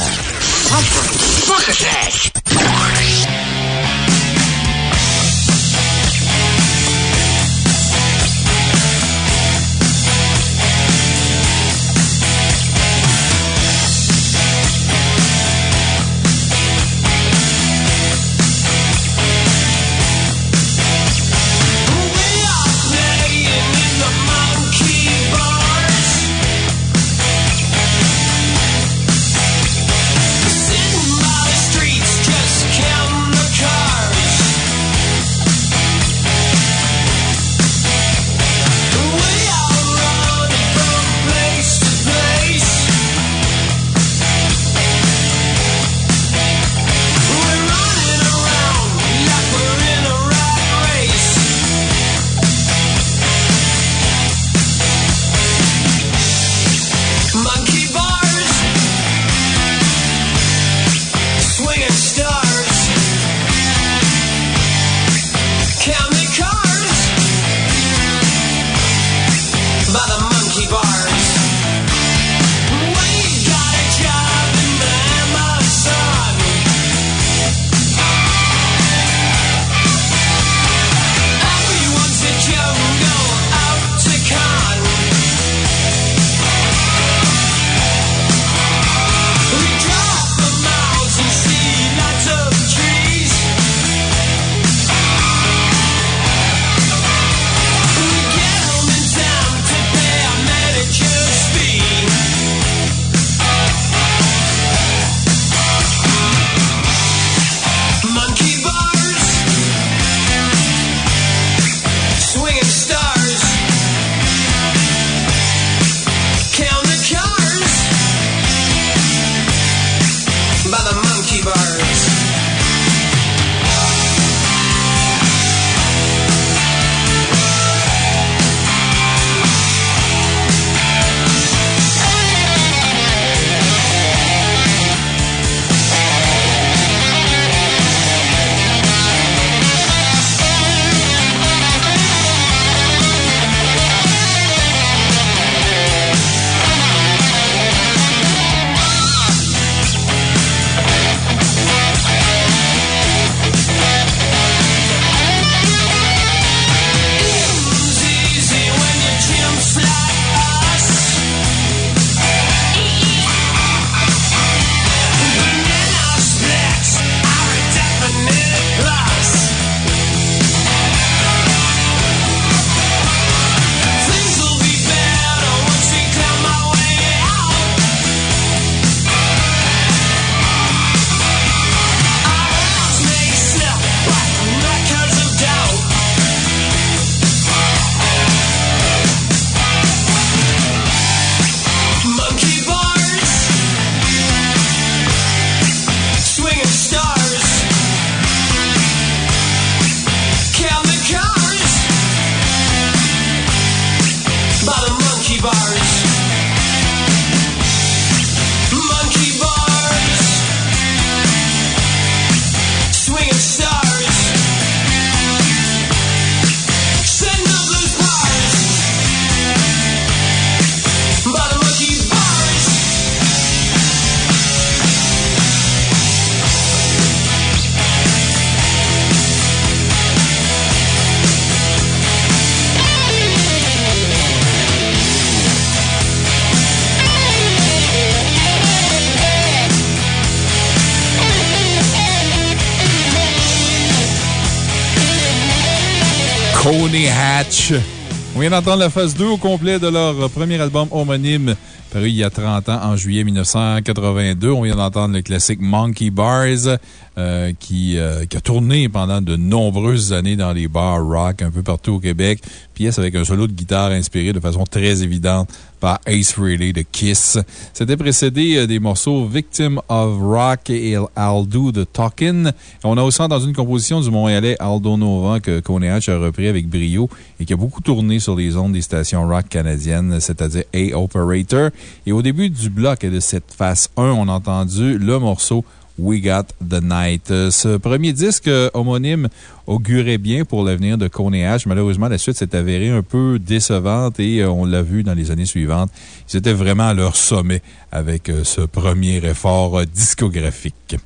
Vient d'entendre la phase 2 au complet de leur premier album homonyme, paru il y a 30 ans, en juillet 1982. On vient d'entendre le classique Monkey Bars, euh, qui, euh, qui a tourné pendant de nombreuses années dans les bars rock un peu partout au Québec. Pièce avec un solo de guitare inspiré de façon très évidente par Ace Frehley de Kiss. C'était précédé euh, des morceaux Victim of Rock et I'll Do the Talkin'. On a aussi entendu une composition du Montréalais Aldo Nova que Coney Hatch a repris avec brio et qui a beaucoup tourné sur les ondes des stations rock canadiennes, c'est-à-dire A Operator. Et au début du bloc et de cette phase 1, on a entendu le morceau We Got the Night. Euh, Ce premier disque euh, homonyme augurait bien pour l'avenir de Coney H. Malheureusement, la suite s'est avérée un peu décevante et euh, on l'a vu dans les années suivantes. Ils étaient vraiment à leur sommet avec ce premier effort discographique.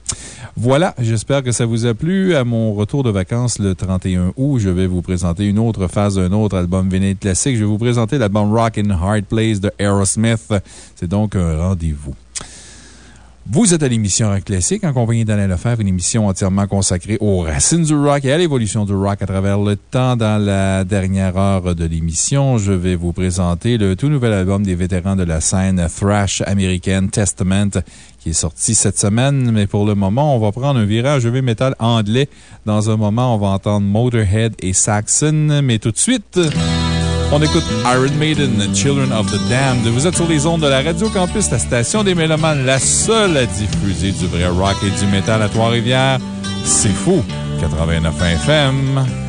Voilà, j'espère que ça vous a plu. À mon retour de vacances le 31 août, je vais vous présenter une autre phase d'un autre album vinyle classique. Je vais vous présenter l'album Rock Hard Place de Aerosmith. C'est donc un rendez-vous. Vous êtes à l'émission Rock Classique en compagnie d'Alain Lefebvre, une émission entièrement consacrée aux racines du rock et à l'évolution du rock à travers le temps. Dans la dernière heure de l'émission, je vais vous présenter le tout nouvel album des vétérans de la scène thrash américaine Testament qui est sorti cette semaine. Mais pour le moment, on va prendre un virage heavy metal anglais. Dans un moment, on va entendre Motorhead et Saxon. Mais tout de suite, on écoute Iron Maiden, Children of the Damned. Vous êtes sur les ondes de la Radio Campus, la station des Mélomanes, la seule à diffuser du vrai rock et du métal à Trois-Rivières. C'est fou! 89 FM.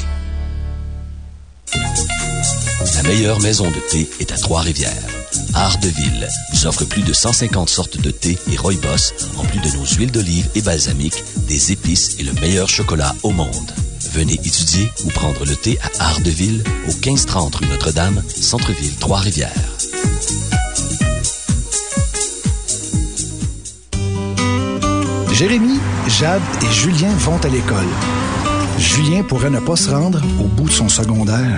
Meilleure maison de thé est à Trois-Rivières. Art de Ville vous offre plus de 150 sortes de thé et rooibos, en plus de nos huiles d'olive et balsamique, des épices et le meilleur chocolat au monde. Venez étudier ou prendre le thé à Art de Ville, au 1530 rue Notre-Dame, Centre-Ville, Trois-Rivières. Jérémy, Jade et Julien vont à l'école. Julien pourrait ne pas se rendre au bout de son secondaire.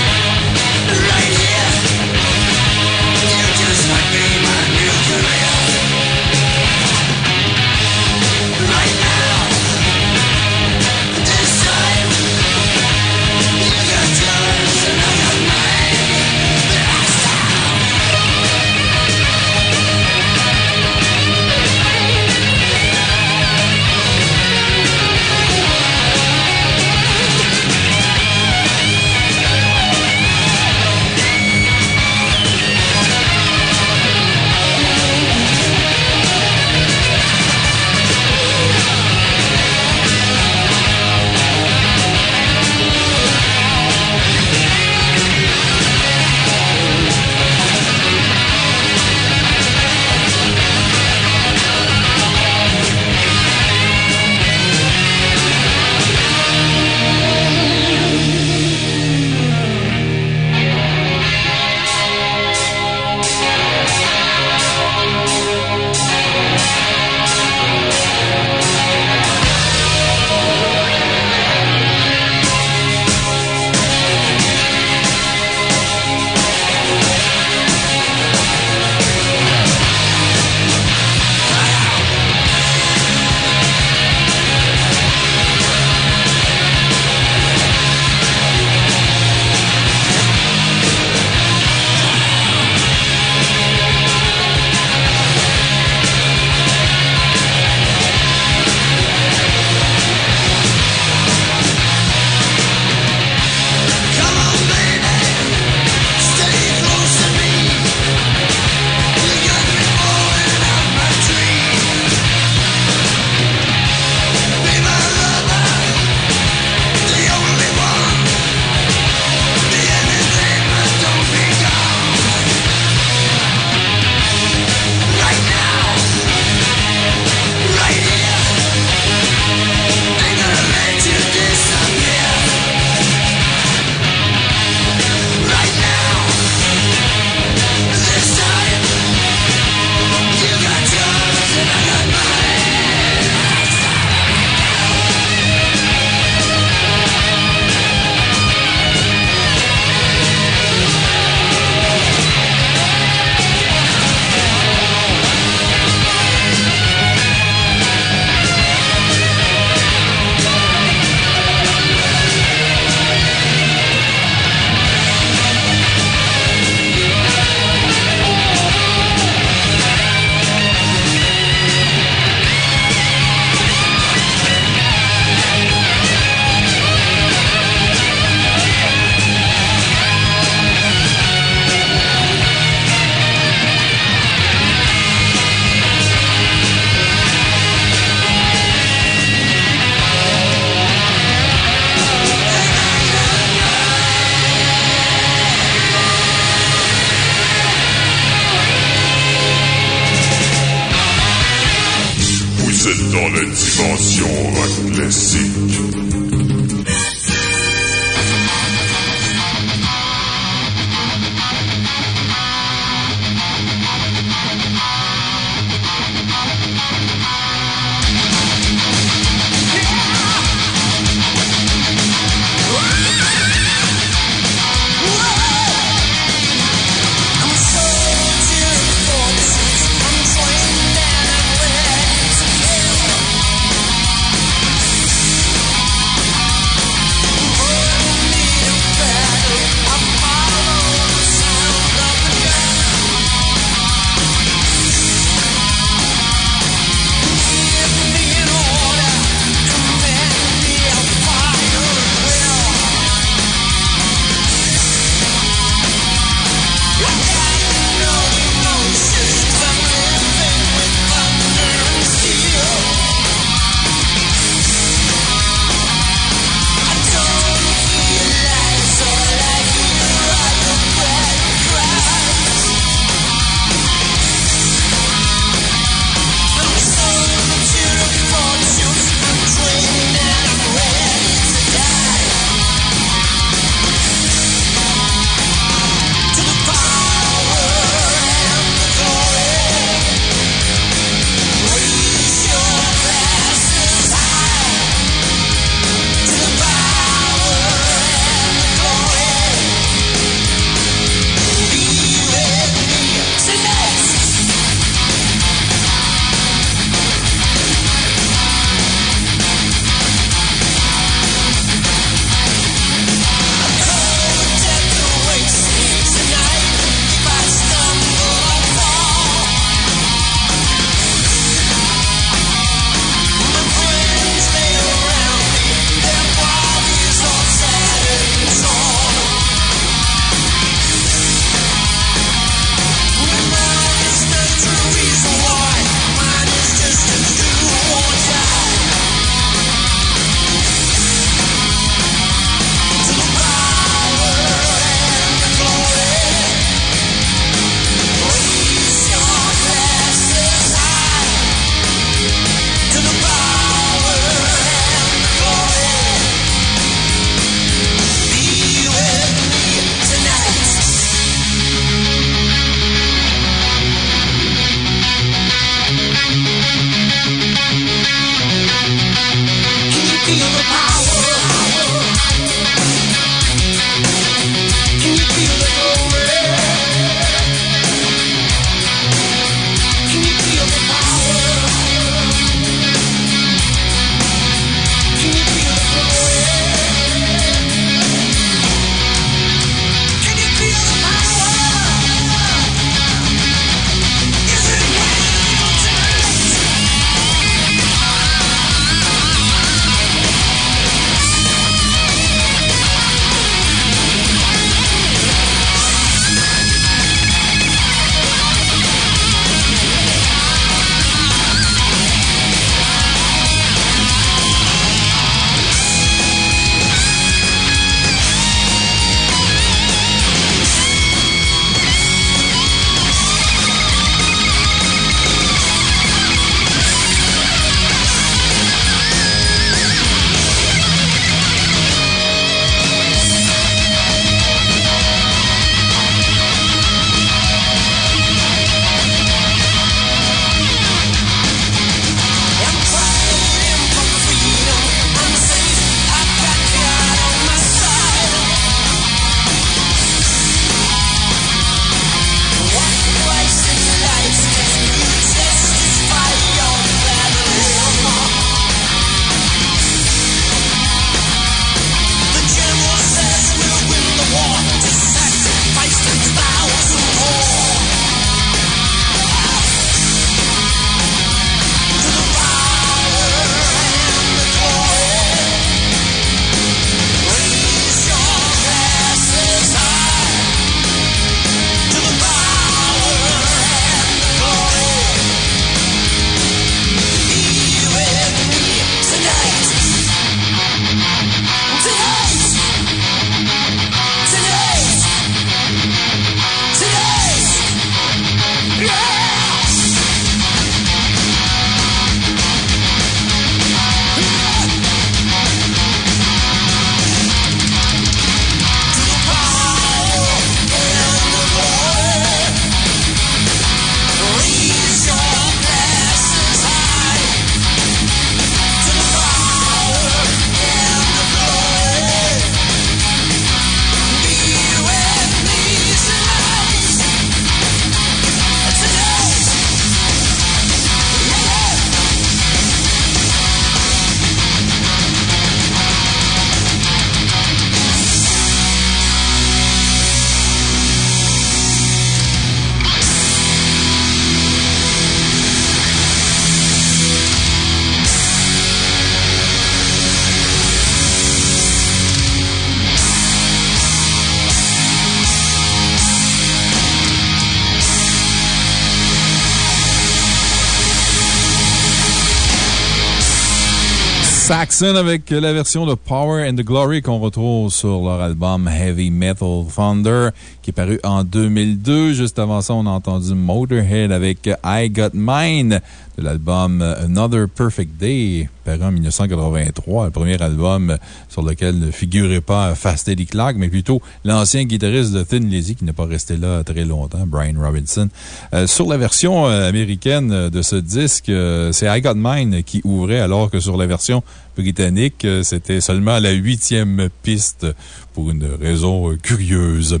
Avec la version de Power and the Glory qu'on retrouve sur leur album Heavy Metal Thunder qui est paru en 2002. Juste avant ça, on a entendu Motorhead avec I Got Mine l'album Another Perfect Day, paru en 1983, le premier album sur lequel ne figurait pas Fast Eddie Clark, mais plutôt l'ancien guitariste de Thin Lizzy qui n'est pas resté là très longtemps, Brian Robinson. Euh, sur la version euh, américaine de ce disque, euh, c'est I Got Mine qui ouvrait, alors que sur la version britannique, c'était seulement la huitième piste pour une raison curieuse.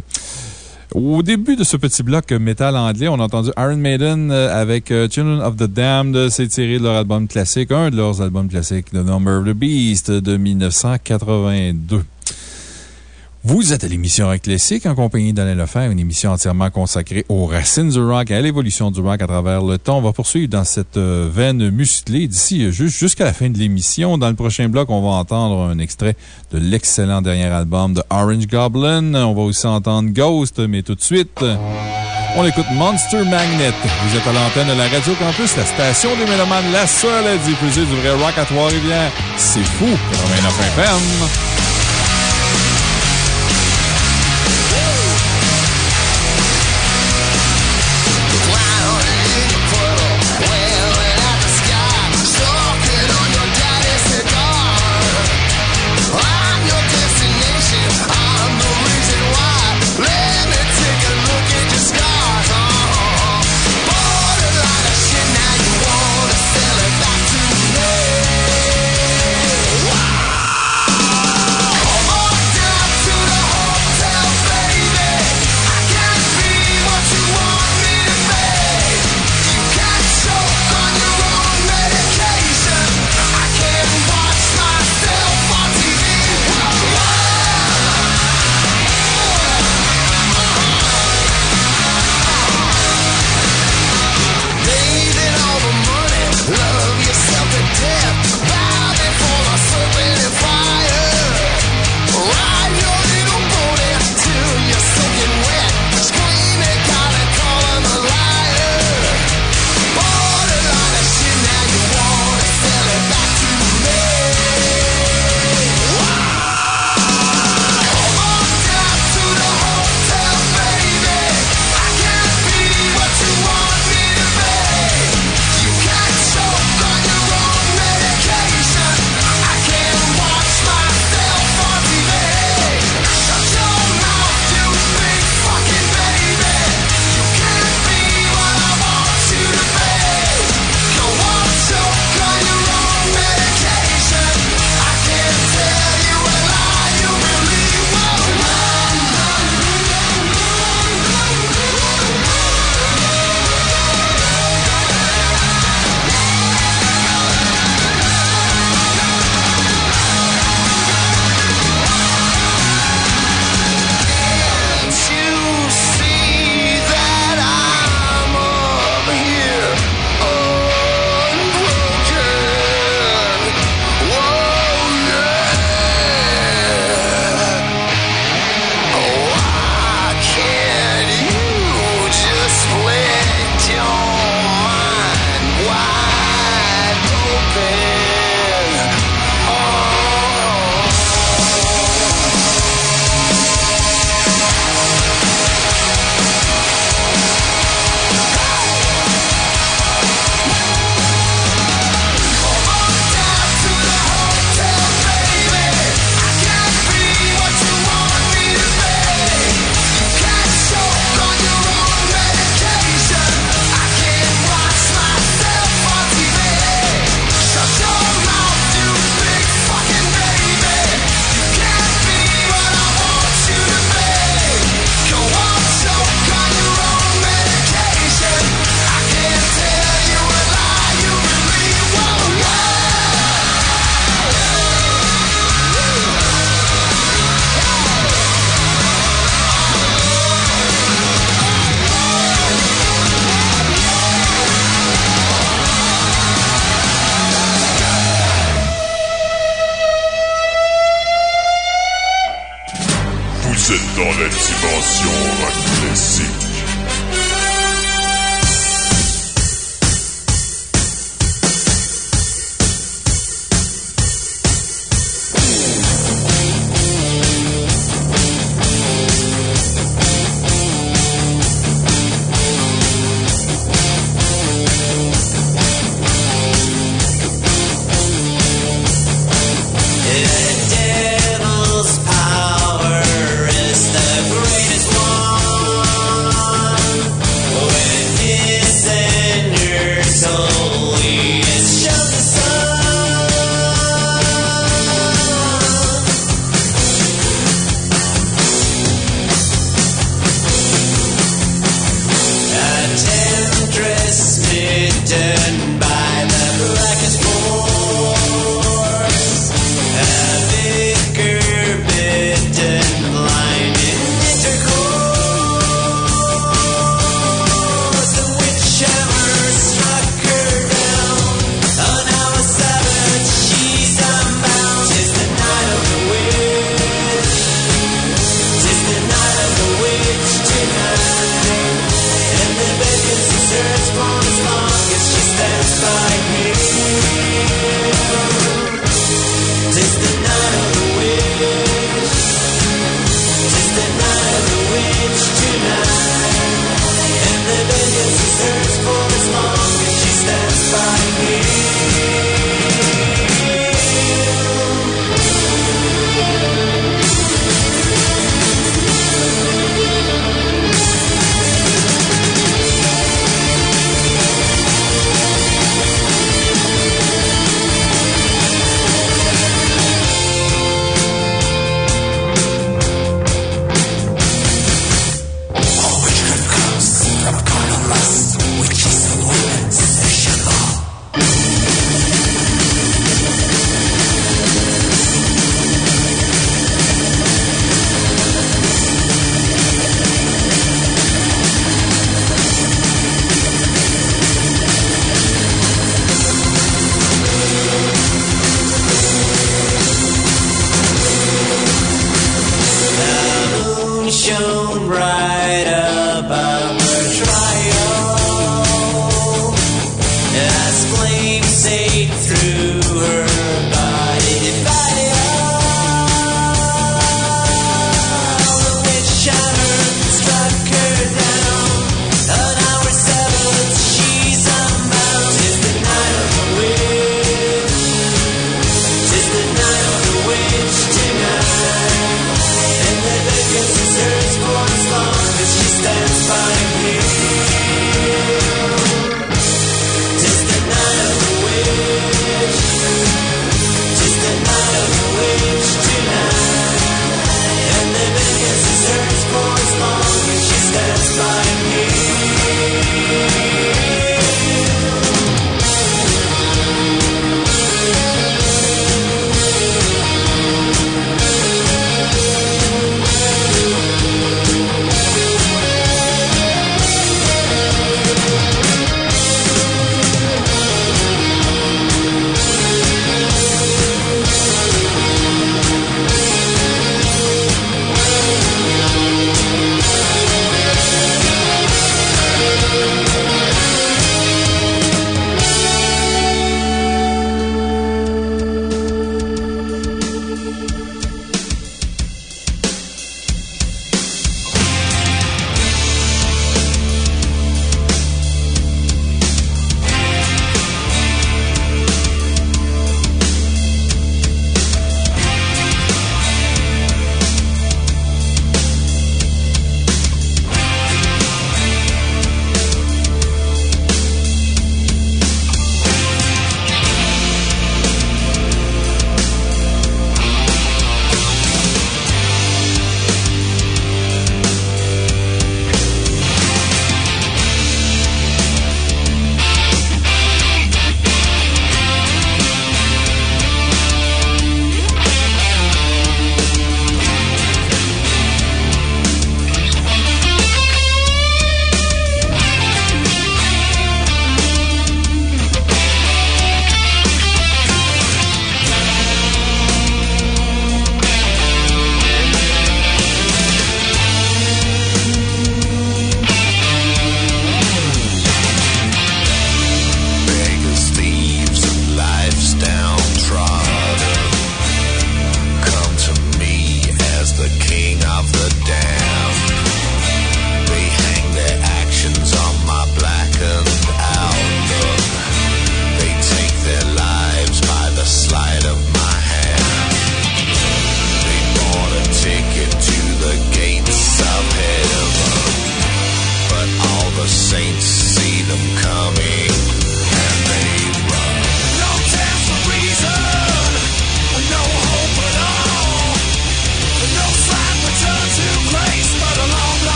Au début de ce petit bloc métal anglais, on a entendu Iron Maiden euh, avec euh, Children of the Damned. C'est tiré de leur album classique, un de leurs albums classiques, The Number of the Beast de 1982. Vous êtes à l'émission Rock Classique en compagnie d'Alain Lefebvre, une émission entièrement consacrée aux racines du rock et à l'évolution du rock à travers le temps. On va poursuivre dans cette euh, veine musclée d'ici euh, jusqu'à la fin de l'émission. Dans le prochain bloc, on va entendre un extrait de l'excellent dernier album de Orange Goblin. On va aussi entendre Ghost, mais tout de suite, on écoute Monster Magnet. Vous êtes à l'antenne de la Radio Campus, la station des Mélomanes, la seule à diffuser du vrai rock à Trois-Rivières. C'est fou, 89 FM.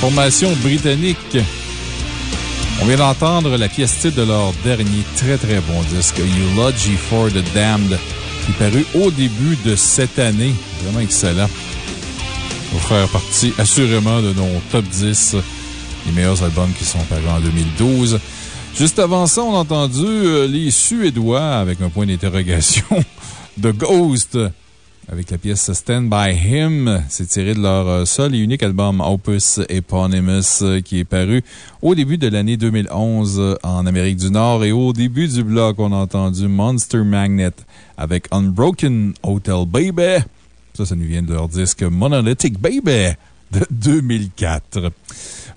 Formation britannique. On vient d'entendre la pièce titre de leur dernier très très bon disque, Eulogy for the Damned, qui est paru au début de cette année. Vraiment excellent. Va faire partie assurément de nos top 10 des meilleurs albums qui sont parus en 2012. Juste avant ça, on a entendu euh, les Suédois avec un point d'interrogation <laughs> de Ghost avec la pièce Stand By Him. C'est tiré de leur euh, seul et unique album Opus Eponymous euh, qui est paru au début de l'année 2011 euh, en Amérique du Nord. Et au début du bloc, on a entendu Monster Magnet avec Unbroken Hotel Baby. Ça, ça nous vient de leur disque Monolithic Baby de 2004.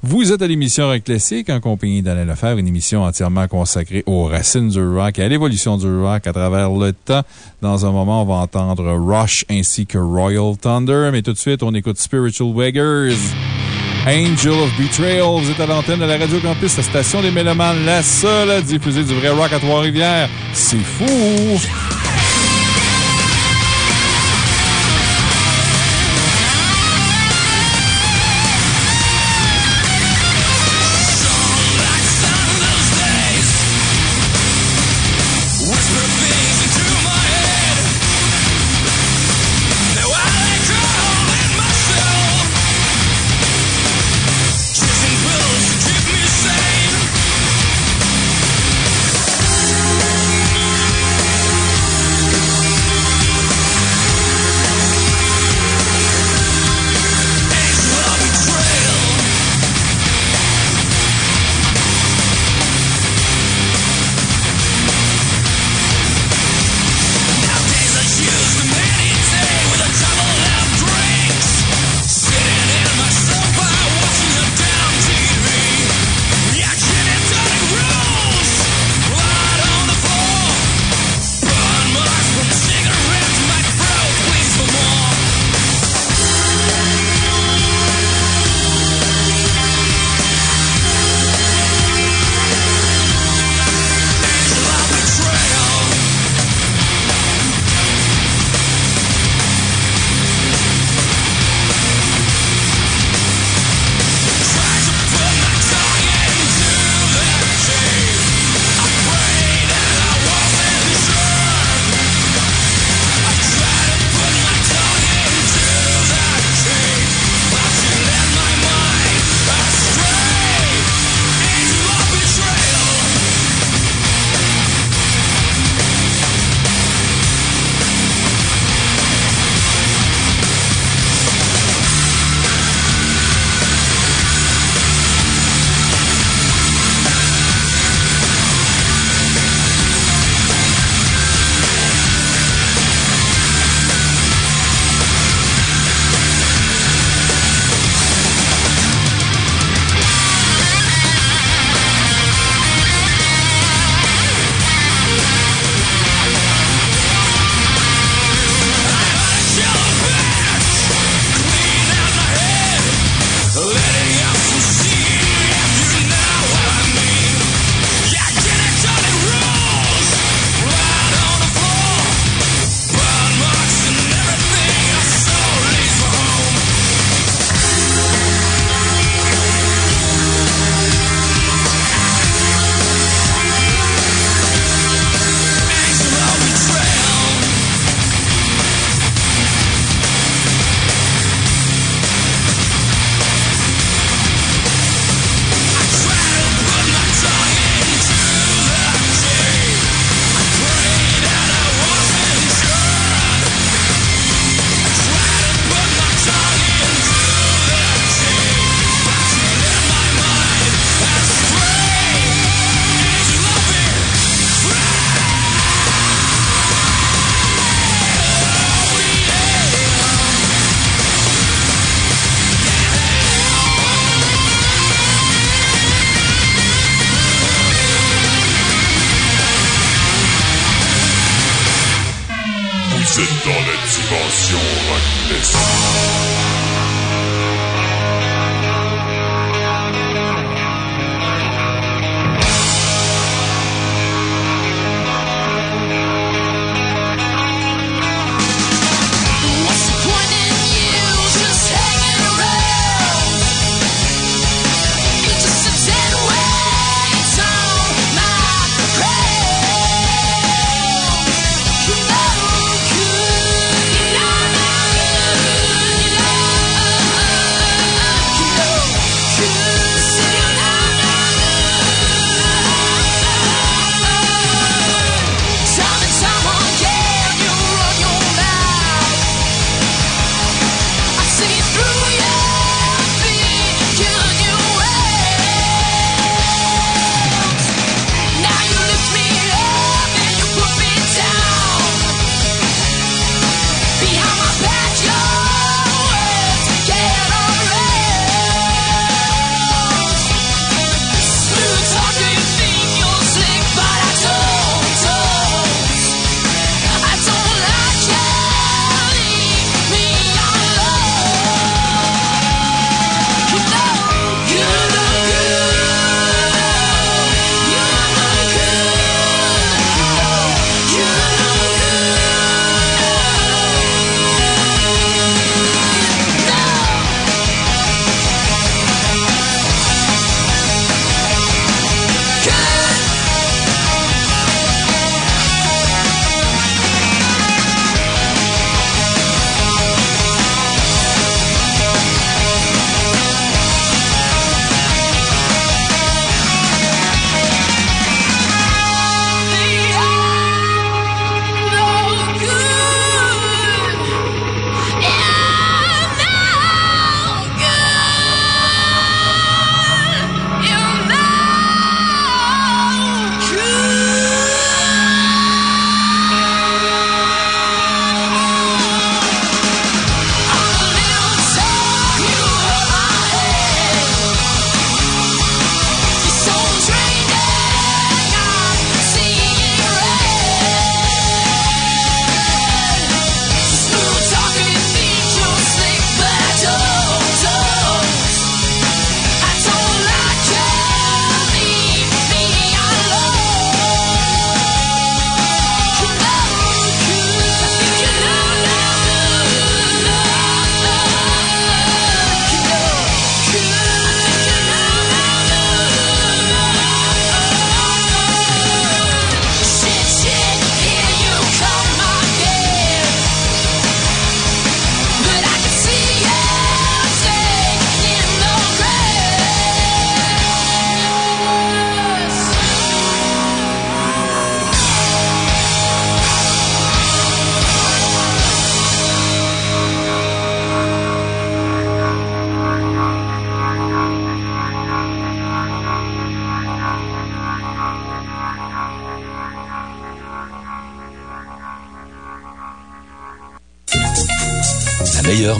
Vous êtes à l'émission Rock Classique en compagnie d'Alain Lefebvre, une émission entièrement consacrée aux racines du rock et à l'évolution du rock à travers le temps. Dans un moment, on va entendre Rush ainsi que Royal Thunder, mais tout de suite, on écoute Spiritual Beggars. Angel of Betrayal, vous êtes à l'antenne de la Radio Campus, la station des Mélomanes, la seule à diffuser du vrai rock à Trois-Rivières. C'est fou!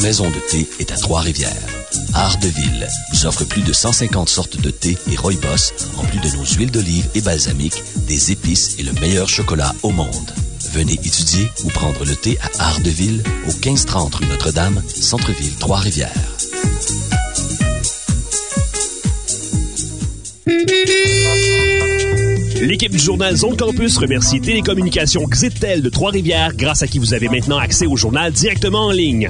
Maison de thé est à Trois-Rivières. Art de Ville vous offre plus de 150 sortes de thé et rooibos, en plus de nos huiles d'olive et balsamiques, des épices et le meilleur chocolat au monde. Venez étudier ou prendre le thé à Art de au 1530 rue Notre-Dame, Centre-Ville, Trois-Rivières. L'équipe du journal Zone Campus remercie Télécommunications Xitel de Trois-Rivières, grâce à qui vous avez maintenant accès au journal directement en ligne.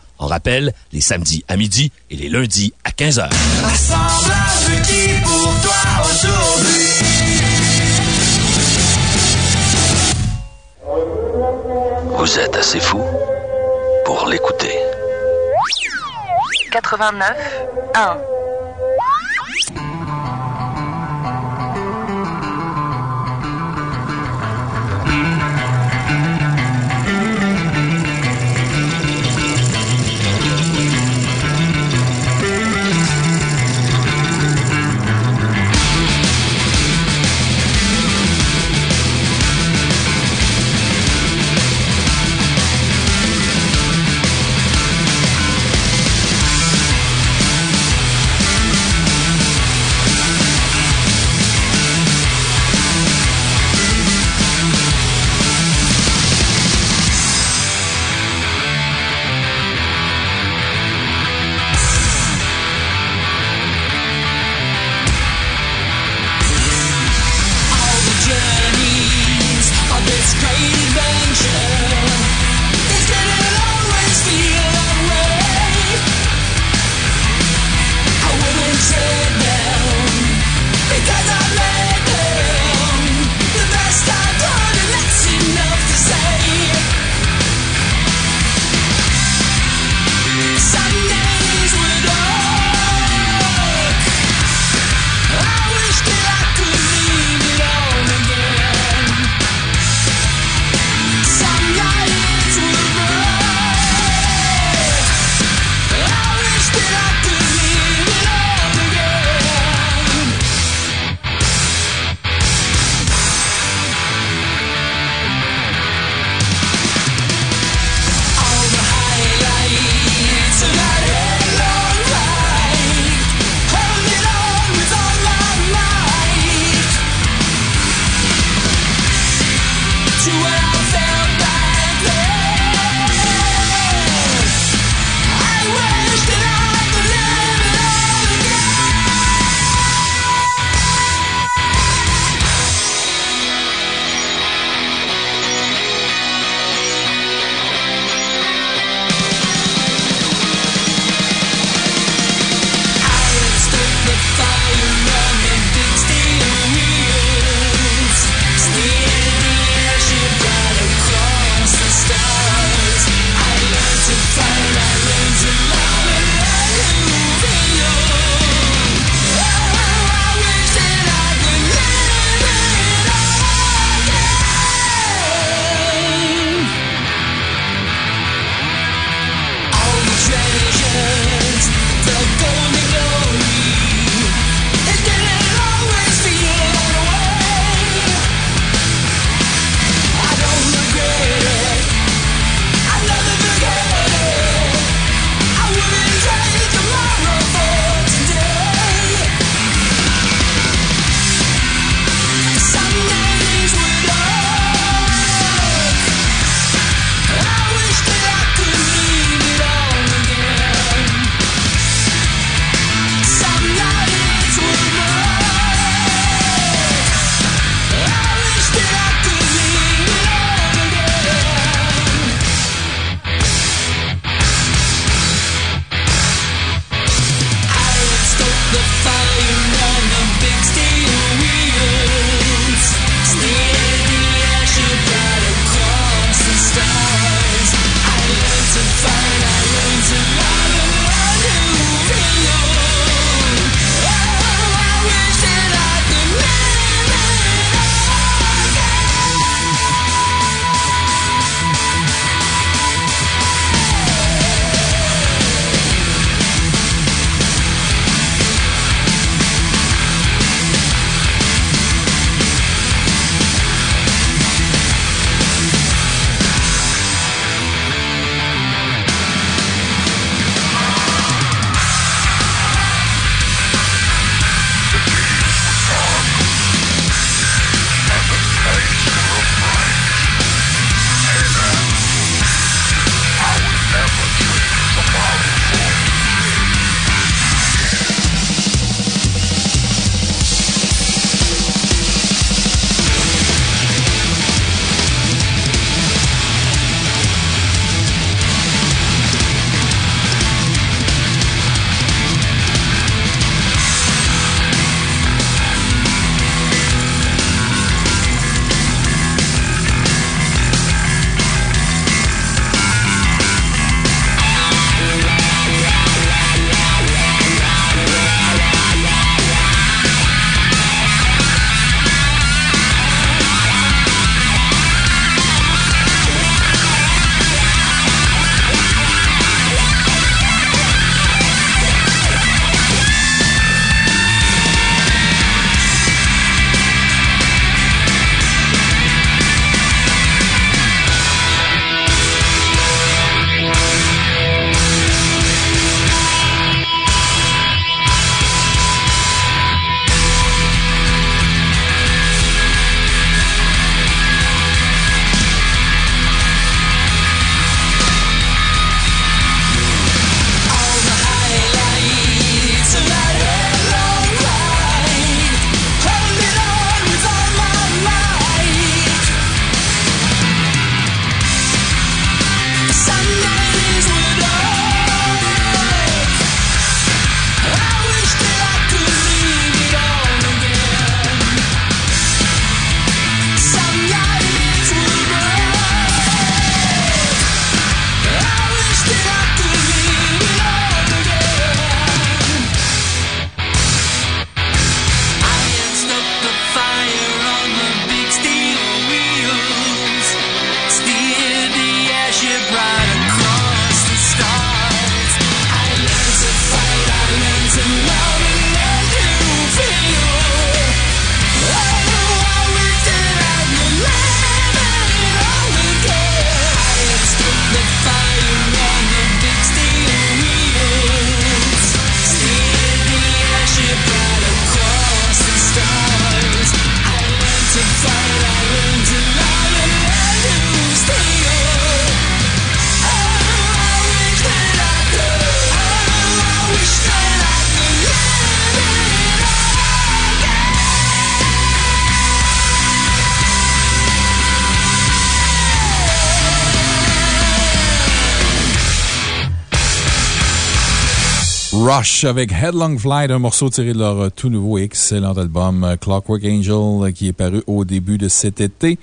En rappel, les samedis à midi et les lundis à 15h. Assemblage qui pour toi aujourd'hui? Vous êtes assez fou pour l'écouter. 89 1 Rush avec Headlong Flight, un morceau tiré de leur euh, tout nouveau excellent album euh, Clockwork Angel euh, qui est paru au début de cet été.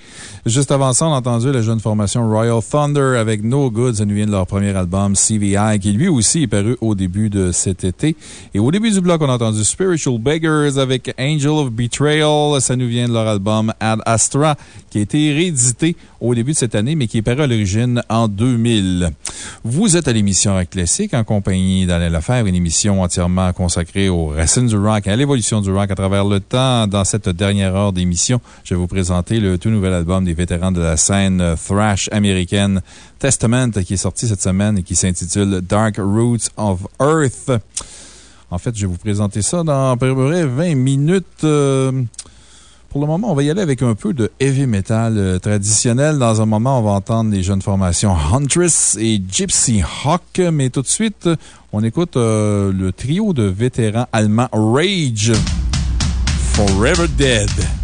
Juste avant ça, on a entendu la jeune formation Royal Thunder avec No Good. Ça nous vient de leur premier album CVI qui lui aussi est paru au début de cet été. Et au début du bloc, on a entendu Spiritual Beggars avec Angel of Betrayal. Ça nous vient de leur album Ad Astra qui a été réédité au début de cette année, mais qui est paru à l'origine en 2000. Vous êtes à l'émission Rock Classique en compagnie d'Alain Lefebvre, une émission entièrement consacrée aux racines du rock et à l'évolution du rock à travers le temps. Dans cette dernière heure d'émission, je vais vous présenter le tout nouvel album des vétérans de la scène thrash américaine Testament qui est sorti cette semaine et qui s'intitule Dark Roots of Earth. En fait, je vais vous présenter ça dans à peu près 20 minutes. euh, pour le moment, on va y aller avec un peu de heavy metal euh, traditionnel. Dans un moment, on va entendre les jeunes formations Huntress et Gypsy Hawk. Mais tout de suite, on écoute euh, le trio de vétérans allemands Rage Forever Dead.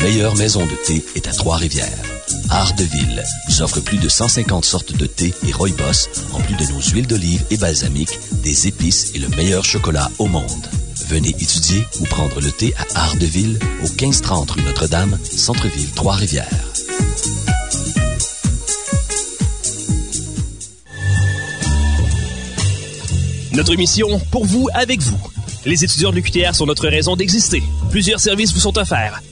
Meilleure maison de thé est à Trois-Rivières. Art de offre plus de 150 sortes de thé et rooibos, en plus de nos huiles d'olive et balsamique, des épices et le meilleur chocolat au monde. Venez étudier ou prendre le thé à Art au 1530 rue Notre-Dame, Centre-Ville, Trois-Rivières. Notre mission, pour vous, avec vous. Les étudiants de l'UQTR sont notre raison d'exister. Plusieurs services vous sont offerts.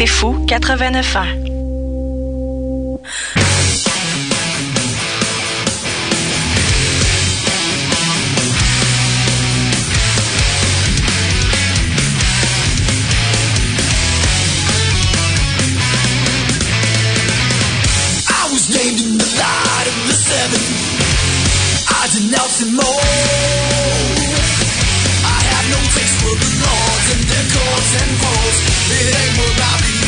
C'est fou 89 ans. I was named in the light of the seven. I denounce them all. And halls. It ain't what I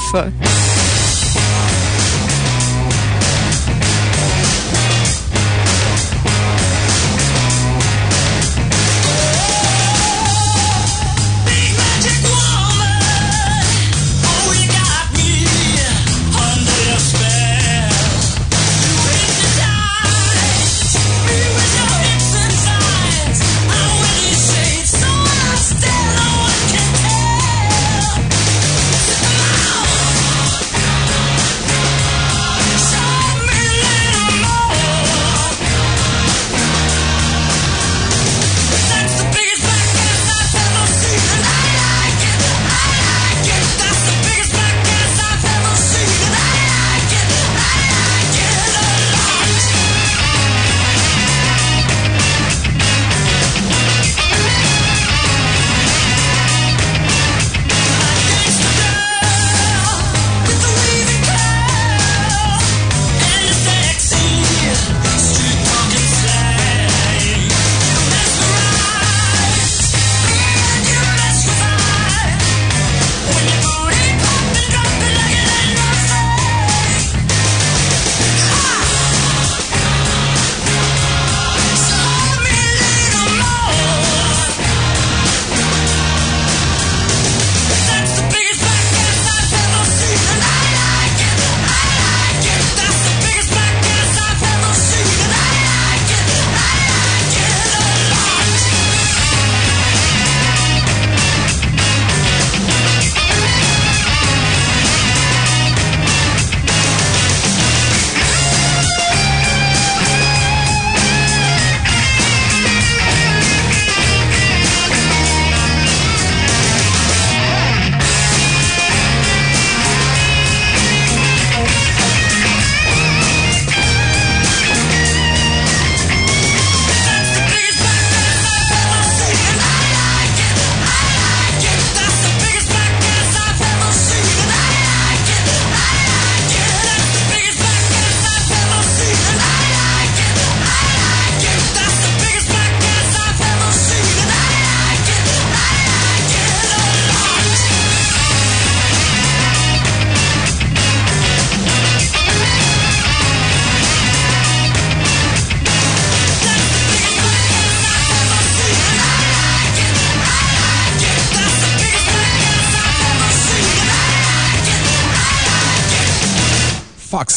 89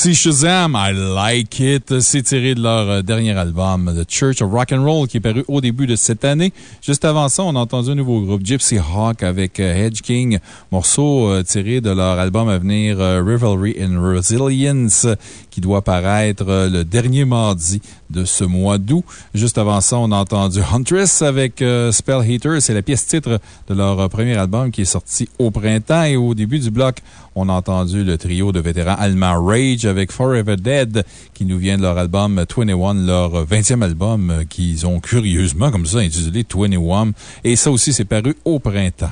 I Like It. C'est tiré de leur euh, dernier album, The Church of Rock and Roll, qui est paru au début de cette année. Juste avant ça, on a entendu un nouveau groupe, Gypsy Hawk, avec euh, Hedge King, morceau euh, tiré de leur album à venir, Rivalry and Resilience, qui doit paraître le dernier mardi de ce mois d'août. Juste avant ça, on a entendu Huntress avec euh, Spell. C'est la pièce titre de leur euh, premier album qui est sorti au printemps. Et au début du bloc, on a entendu le trio de vétérans allemands Rage avec Forever Dead, qui nous vient de leur album 21, leur 20e album euh, qu'ils ont curieusement, comme ça, intitulé 21. Et ça aussi, c'est paru au printemps.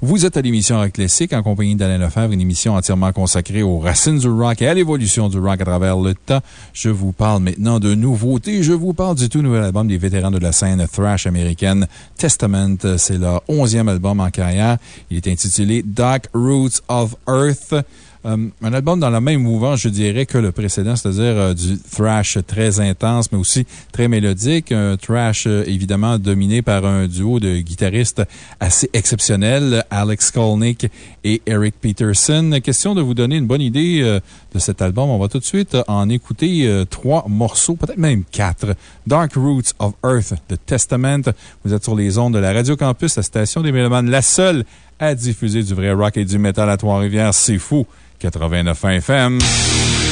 Vous êtes à l'émission Rock Classique en compagnie d'Alain Lefebvre, une émission entièrement consacrée aux racines du rock et à l'évolution du rock à travers le temps. Je vous parle maintenant de nouveautés. Je vous parle du tout nouvel album des vétérans de la scène thrash américaine, Testament. C'est leur onzième album en carrière. Il est intitulé Dark Roots of Earth. Euh, un album dans la même mouvance, je dirais, que le précédent, c'est-à-dire euh, du thrash très intense, mais aussi très mélodique. Un thrash, euh, évidemment, dominé par un duo de guitaristes assez exceptionnels, Alex Skolnick et Eric Peterson. Question de vous donner une bonne idée de cet album. On va tout de suite en écouter trois morceaux, peut-être même quatre. Dark Roots of Earth, The Testament. Vous êtes sur les ondes de la Radio Campus, la station des Mélomanes, la seule à diffuser du vrai rock et du métal à Trois-Rivières. C'est fou. 89 FM.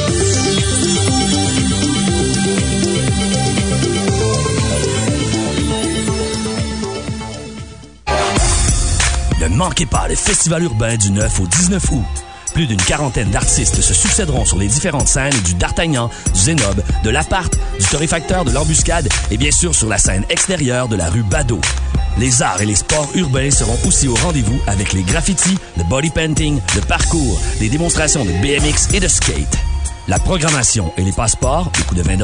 Manquez pas le Festival urbain du 9 au 19 août. Plus d'une quarantaine d'artistes se succéderont sur les différentes scènes du D'Artagnan, du Zénob, de l'Appart, du Torréfacteur de l'Embuscade et bien sûr sur la scène extérieure de la rue Badeau. Les arts et les sports urbains seront aussi au rendez-vous avec les graffitis, le body painting, le parcours, les démonstrations de BMX et de skate. La programmation et les passeports, au coût de 20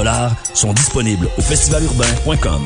sont disponibles au festivalurbain.com.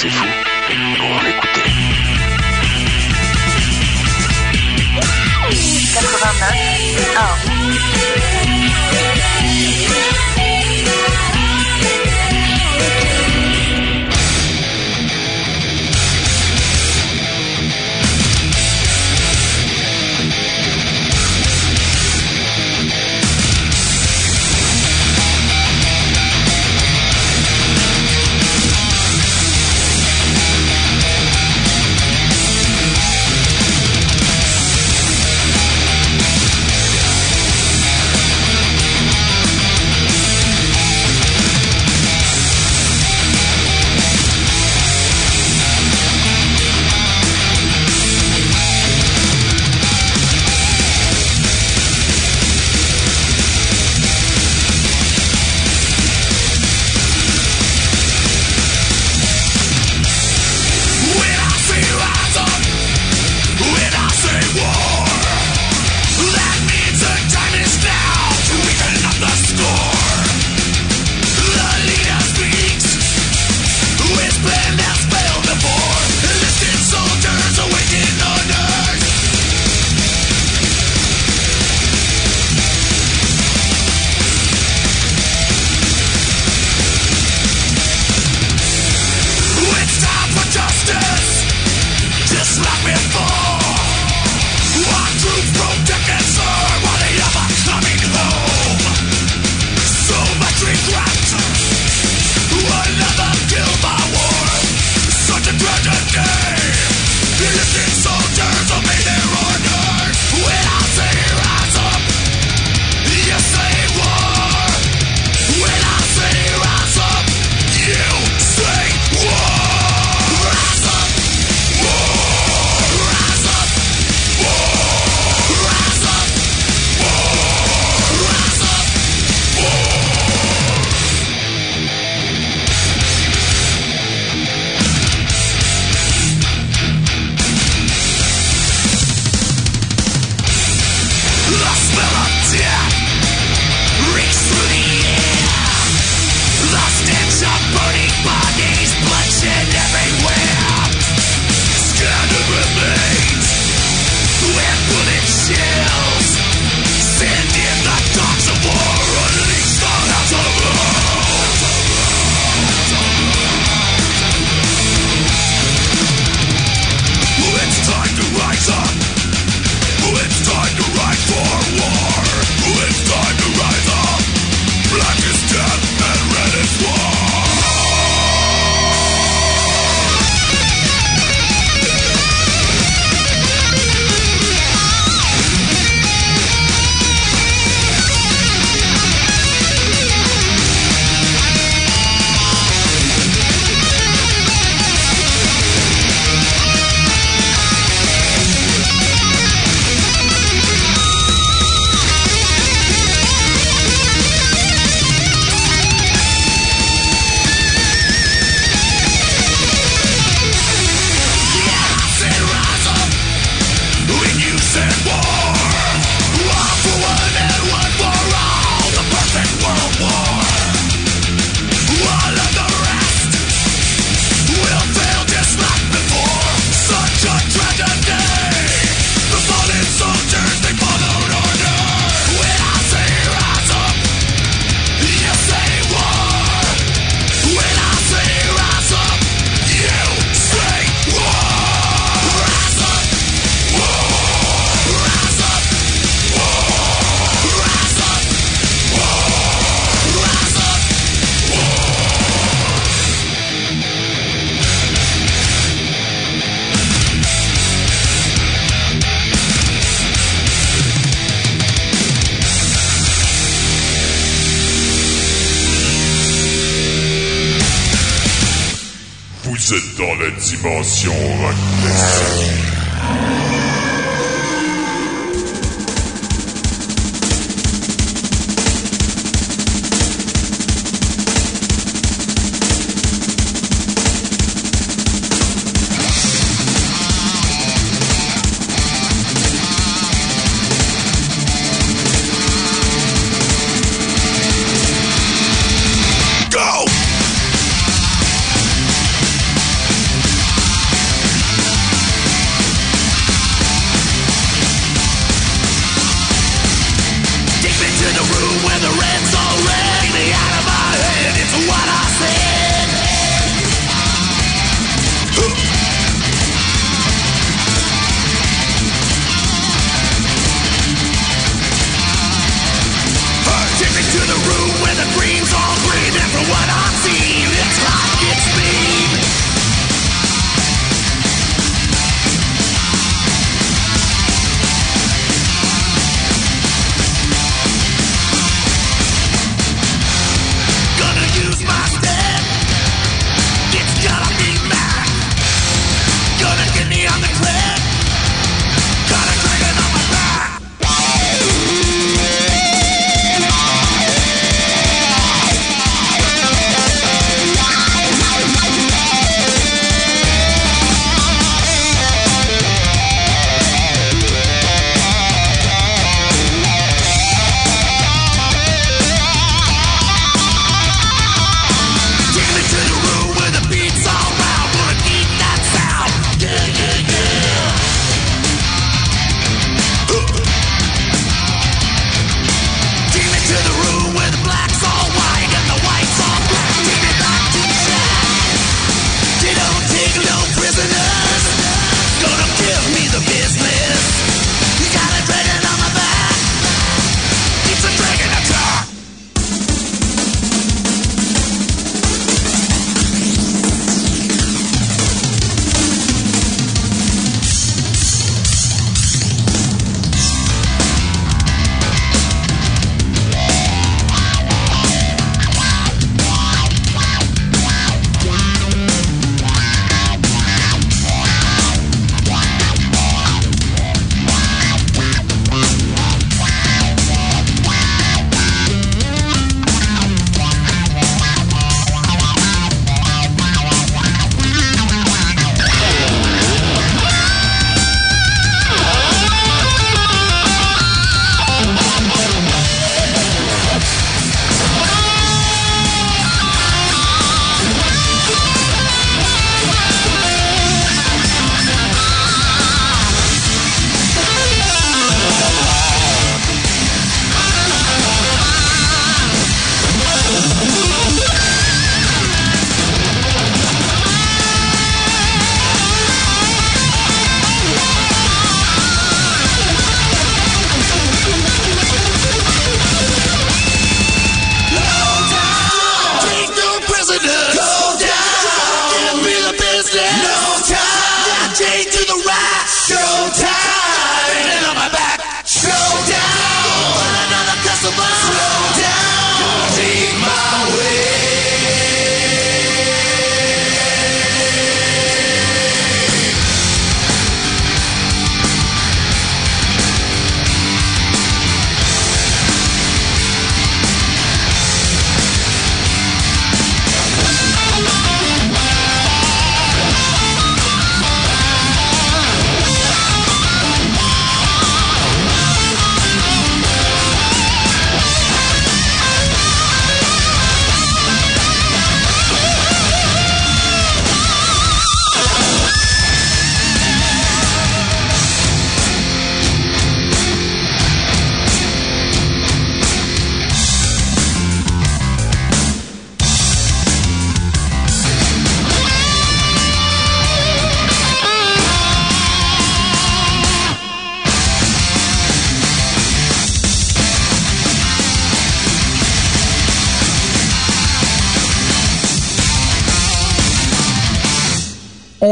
c'est fou. On va l'écouter. 89 1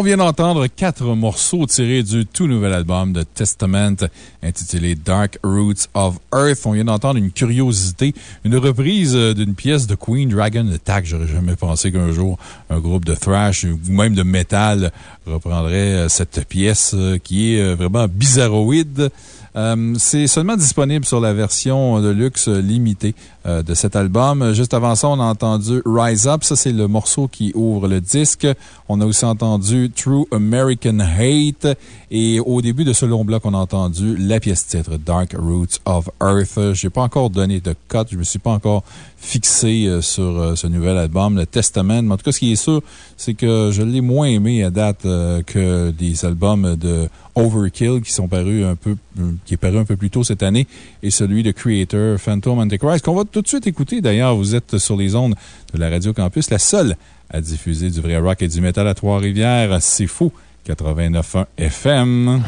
vient d'entendre quatre morceaux tirés du tout nouvel album de Testament intitulé Dark Roots of Earth. On vient d'entendre une curiosité, une reprise euh, d'une pièce de Queen Dragon Attack. J'aurais jamais pensé qu'un jour un groupe de thrash ou même de metal reprendrait euh, cette pièce euh, qui est vraiment bizarroïde. C'est seulement disponible sur la version de luxe limitée euh, de cet album. Juste avant ça, on a entendu Rise Up. Ça, c'est le morceau qui ouvre le disque. On a aussi entendu True American Hate. Et au début de ce long bloc, on a entendu la pièce titre Dark Roots of Earth. J'ai pas encore donné de cut. Je me suis pas encore fixé euh, sur ce nouvel album, le Testament. Mais en tout cas, ce qui est sûr, c'est que je l'ai moins aimé à date que des albums de Overkill qui sont parus un peu, qui est paru un peu plus tôt cette année et celui de Creator Phantom Antichrist qu'on va tout de suite écouter. D'ailleurs, vous êtes sur les ondes de la Radio Campus, la seule à diffuser du vrai rock et du métal à Trois-Rivières. C'est fou. 89.1 FM.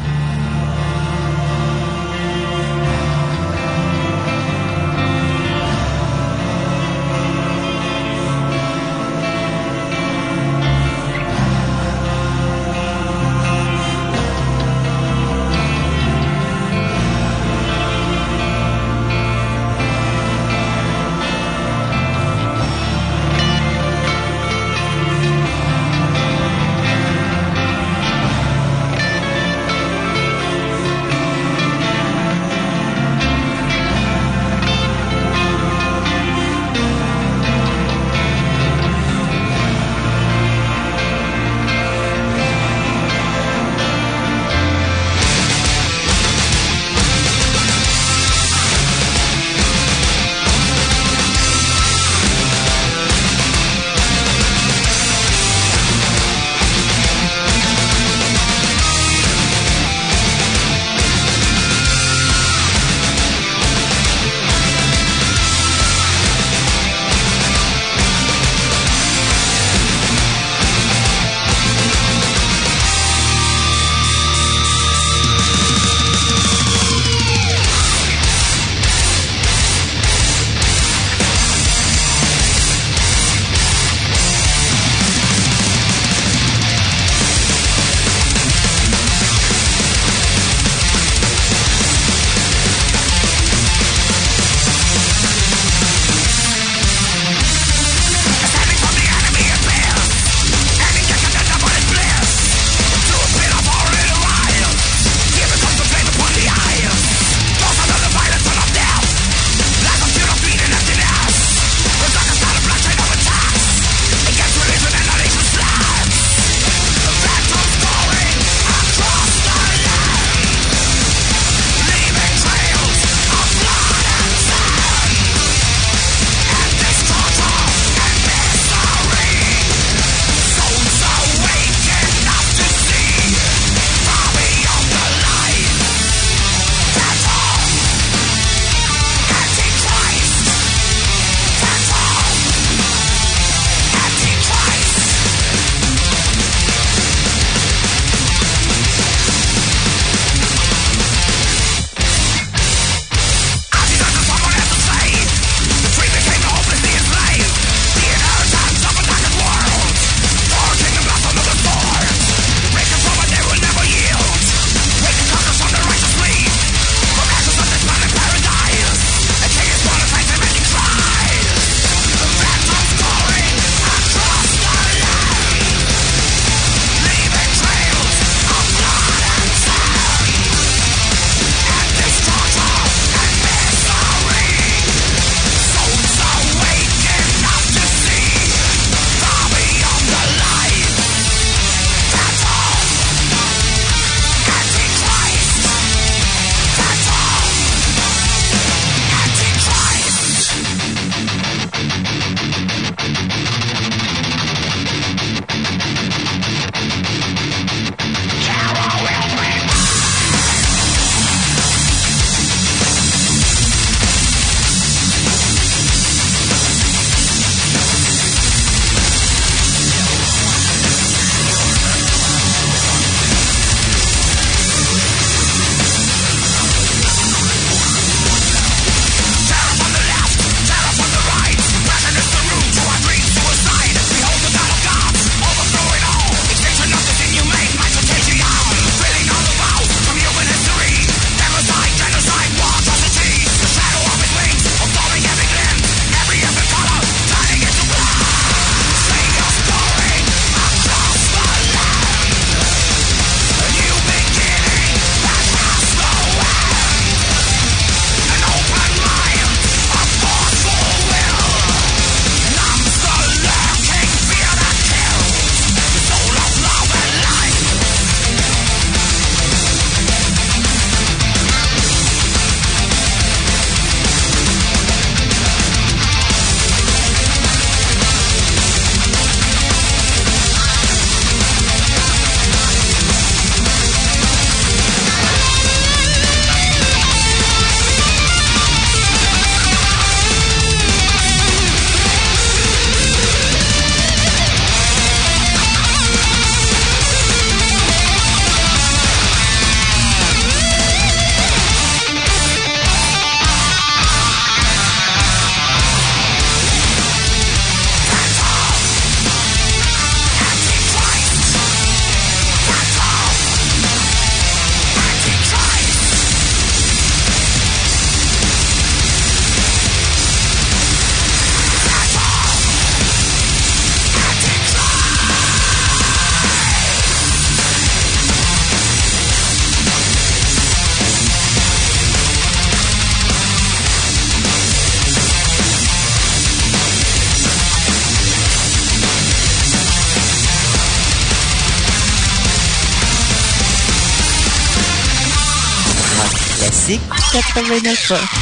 89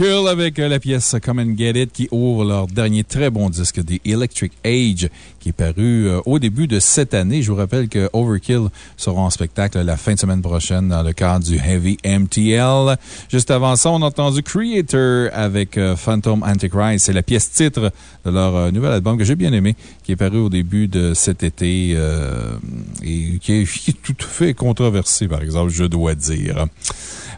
Avec euh, la pièce Come and Get It qui ouvre leur dernier très bon disque The Electric Age qui est paru euh, au début de cette année. Je vous rappelle que Overkill sera en spectacle la fin de semaine prochaine dans le cadre du Heavy MTL. Juste avant ça, on a entendu Creator avec euh, Phantom Antichrist. C'est la pièce titre de leur nouvel album que j'ai bien aimé qui est paru au début de cet été et qui est, <laughs> qui est tout à fait controversé, par exemple, je dois dire.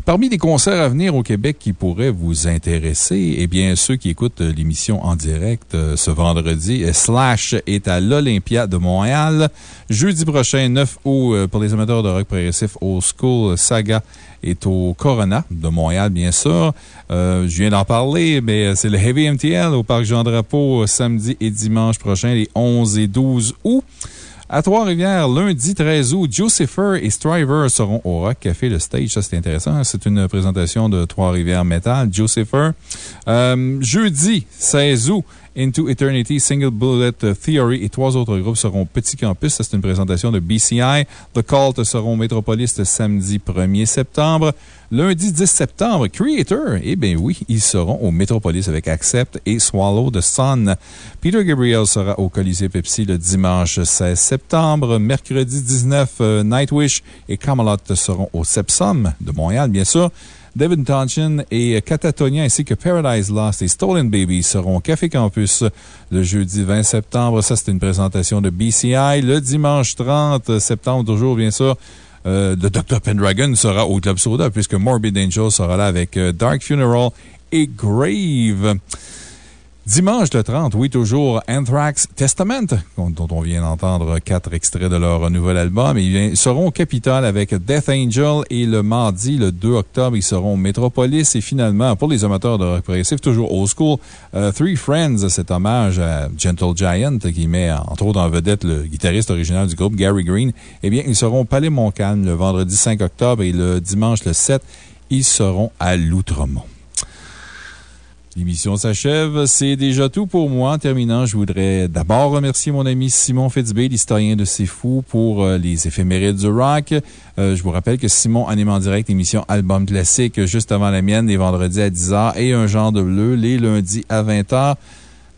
Parmi les concerts à venir au Québec qui pourraient vous intéresser, eh bien, ceux qui écoutent l'émission en direct euh, ce vendredi, euh, Slash est à l'Olympia de Montréal. Jeudi prochain, 9 août, euh, pour les amateurs de rock progressif, Old School Saga est au Corona de Montréal, bien sûr. je viens d'en parler, mais c'est le Heavy MTL au Parc Jean-Drapeau samedi et dimanche prochain, les 11 et 12 août. À Trois-Rivières, lundi 13 août, Jucifer et Striver seront au Rock Café Le Stage. Ça, c'est intéressant. C'est une présentation de Trois-Rivières Metal, Jucifer. Euh, jeudi 16 août, Into Eternity, Single Bullet Theory et trois autres groupes seront Petit Campus. C'est une présentation de BCI. The Cult seront Métropolis samedi 1er septembre. Lundi 10 septembre, Creator. Eh bien oui, ils seront au Métropolis avec Accept et Swallow the Sun. Peter Gabriel sera au Colisée Pepsi le dimanche 16 septembre. Mercredi 19, euh, Nightwish et Camelot seront au Sepsum de Montréal, bien sûr. David Tonchin et Catatonia ainsi que Paradise Lost et Stolen Baby seront au Café Campus le jeudi 20 septembre. Ça, c'est une présentation de BCI. Le dimanche 30 septembre, toujours, bien sûr, euh, le Dr. Pendragon sera au Club Soda puisque Morbid Angel sera là avec euh, Dark Funeral et Grave. Dimanche le 30, oui, toujours Anthrax Testament, dont on vient d'entendre quatre extraits de leur nouvel album. Ils seront au Capitole avec Death Angel et le mardi, le 2 octobre, ils seront au Metropolis. Et finalement, pour les amateurs de rock toujours old school, euh, Three Friends, cet hommage à Gentle Giant qui met entre autres en vedette le guitariste original du groupe, Gary Green. Eh bien, ils seront au Palais Montcalm le vendredi 5 octobre et le dimanche le 7, ils seront à Loutremont. L'émission s'achève. C'est déjà tout pour moi. En terminant, je voudrais d'abord remercier mon ami Simon Fitzbé, l'historien de C'est Fou, pour euh, les éphémérides du rock. Euh, je vous rappelle que Simon anime en direct l'émission Album Classique juste avant la mienne, les vendredis à 10h et Un genre de bleu les lundis à 20h.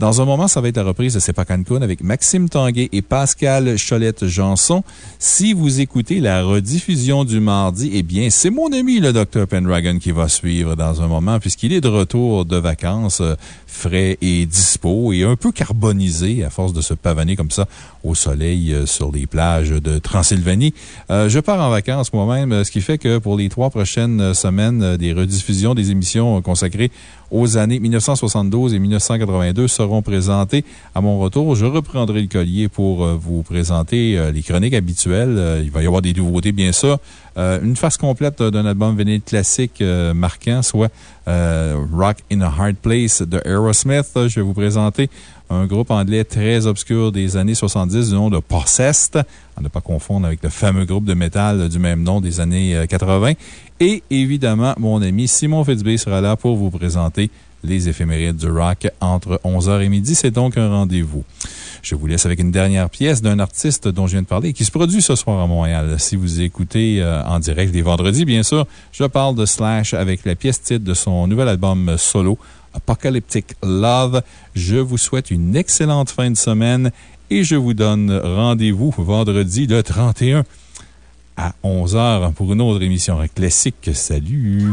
Dans un moment, ça va être la reprise de C'est pas Cancun avec Maxime Tanguay et Pascal Cholette-Janson. Si vous écoutez la rediffusion du mardi, eh bien, c'est mon ami, le Dr. Pendragon, qui va suivre dans un moment, puisqu'il est de retour de vacances, euh, frais et dispo et un peu carbonisé à force de se pavaner comme ça au soleil euh, sur les plages de Transylvanie. Euh, je pars en vacances moi-même, ce qui fait que pour les trois prochaines semaines, des rediffusions des émissions consacrées aux années 1972 et 1982 seront présentées. À mon retour, je reprendrai le collier pour euh, vous présenter euh, les chroniques habituelles. Euh, il va y avoir des nouveautés, bien sûr. une face complète d'un album véné classique marquant, soit Rock in a Hard Place de Aerosmith. Je vais vous présenter un groupe anglais très obscur des années 70 du nom de Possessed, à ne pas confondre avec le fameux groupe de métal du même nom des années 80. Et évidemment, mon ami Simon Fitzbé sera là pour vous présenter les éphémérides du rock entre 11h et midi. C'est donc un rendez-vous. Je vous laisse avec une dernière pièce d'un artiste dont je viens de parler qui se produit ce soir à Montréal. Si vous écoutez euh, en direct les vendredis, bien sûr, je parle de Slash avec la pièce titre de son nouvel album solo, Apocalyptic Love. Je vous souhaite une excellente fin de semaine et je vous donne rendez-vous vendredi le 31 à 11h pour une autre émission classique. Salut!